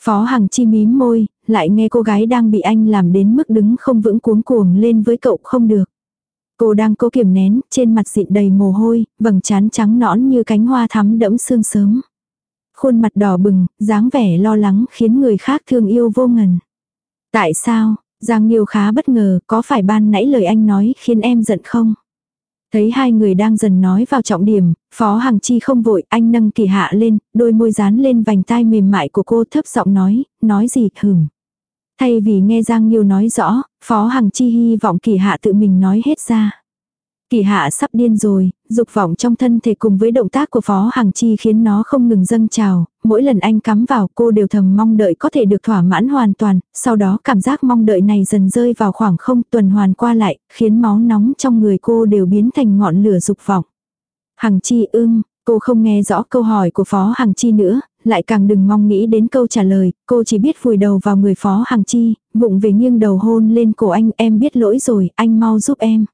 Phó Hằng chi mím môi, lại nghe cô gái đang bị anh làm đến mức đứng không vững cuống cuồng lên với cậu không được. Cô đang cố kiềm nén, trên mặt dịn đầy mồ hôi, vầng trán trắng nõn như cánh hoa thắm đẫm sương sớm. Khuôn mặt đỏ bừng, dáng vẻ lo lắng khiến người khác thương yêu vô ngần. Tại sao, Giang Nghiêu khá bất ngờ, có phải ban nãy lời anh nói khiến em giận không? Thấy hai người đang dần nói vào trọng điểm, Phó Hằng Chi không vội, anh nâng kỳ hạ lên, đôi môi dán lên vành tai mềm mại của cô thấp giọng nói, nói gì hửng. Thay vì nghe Giang Nghiêu nói rõ, Phó Hằng Chi hy vọng kỳ hạ tự mình nói hết ra. Kỳ hạ sắp điên rồi, dục vọng trong thân thể cùng với động tác của Phó Hằng Chi khiến nó không ngừng dâng trào, mỗi lần anh cắm vào cô đều thầm mong đợi có thể được thỏa mãn hoàn toàn, sau đó cảm giác mong đợi này dần rơi vào khoảng không tuần hoàn qua lại, khiến máu nóng trong người cô đều biến thành ngọn lửa dục vọng. Hằng Chi ưng, cô không nghe rõ câu hỏi của Phó Hằng Chi nữa, lại càng đừng mong nghĩ đến câu trả lời, cô chỉ biết vùi đầu vào người Phó Hằng Chi, vụng về nghiêng đầu hôn lên cổ anh, em biết lỗi rồi, anh mau giúp em.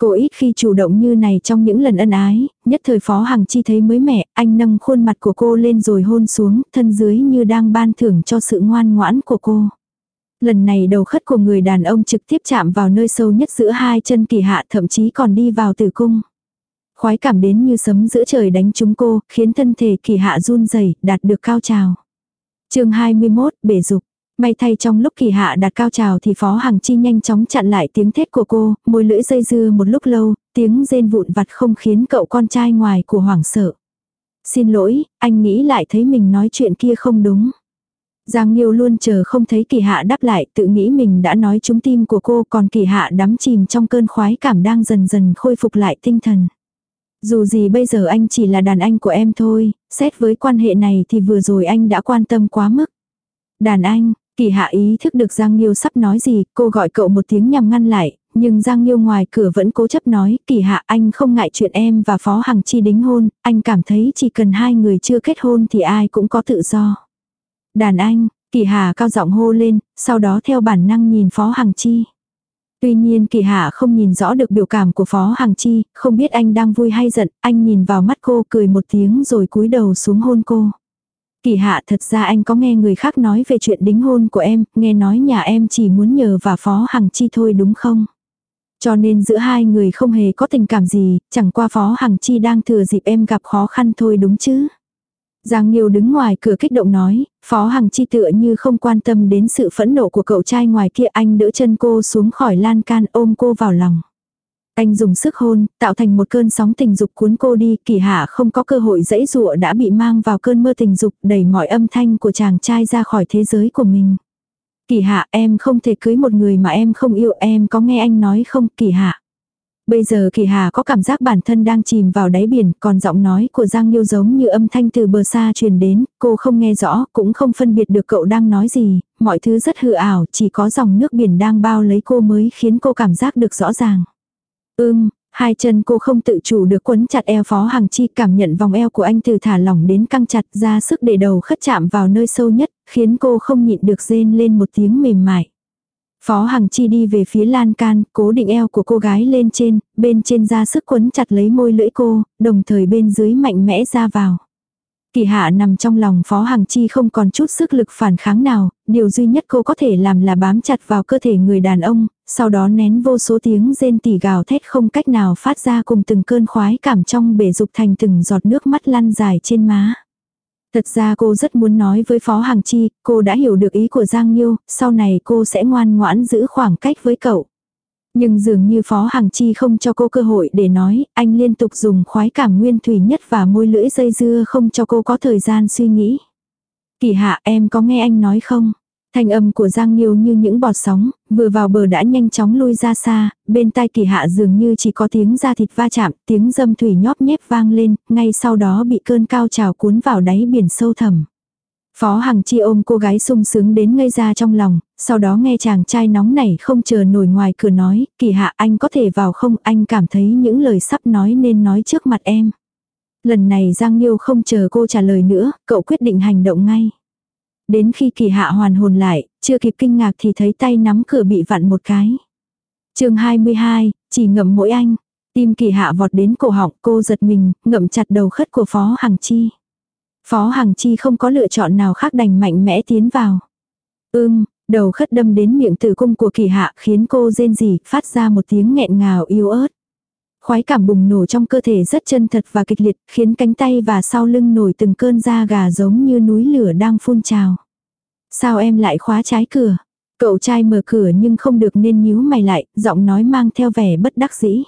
Cô ít khi chủ động như này trong những lần ân ái, nhất thời Phó Hằng Chi thấy mới mẻ, anh nâng khuôn mặt của cô lên rồi hôn xuống, thân dưới như đang ban thưởng cho sự ngoan ngoãn của cô. Lần này đầu khất của người đàn ông trực tiếp chạm vào nơi sâu nhất giữa hai chân kỳ hạ thậm chí còn đi vào tử cung. Khoái cảm đến như sấm giữa trời đánh trúng cô, khiến thân thể kỳ hạ run rẩy đạt được cao trào. chương 21, bể dục. May thay trong lúc kỳ hạ đạt cao trào thì Phó Hằng Chi nhanh chóng chặn lại tiếng thét của cô, môi lưỡi dây dưa một lúc lâu, tiếng rên vụn vặt không khiến cậu con trai ngoài của hoảng sợ. Xin lỗi, anh nghĩ lại thấy mình nói chuyện kia không đúng. Giang Nhiêu luôn chờ không thấy kỳ hạ đáp lại, tự nghĩ mình đã nói trúng tim của cô còn kỳ hạ đắm chìm trong cơn khoái cảm đang dần dần khôi phục lại tinh thần. Dù gì bây giờ anh chỉ là đàn anh của em thôi, xét với quan hệ này thì vừa rồi anh đã quan tâm quá mức. Đàn anh, Kỳ hạ ý thức được Giang Nhiêu sắp nói gì, cô gọi cậu một tiếng nhằm ngăn lại, nhưng Giang Nhiêu ngoài cửa vẫn cố chấp nói, kỳ hạ anh không ngại chuyện em và Phó Hằng Chi đính hôn, anh cảm thấy chỉ cần hai người chưa kết hôn thì ai cũng có tự do. Đàn anh, kỳ hạ cao giọng hô lên, sau đó theo bản năng nhìn Phó Hằng Chi. Tuy nhiên kỳ hạ không nhìn rõ được biểu cảm của Phó Hằng Chi, không biết anh đang vui hay giận, anh nhìn vào mắt cô cười một tiếng rồi cúi đầu xuống hôn cô. Kỳ hạ thật ra anh có nghe người khác nói về chuyện đính hôn của em, nghe nói nhà em chỉ muốn nhờ và Phó Hằng Chi thôi đúng không? Cho nên giữa hai người không hề có tình cảm gì, chẳng qua Phó Hằng Chi đang thừa dịp em gặp khó khăn thôi đúng chứ. Giang Nhiêu đứng ngoài cửa kích động nói, Phó Hằng Chi tựa như không quan tâm đến sự phẫn nộ của cậu trai ngoài kia anh đỡ chân cô xuống khỏi lan can ôm cô vào lòng. Anh dùng sức hôn, tạo thành một cơn sóng tình dục cuốn cô đi, kỳ hạ không có cơ hội dẫy dụa đã bị mang vào cơn mơ tình dục đẩy mọi âm thanh của chàng trai ra khỏi thế giới của mình. Kỳ hạ em không thể cưới một người mà em không yêu em có nghe anh nói không kỳ hạ. Bây giờ kỳ hà có cảm giác bản thân đang chìm vào đáy biển, còn giọng nói của Giang Nhiêu giống như âm thanh từ bờ xa truyền đến, cô không nghe rõ, cũng không phân biệt được cậu đang nói gì, mọi thứ rất hư ảo, chỉ có dòng nước biển đang bao lấy cô mới khiến cô cảm giác được rõ ràng. Ưm, hai chân cô không tự chủ được quấn chặt eo Phó Hằng Chi cảm nhận vòng eo của anh từ thả lỏng đến căng chặt ra sức để đầu khất chạm vào nơi sâu nhất, khiến cô không nhịn được rên lên một tiếng mềm mại. Phó Hằng Chi đi về phía lan can, cố định eo của cô gái lên trên, bên trên ra sức quấn chặt lấy môi lưỡi cô, đồng thời bên dưới mạnh mẽ ra vào. Kỳ hạ nằm trong lòng Phó Hằng Chi không còn chút sức lực phản kháng nào, điều duy nhất cô có thể làm là bám chặt vào cơ thể người đàn ông, sau đó nén vô số tiếng rên tỉ gào thét không cách nào phát ra cùng từng cơn khoái cảm trong bể dục thành từng giọt nước mắt lăn dài trên má. Thật ra cô rất muốn nói với Phó Hằng Chi, cô đã hiểu được ý của Giang Nhiêu, sau này cô sẽ ngoan ngoãn giữ khoảng cách với cậu. Nhưng dường như Phó Hằng Chi không cho cô cơ hội để nói, anh liên tục dùng khoái cảm nguyên thủy nhất và môi lưỡi dây dưa không cho cô có thời gian suy nghĩ. Kỳ hạ em có nghe anh nói không? Thanh âm của Giang Nhiêu như những bọt sóng, vừa vào bờ đã nhanh chóng lui ra xa, bên tai kỳ hạ dường như chỉ có tiếng da thịt va chạm, tiếng dâm thủy nhóp nhép vang lên, ngay sau đó bị cơn cao trào cuốn vào đáy biển sâu thẳm. Phó Hằng Chi ôm cô gái sung sướng đến ngây ra trong lòng, sau đó nghe chàng trai nóng nảy không chờ nổi ngoài cửa nói, kỳ hạ anh có thể vào không, anh cảm thấy những lời sắp nói nên nói trước mặt em. Lần này Giang Nhiêu không chờ cô trả lời nữa, cậu quyết định hành động ngay. Đến khi kỳ hạ hoàn hồn lại, chưa kịp kinh ngạc thì thấy tay nắm cửa bị vặn một cái. chương 22, chỉ ngậm mỗi anh. Tim kỳ hạ vọt đến cổ họng cô giật mình, ngậm chặt đầu khất của Phó Hằng Chi. Phó Hằng Chi không có lựa chọn nào khác đành mạnh mẽ tiến vào. Ưm, đầu khất đâm đến miệng tử cung của kỳ hạ khiến cô rên rỉ, phát ra một tiếng nghẹn ngào yếu ớt. Khoái cảm bùng nổ trong cơ thể rất chân thật và kịch liệt, khiến cánh tay và sau lưng nổi từng cơn da gà giống như núi lửa đang phun trào. Sao em lại khóa trái cửa? Cậu trai mở cửa nhưng không được nên nhíu mày lại, giọng nói mang theo vẻ bất đắc dĩ.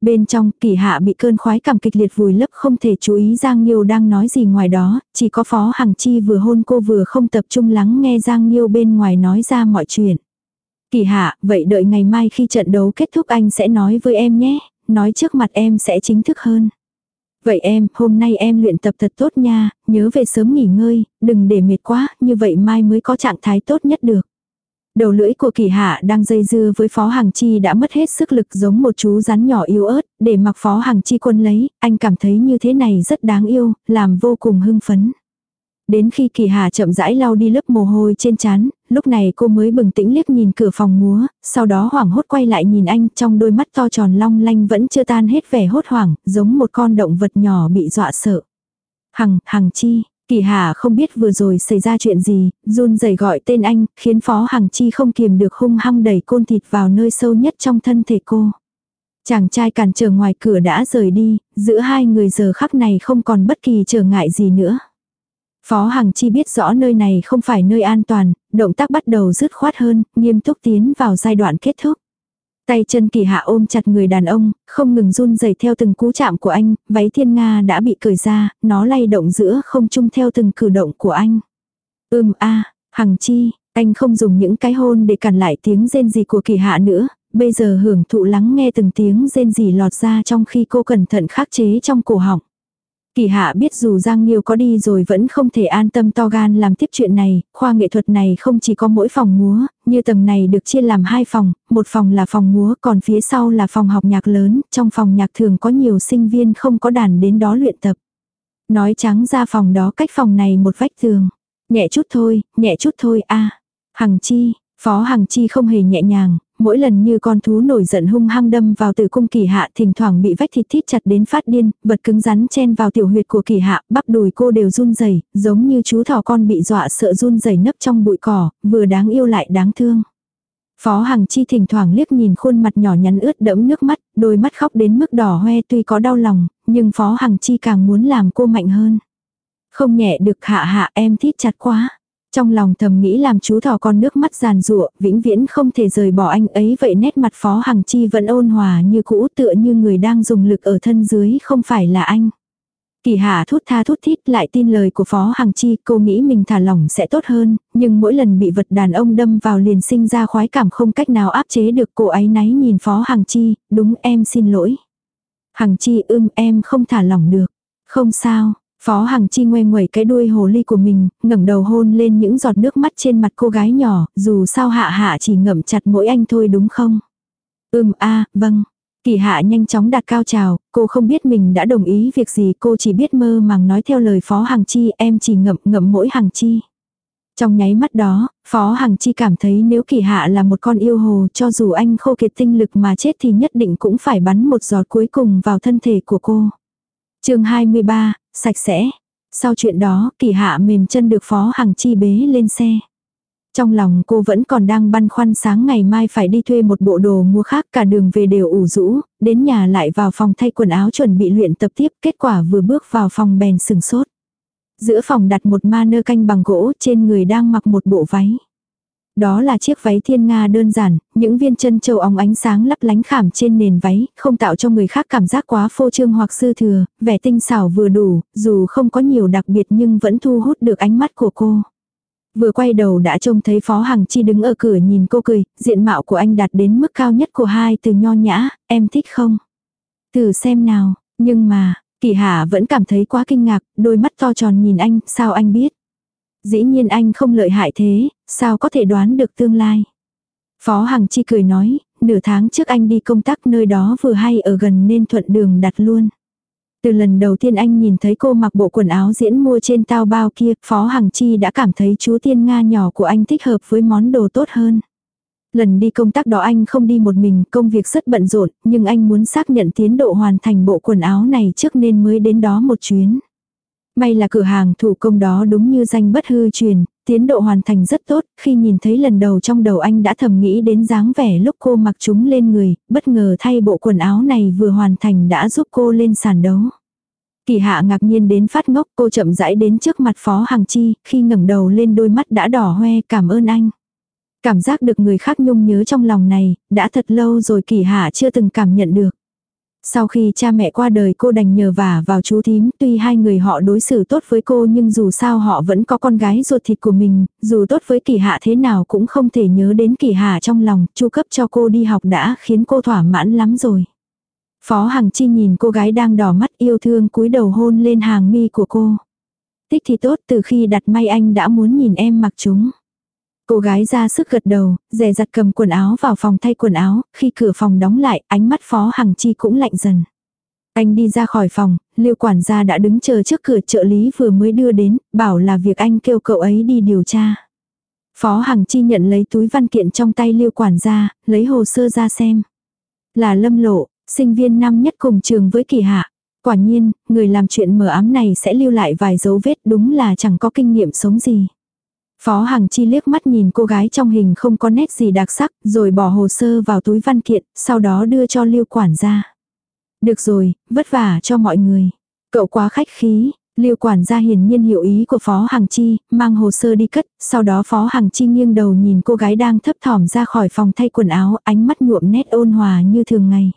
Bên trong, kỳ hạ bị cơn khoái cảm kịch liệt vùi lấp không thể chú ý Giang Nhiêu đang nói gì ngoài đó, chỉ có Phó Hằng Chi vừa hôn cô vừa không tập trung lắng nghe Giang Nhiêu bên ngoài nói ra mọi chuyện. Kỳ hạ, vậy đợi ngày mai khi trận đấu kết thúc anh sẽ nói với em nhé nói trước mặt em sẽ chính thức hơn. Vậy em, hôm nay em luyện tập thật tốt nha, nhớ về sớm nghỉ ngơi, đừng để mệt quá, như vậy mai mới có trạng thái tốt nhất được. Đầu lưỡi của kỳ hạ đang dây dưa với phó hàng chi đã mất hết sức lực giống một chú rắn nhỏ yếu ớt, để mặc phó hàng chi quân lấy, anh cảm thấy như thế này rất đáng yêu, làm vô cùng hưng phấn. Đến khi kỳ hà chậm rãi lau đi lớp mồ hôi trên trán, lúc này cô mới bừng tĩnh liếc nhìn cửa phòng múa, sau đó hoảng hốt quay lại nhìn anh trong đôi mắt to tròn long lanh vẫn chưa tan hết vẻ hốt hoảng, giống một con động vật nhỏ bị dọa sợ. Hằng, Hằng Chi, Kỳ Hà không biết vừa rồi xảy ra chuyện gì, run rẩy gọi tên anh, khiến Phó Hằng Chi không kiềm được hung hăng đẩy côn thịt vào nơi sâu nhất trong thân thể cô. Chàng trai cản trở ngoài cửa đã rời đi, giữa hai người giờ khắc này không còn bất kỳ trở ngại gì nữa. Phó Hằng Chi biết rõ nơi này không phải nơi an toàn, động tác bắt đầu dứt khoát hơn, nghiêm túc tiến vào giai đoạn kết thúc. Tay chân kỳ hạ ôm chặt người đàn ông, không ngừng run rẩy theo từng cú chạm của anh, váy thiên nga đã bị cởi ra, nó lay động giữa không chung theo từng cử động của anh. Ưm a, Hằng Chi, anh không dùng những cái hôn để cản lại tiếng rên gì của kỳ hạ nữa, bây giờ hưởng thụ lắng nghe từng tiếng rên gì lọt ra trong khi cô cẩn thận khắc chế trong cổ họng. Kỳ hạ biết dù Giang nhiêu có đi rồi vẫn không thể an tâm to gan làm tiếp chuyện này, khoa nghệ thuật này không chỉ có mỗi phòng múa, như tầng này được chia làm hai phòng, một phòng là phòng múa còn phía sau là phòng học nhạc lớn, trong phòng nhạc thường có nhiều sinh viên không có đàn đến đó luyện tập. Nói trắng ra phòng đó cách phòng này một vách tường. Nhẹ chút thôi, nhẹ chút thôi a Hằng Chi, Phó Hằng Chi không hề nhẹ nhàng, Mỗi lần như con thú nổi giận hung hăng đâm vào tử cung kỳ hạ thỉnh thoảng bị vách thịt thít chặt đến phát điên, vật cứng rắn chen vào tiểu huyệt của kỳ hạ, bắp đùi cô đều run rẩy giống như chú thỏ con bị dọa sợ run rẩy nấp trong bụi cỏ, vừa đáng yêu lại đáng thương. Phó Hằng Chi thỉnh thoảng liếc nhìn khuôn mặt nhỏ nhắn ướt đẫm nước mắt, đôi mắt khóc đến mức đỏ hoe tuy có đau lòng, nhưng Phó Hằng Chi càng muốn làm cô mạnh hơn. Không nhẹ được hạ hạ em thít chặt quá. Trong lòng thầm nghĩ làm chú thỏ con nước mắt giàn rụa, vĩnh viễn không thể rời bỏ anh ấy vậy nét mặt Phó Hằng Chi vẫn ôn hòa như cũ tựa như người đang dùng lực ở thân dưới không phải là anh. Kỳ hạ thút tha thút thít lại tin lời của Phó Hằng Chi, cô nghĩ mình thả lỏng sẽ tốt hơn, nhưng mỗi lần bị vật đàn ông đâm vào liền sinh ra khoái cảm không cách nào áp chế được cô ấy náy nhìn Phó Hằng Chi, đúng em xin lỗi. Hằng Chi ưm em không thả lỏng được. Không sao, Phó Hằng Chi ngoe nguẩy cái đuôi hồ ly của mình, ngẩng đầu hôn lên những giọt nước mắt trên mặt cô gái nhỏ, dù sao hạ hạ chỉ ngậm chặt mỗi anh thôi đúng không? Ừm a, vâng. Kỳ hạ nhanh chóng đạt cao trào, cô không biết mình đã đồng ý việc gì cô chỉ biết mơ màng nói theo lời Phó Hằng Chi em chỉ ngậm ngậm mỗi Hằng Chi. Trong nháy mắt đó, Phó Hằng Chi cảm thấy nếu kỳ hạ là một con yêu hồ cho dù anh khô kiệt tinh lực mà chết thì nhất định cũng phải bắn một giọt cuối cùng vào thân thể của cô. chương 23, sạch sẽ. Sau chuyện đó, kỳ hạ mềm chân được Phó Hằng Chi bế lên xe. Trong lòng cô vẫn còn đang băn khoăn sáng ngày mai phải đi thuê một bộ đồ mua khác cả đường về đều ủ rũ, đến nhà lại vào phòng thay quần áo chuẩn bị luyện tập tiếp, kết quả vừa bước vào phòng bèn sừng sốt. Giữa phòng đặt một ma nơ canh bằng gỗ trên người đang mặc một bộ váy. Đó là chiếc váy thiên nga đơn giản, những viên chân châu óng ánh sáng lấp lánh khảm trên nền váy, không tạo cho người khác cảm giác quá phô trương hoặc sư thừa, vẻ tinh xảo vừa đủ, dù không có nhiều đặc biệt nhưng vẫn thu hút được ánh mắt của cô. Vừa quay đầu đã trông thấy Phó Hằng Chi đứng ở cửa nhìn cô cười, diện mạo của anh đạt đến mức cao nhất của hai từ nho nhã, em thích không? Thử xem nào, nhưng mà, Kỳ Hạ vẫn cảm thấy quá kinh ngạc, đôi mắt to tròn nhìn anh, sao anh biết? Dĩ nhiên anh không lợi hại thế, sao có thể đoán được tương lai? Phó Hằng Chi cười nói, nửa tháng trước anh đi công tác nơi đó vừa hay ở gần nên thuận đường đặt luôn. Từ lần đầu tiên anh nhìn thấy cô mặc bộ quần áo diễn mua trên tao bao kia, Phó Hằng Chi đã cảm thấy chú tiên Nga nhỏ của anh thích hợp với món đồ tốt hơn. Lần đi công tác đó anh không đi một mình, công việc rất bận rộn, nhưng anh muốn xác nhận tiến độ hoàn thành bộ quần áo này trước nên mới đến đó một chuyến. May là cửa hàng thủ công đó đúng như danh bất hư truyền, tiến độ hoàn thành rất tốt, khi nhìn thấy lần đầu trong đầu anh đã thầm nghĩ đến dáng vẻ lúc cô mặc chúng lên người, bất ngờ thay bộ quần áo này vừa hoàn thành đã giúp cô lên sàn đấu. Kỳ hạ ngạc nhiên đến phát ngốc cô chậm rãi đến trước mặt phó hàng chi, khi ngẩng đầu lên đôi mắt đã đỏ hoe cảm ơn anh. Cảm giác được người khác nhung nhớ trong lòng này, đã thật lâu rồi kỳ hạ chưa từng cảm nhận được. Sau khi cha mẹ qua đời cô đành nhờ vả vào chú thím, tuy hai người họ đối xử tốt với cô nhưng dù sao họ vẫn có con gái ruột thịt của mình, dù tốt với kỳ hạ thế nào cũng không thể nhớ đến kỳ hạ trong lòng, chu cấp cho cô đi học đã khiến cô thỏa mãn lắm rồi. Phó Hằng Chi nhìn cô gái đang đỏ mắt yêu thương cúi đầu hôn lên hàng mi của cô. Tích thì tốt từ khi đặt may anh đã muốn nhìn em mặc chúng. Cô gái ra sức gật đầu, dè dặt cầm quần áo vào phòng thay quần áo, khi cửa phòng đóng lại, ánh mắt Phó Hằng Chi cũng lạnh dần. Anh đi ra khỏi phòng, Liêu quản gia đã đứng chờ trước cửa trợ lý vừa mới đưa đến, bảo là việc anh kêu cậu ấy đi điều tra. Phó Hằng Chi nhận lấy túi văn kiện trong tay Liêu quản gia, lấy hồ sơ ra xem. Là Lâm Lộ, sinh viên năm nhất cùng trường với Kỳ Hạ. Quả nhiên, người làm chuyện mờ ám này sẽ lưu lại vài dấu vết đúng là chẳng có kinh nghiệm sống gì. Phó Hằng Chi liếc mắt nhìn cô gái trong hình không có nét gì đặc sắc, rồi bỏ hồ sơ vào túi văn kiện, sau đó đưa cho Lưu quản gia. Được rồi, vất vả cho mọi người. Cậu quá khách khí, Lưu quản gia hiển nhiên hiểu ý của Phó Hằng Chi, mang hồ sơ đi cất, sau đó Phó Hằng Chi nghiêng đầu nhìn cô gái đang thấp thỏm ra khỏi phòng thay quần áo, ánh mắt nhuộm nét ôn hòa như thường ngày.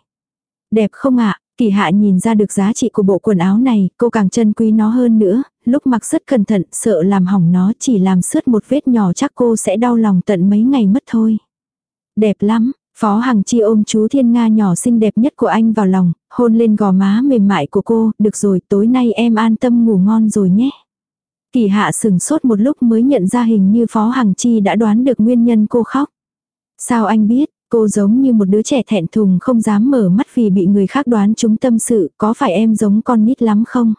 Đẹp không ạ? Kỳ hạ nhìn ra được giá trị của bộ quần áo này, cô càng trân quý nó hơn nữa, lúc mặc rất cẩn thận, sợ làm hỏng nó chỉ làm sướt một vết nhỏ chắc cô sẽ đau lòng tận mấy ngày mất thôi. Đẹp lắm, Phó Hằng Chi ôm chú Thiên Nga nhỏ xinh đẹp nhất của anh vào lòng, hôn lên gò má mềm mại của cô, được rồi tối nay em an tâm ngủ ngon rồi nhé. Kỳ hạ sừng sốt một lúc mới nhận ra hình như Phó Hằng Chi đã đoán được nguyên nhân cô khóc. Sao anh biết, Cô giống như một đứa trẻ thẹn thùng không dám mở mắt vì bị người khác đoán chúng tâm sự, có phải em giống con nít lắm không?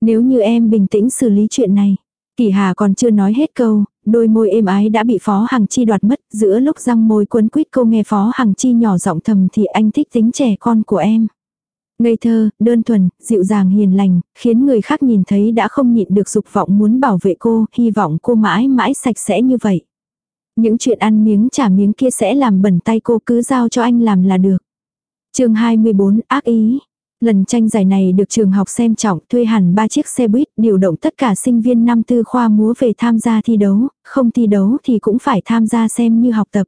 Nếu như em bình tĩnh xử lý chuyện này. Kỳ Hà còn chưa nói hết câu, đôi môi êm ái đã bị Phó Hằng Chi đoạt mất, giữa lúc răng môi quấn quýt cô nghe Phó Hằng Chi nhỏ giọng thầm thì anh thích tính trẻ con của em. Ngây thơ, đơn thuần, dịu dàng hiền lành, khiến người khác nhìn thấy đã không nhịn được dục vọng muốn bảo vệ cô, hy vọng cô mãi mãi sạch sẽ như vậy. Những chuyện ăn miếng trả miếng kia sẽ làm bẩn tay cô cứ giao cho anh làm là được. chương 24 ác ý. Lần tranh giải này được trường học xem trọng thuê hẳn 3 chiếc xe buýt điều động tất cả sinh viên năm tư khoa múa về tham gia thi đấu, không thi đấu thì cũng phải tham gia xem như học tập.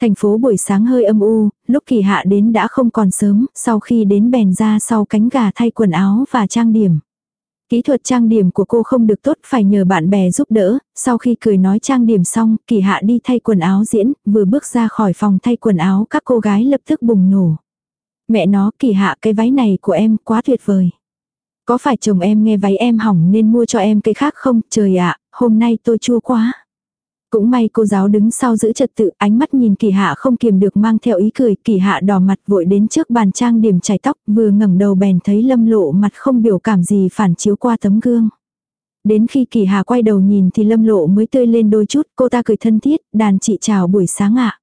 Thành phố buổi sáng hơi âm u, lúc kỳ hạ đến đã không còn sớm, sau khi đến bèn ra sau cánh gà thay quần áo và trang điểm. Kỹ thuật trang điểm của cô không được tốt phải nhờ bạn bè giúp đỡ, sau khi cười nói trang điểm xong, kỳ hạ đi thay quần áo diễn, vừa bước ra khỏi phòng thay quần áo các cô gái lập tức bùng nổ. Mẹ nó kỳ hạ cái váy này của em quá tuyệt vời. Có phải chồng em nghe váy em hỏng nên mua cho em cái khác không? Trời ạ, hôm nay tôi chua quá. Cũng may cô giáo đứng sau giữ trật tự, ánh mắt nhìn kỳ hạ không kiềm được mang theo ý cười, kỳ hạ đỏ mặt vội đến trước bàn trang điểm chải tóc, vừa ngẩng đầu bèn thấy lâm lộ mặt không biểu cảm gì phản chiếu qua tấm gương. Đến khi kỳ hạ quay đầu nhìn thì lâm lộ mới tươi lên đôi chút, cô ta cười thân thiết, đàn chị chào buổi sáng ạ.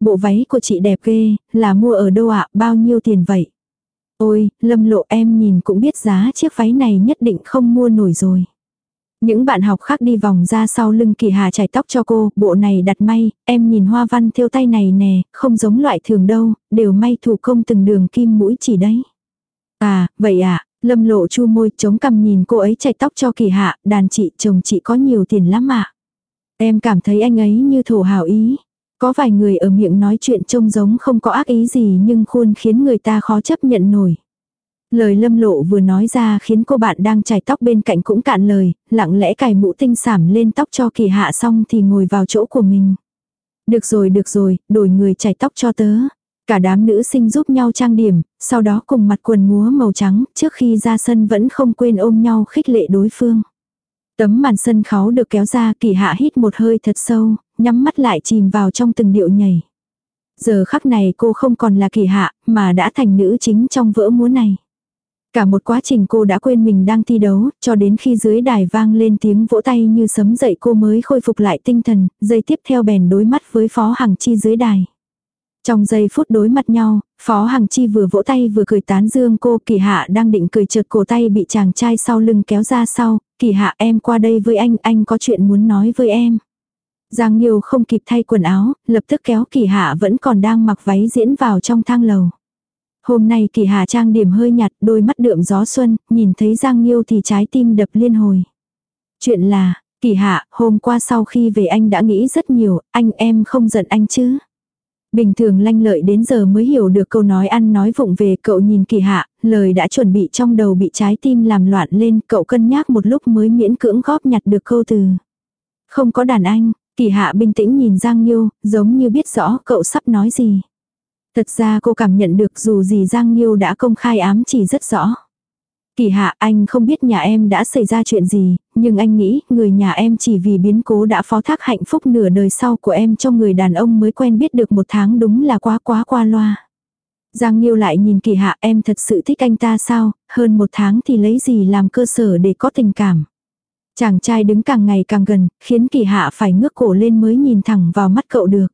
Bộ váy của chị đẹp ghê, là mua ở đâu ạ, bao nhiêu tiền vậy? Ôi, lâm lộ em nhìn cũng biết giá chiếc váy này nhất định không mua nổi rồi. Những bạn học khác đi vòng ra sau lưng kỳ hà chải tóc cho cô, bộ này đặt may, em nhìn hoa văn thêu tay này nè, không giống loại thường đâu, đều may thủ công từng đường kim mũi chỉ đấy. À, vậy à, lâm lộ chu môi chống cằm nhìn cô ấy chải tóc cho kỳ hạ, đàn chị chồng chị có nhiều tiền lắm ạ. Em cảm thấy anh ấy như thổ hào ý. Có vài người ở miệng nói chuyện trông giống không có ác ý gì nhưng khuôn khiến người ta khó chấp nhận nổi. Lời lâm lộ vừa nói ra khiến cô bạn đang chải tóc bên cạnh cũng cạn lời, lặng lẽ cài mũ tinh xảm lên tóc cho kỳ hạ xong thì ngồi vào chỗ của mình. Được rồi được rồi, đổi người chải tóc cho tớ. Cả đám nữ sinh giúp nhau trang điểm, sau đó cùng mặt quần múa màu trắng, trước khi ra sân vẫn không quên ôm nhau khích lệ đối phương. Tấm màn sân khấu được kéo ra kỳ hạ hít một hơi thật sâu, nhắm mắt lại chìm vào trong từng điệu nhảy. Giờ khắc này cô không còn là kỳ hạ, mà đã thành nữ chính trong vỡ múa này. Cả một quá trình cô đã quên mình đang thi đấu, cho đến khi dưới đài vang lên tiếng vỗ tay như sấm dậy cô mới khôi phục lại tinh thần, giây tiếp theo bèn đối mắt với Phó Hằng Chi dưới đài. Trong giây phút đối mặt nhau, Phó Hằng Chi vừa vỗ tay vừa cười tán dương cô kỳ hạ đang định cười trượt cổ tay bị chàng trai sau lưng kéo ra sau, kỳ hạ em qua đây với anh, anh có chuyện muốn nói với em. Giang Nhiêu không kịp thay quần áo, lập tức kéo kỳ hạ vẫn còn đang mặc váy diễn vào trong thang lầu. Hôm nay kỳ hà trang điểm hơi nhạt, đôi mắt đượm gió xuân, nhìn thấy Giang Nhiêu thì trái tim đập liên hồi. Chuyện là, kỳ hạ, hôm qua sau khi về anh đã nghĩ rất nhiều, anh em không giận anh chứ. Bình thường lanh lợi đến giờ mới hiểu được câu nói ăn nói vụng về cậu nhìn kỳ hạ, lời đã chuẩn bị trong đầu bị trái tim làm loạn lên, cậu cân nhắc một lúc mới miễn cưỡng góp nhặt được câu từ. Không có đàn anh, kỳ hạ bình tĩnh nhìn Giang Nhiêu, giống như biết rõ cậu sắp nói gì. Thật ra cô cảm nhận được dù gì Giang Nhiêu đã công khai ám chỉ rất rõ. Kỳ hạ anh không biết nhà em đã xảy ra chuyện gì, nhưng anh nghĩ người nhà em chỉ vì biến cố đã phó thác hạnh phúc nửa đời sau của em cho người đàn ông mới quen biết được một tháng đúng là quá quá qua loa. Giang Nhiêu lại nhìn kỳ hạ em thật sự thích anh ta sao, hơn một tháng thì lấy gì làm cơ sở để có tình cảm. Chàng trai đứng càng ngày càng gần, khiến kỳ hạ phải ngước cổ lên mới nhìn thẳng vào mắt cậu được.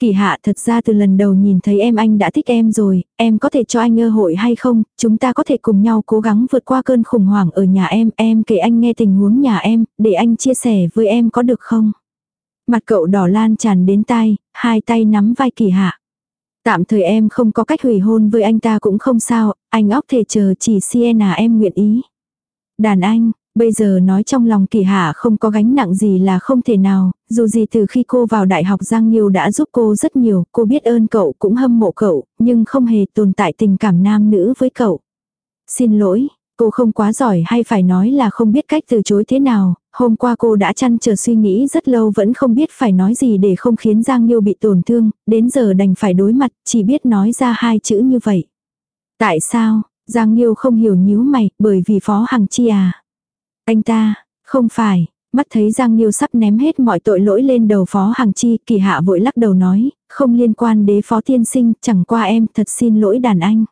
Kỳ hạ thật ra từ lần đầu nhìn thấy em anh đã thích em rồi, em có thể cho anh cơ hội hay không, chúng ta có thể cùng nhau cố gắng vượt qua cơn khủng hoảng ở nhà em, em kể anh nghe tình huống nhà em, để anh chia sẻ với em có được không? Mặt cậu đỏ lan tràn đến tai, hai tay nắm vai kỳ hạ. Tạm thời em không có cách hủy hôn với anh ta cũng không sao, anh óc thể chờ chỉ Sienna em nguyện ý. Đàn anh, Bây giờ nói trong lòng kỳ hạ không có gánh nặng gì là không thể nào, dù gì từ khi cô vào đại học Giang Nhiêu đã giúp cô rất nhiều, cô biết ơn cậu cũng hâm mộ cậu, nhưng không hề tồn tại tình cảm nam nữ với cậu. Xin lỗi, cô không quá giỏi hay phải nói là không biết cách từ chối thế nào, hôm qua cô đã chăn chờ suy nghĩ rất lâu vẫn không biết phải nói gì để không khiến Giang Nhiêu bị tổn thương, đến giờ đành phải đối mặt, chỉ biết nói ra hai chữ như vậy. Tại sao? Giang Nhiêu không hiểu nhíu mày, bởi vì Phó Hằng Chi à. Anh ta, không phải, mắt thấy Giang Nhiêu sắp ném hết mọi tội lỗi lên đầu Phó Hằng Chi, kỳ hạ vội lắc đầu nói, không liên quan đế Phó Tiên Sinh, chẳng qua em thật xin lỗi đàn anh.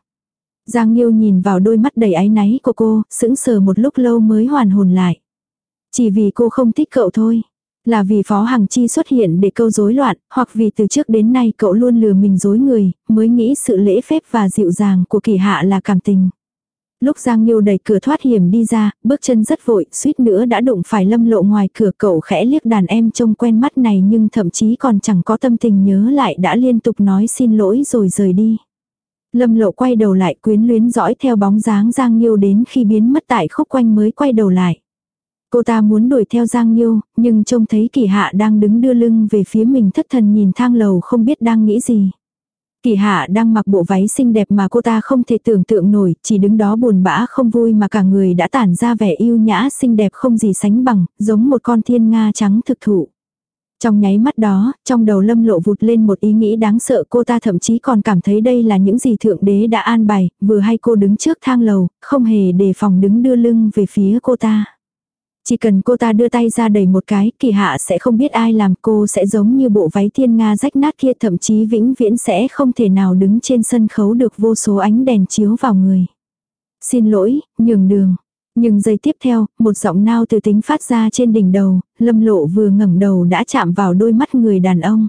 Giang Nhiêu nhìn vào đôi mắt đầy áy náy của cô, sững sờ một lúc lâu mới hoàn hồn lại. Chỉ vì cô không thích cậu thôi. Là vì Phó Hằng Chi xuất hiện để câu rối loạn, hoặc vì từ trước đến nay cậu luôn lừa mình dối người, mới nghĩ sự lễ phép và dịu dàng của kỳ hạ là cảm tình. Lúc Giang Nhiêu đẩy cửa thoát hiểm đi ra, bước chân rất vội, suýt nữa đã đụng phải lâm lộ ngoài cửa cậu khẽ liếc đàn em trông quen mắt này nhưng thậm chí còn chẳng có tâm tình nhớ lại đã liên tục nói xin lỗi rồi rời đi. Lâm lộ quay đầu lại quyến luyến dõi theo bóng dáng Giang Nhiêu đến khi biến mất tại khúc quanh mới quay đầu lại. Cô ta muốn đuổi theo Giang Nhiêu, nhưng trông thấy kỳ hạ đang đứng đưa lưng về phía mình thất thần nhìn thang lầu không biết đang nghĩ gì. Kỳ hạ đang mặc bộ váy xinh đẹp mà cô ta không thể tưởng tượng nổi, chỉ đứng đó buồn bã không vui mà cả người đã tản ra vẻ yêu nhã xinh đẹp không gì sánh bằng, giống một con thiên nga trắng thực thụ. Trong nháy mắt đó, trong đầu lâm lộ vụt lên một ý nghĩ đáng sợ cô ta thậm chí còn cảm thấy đây là những gì thượng đế đã an bài, vừa hay cô đứng trước thang lầu, không hề đề phòng đứng đưa lưng về phía cô ta. Chỉ cần cô ta đưa tay ra đầy một cái, kỳ hạ sẽ không biết ai làm cô sẽ giống như bộ váy thiên nga rách nát kia thậm chí vĩnh viễn sẽ không thể nào đứng trên sân khấu được vô số ánh đèn chiếu vào người. Xin lỗi, nhường đường. Nhưng giây tiếp theo, một giọng nao từ tính phát ra trên đỉnh đầu, lâm lộ vừa ngẩng đầu đã chạm vào đôi mắt người đàn ông.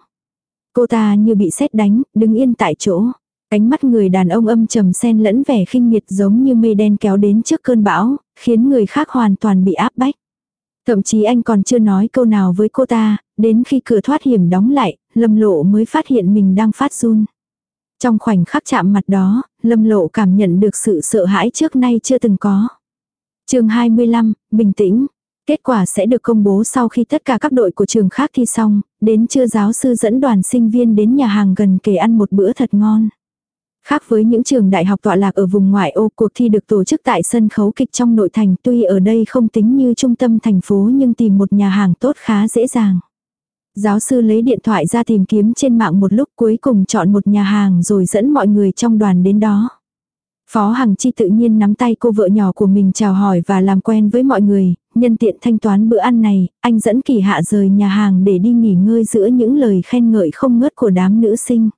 Cô ta như bị sét đánh, đứng yên tại chỗ. Ánh mắt người đàn ông âm trầm xen lẫn vẻ khinh miệt giống như mây đen kéo đến trước cơn bão, khiến người khác hoàn toàn bị áp bách. Thậm chí anh còn chưa nói câu nào với cô ta, đến khi cửa thoát hiểm đóng lại, lâm lộ mới phát hiện mình đang phát run. Trong khoảnh khắc chạm mặt đó, lâm lộ cảm nhận được sự sợ hãi trước nay chưa từng có. chương 25, bình tĩnh. Kết quả sẽ được công bố sau khi tất cả các đội của trường khác thi xong, đến trưa giáo sư dẫn đoàn sinh viên đến nhà hàng gần kề ăn một bữa thật ngon. Khác với những trường đại học tọa lạc ở vùng ngoại ô, cuộc thi được tổ chức tại sân khấu kịch trong nội thành tuy ở đây không tính như trung tâm thành phố nhưng tìm một nhà hàng tốt khá dễ dàng. Giáo sư lấy điện thoại ra tìm kiếm trên mạng một lúc cuối cùng chọn một nhà hàng rồi dẫn mọi người trong đoàn đến đó. Phó Hằng Chi tự nhiên nắm tay cô vợ nhỏ của mình chào hỏi và làm quen với mọi người, nhân tiện thanh toán bữa ăn này, anh dẫn kỳ hạ rời nhà hàng để đi nghỉ ngơi giữa những lời khen ngợi không ngớt của đám nữ sinh.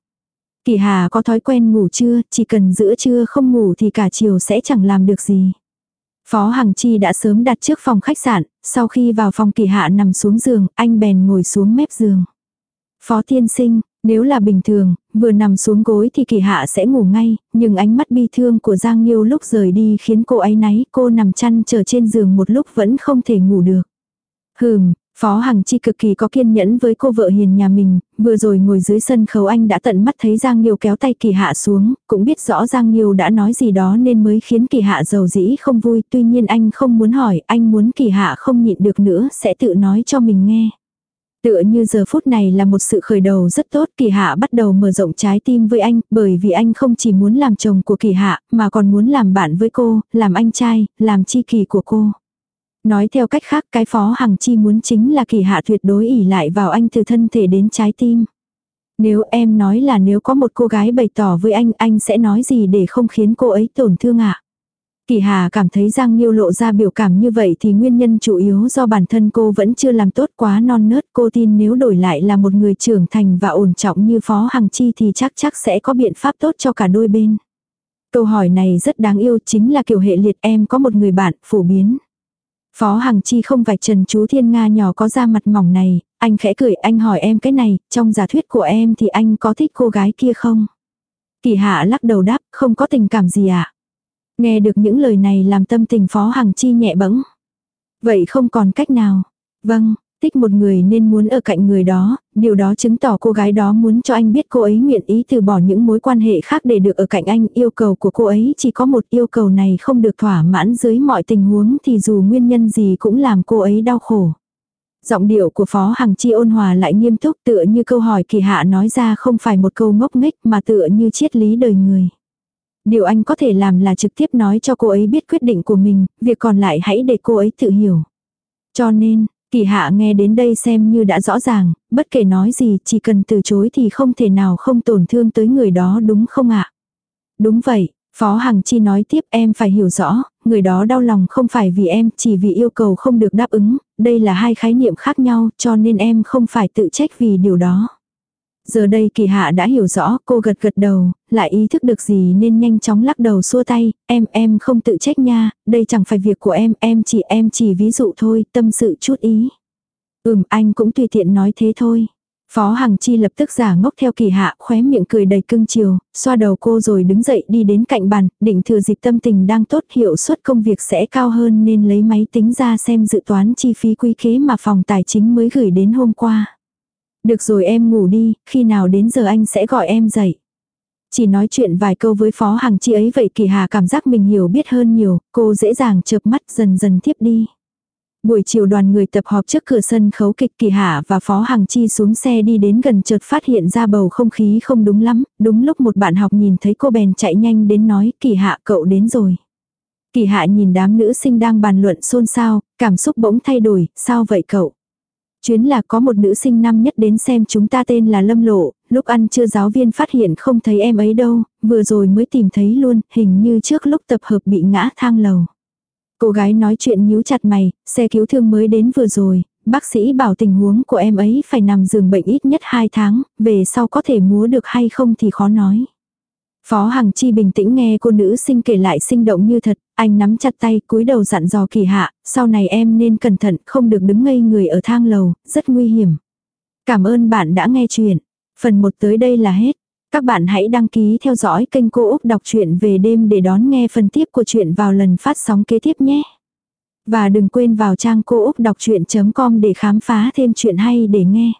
Kỳ Hà có thói quen ngủ trưa, chỉ cần giữa trưa không ngủ thì cả chiều sẽ chẳng làm được gì. Phó Hằng Chi đã sớm đặt trước phòng khách sạn, sau khi vào phòng Kỳ Hạ nằm xuống giường, anh bèn ngồi xuống mép giường. Phó tiên sinh, nếu là bình thường, vừa nằm xuống gối thì Kỳ Hạ sẽ ngủ ngay, nhưng ánh mắt bi thương của Giang Nhiêu lúc rời đi khiến cô ấy náy, cô nằm chăn chờ trên giường một lúc vẫn không thể ngủ được. Hừm, Phó Hằng Chi cực kỳ có kiên nhẫn với cô vợ hiền nhà mình, vừa rồi ngồi dưới sân khấu anh đã tận mắt thấy Giang Nhiêu kéo tay kỳ hạ xuống, cũng biết rõ Giang Nhiêu đã nói gì đó nên mới khiến kỳ hạ giàu dĩ không vui, tuy nhiên anh không muốn hỏi, anh muốn kỳ hạ không nhịn được nữa sẽ tự nói cho mình nghe. Tựa như giờ phút này là một sự khởi đầu rất tốt, kỳ hạ bắt đầu mở rộng trái tim với anh, bởi vì anh không chỉ muốn làm chồng của kỳ hạ, mà còn muốn làm bạn với cô, làm anh trai, làm chi kỳ của cô. Nói theo cách khác cái phó hằng chi muốn chính là kỳ hạ tuyệt đối ỉ lại vào anh từ thân thể đến trái tim. Nếu em nói là nếu có một cô gái bày tỏ với anh, anh sẽ nói gì để không khiến cô ấy tổn thương ạ? À? Kỳ Hà cảm thấy Giang Nhiêu lộ ra biểu cảm như vậy thì nguyên nhân chủ yếu do bản thân cô vẫn chưa làm tốt quá non nớt. Cô tin nếu đổi lại là một người trưởng thành và ổn trọng như Phó Hằng Chi thì chắc chắc sẽ có biện pháp tốt cho cả đôi bên. Câu hỏi này rất đáng yêu chính là kiểu hệ liệt em có một người bạn phổ biến. Phó Hằng Chi không vạch trần chú Thiên Nga nhỏ có da mặt mỏng này, anh khẽ cười anh hỏi em cái này, trong giả thuyết của em thì anh có thích cô gái kia không? Kỳ hạ lắc đầu đáp, không có tình cảm gì ạ. À? Nghe được những lời này làm tâm tình Phó Hằng Chi nhẹ bẫng. Vậy không còn cách nào. Vâng, thích một người nên muốn ở cạnh người đó, điều đó chứng tỏ cô gái đó muốn cho anh biết cô ấy nguyện ý từ bỏ những mối quan hệ khác để được ở cạnh anh. Yêu cầu của cô ấy chỉ có một yêu cầu này không được thỏa mãn dưới mọi tình huống thì dù nguyên nhân gì cũng làm cô ấy đau khổ. Giọng điệu của Phó Hằng Chi ôn hòa lại nghiêm túc tựa như câu hỏi kỳ hạ nói ra không phải một câu ngốc nghếch mà tựa như triết lý đời người. Điều anh có thể làm là trực tiếp nói cho cô ấy biết quyết định của mình, việc còn lại hãy để cô ấy tự hiểu. Cho nên, Kỳ hạ nghe đến đây xem như đã rõ ràng, bất kể nói gì chỉ cần từ chối thì không thể nào không tổn thương tới người đó đúng không ạ? Đúng vậy, Phó Hằng Chi nói tiếp em phải hiểu rõ, người đó đau lòng không phải vì em, chỉ vì yêu cầu không được đáp ứng, đây là hai khái niệm khác nhau cho nên em không phải tự trách vì điều đó. Giờ đây kỳ hạ đã hiểu rõ, cô gật gật đầu, lại ý thức được gì nên nhanh chóng lắc đầu xua tay, em em không tự trách nha, đây chẳng phải việc của em, em chỉ em chỉ ví dụ thôi, tâm sự chút ý. Ừm anh cũng tùy tiện nói thế thôi. Phó Hằng Chi lập tức giả ngốc theo kỳ hạ, khóe miệng cười đầy cưng chiều, xoa đầu cô rồi đứng dậy đi đến cạnh bàn, định thừa dịp tâm tình đang tốt hiệu suất công việc sẽ cao hơn nên lấy máy tính ra xem dự toán chi phí quy kế mà phòng tài chính mới gửi đến hôm qua. Được rồi em ngủ đi, khi nào đến giờ anh sẽ gọi em dậy. Chỉ nói chuyện vài câu với Phó Hằng Chi ấy vậy Kỳ Hà cảm giác mình hiểu biết hơn nhiều, cô dễ dàng chợp mắt dần dần tiếp đi. Buổi chiều đoàn người tập họp trước cửa sân khấu kịch Kỳ Hạ và Phó Hằng Chi xuống xe đi đến gần chợt phát hiện ra bầu không khí không đúng lắm, đúng lúc một bạn học nhìn thấy cô bèn chạy nhanh đến nói Kỳ Hạ cậu đến rồi. Kỳ Hạ nhìn đám nữ sinh đang bàn luận xôn xao, cảm xúc bỗng thay đổi, sao vậy cậu? Chuyến là có một nữ sinh năm nhất đến xem chúng ta tên là Lâm Lộ, lúc ăn trưa giáo viên phát hiện không thấy em ấy đâu, vừa rồi mới tìm thấy luôn, hình như trước lúc tập hợp bị ngã thang lầu. Cô gái nói chuyện nhíu chặt mày, xe cứu thương mới đến vừa rồi, bác sĩ bảo tình huống của em ấy phải nằm giường bệnh ít nhất 2 tháng, về sau có thể múa được hay không thì khó nói. Phó Hằng Chi bình tĩnh nghe cô nữ sinh kể lại sinh động như thật, anh nắm chặt tay cúi đầu dặn dò kỳ hạ, sau này em nên cẩn thận, không được đứng ngây người ở thang lầu, rất nguy hiểm. Cảm ơn bạn đã nghe chuyện. Phần 1 tới đây là hết. Các bạn hãy đăng ký theo dõi kênh Cô Úc Đọc truyện về đêm để đón nghe phần tiếp của chuyện vào lần phát sóng kế tiếp nhé. Và đừng quên vào trang cô úc đọc chuyện.com để khám phá thêm chuyện hay để nghe.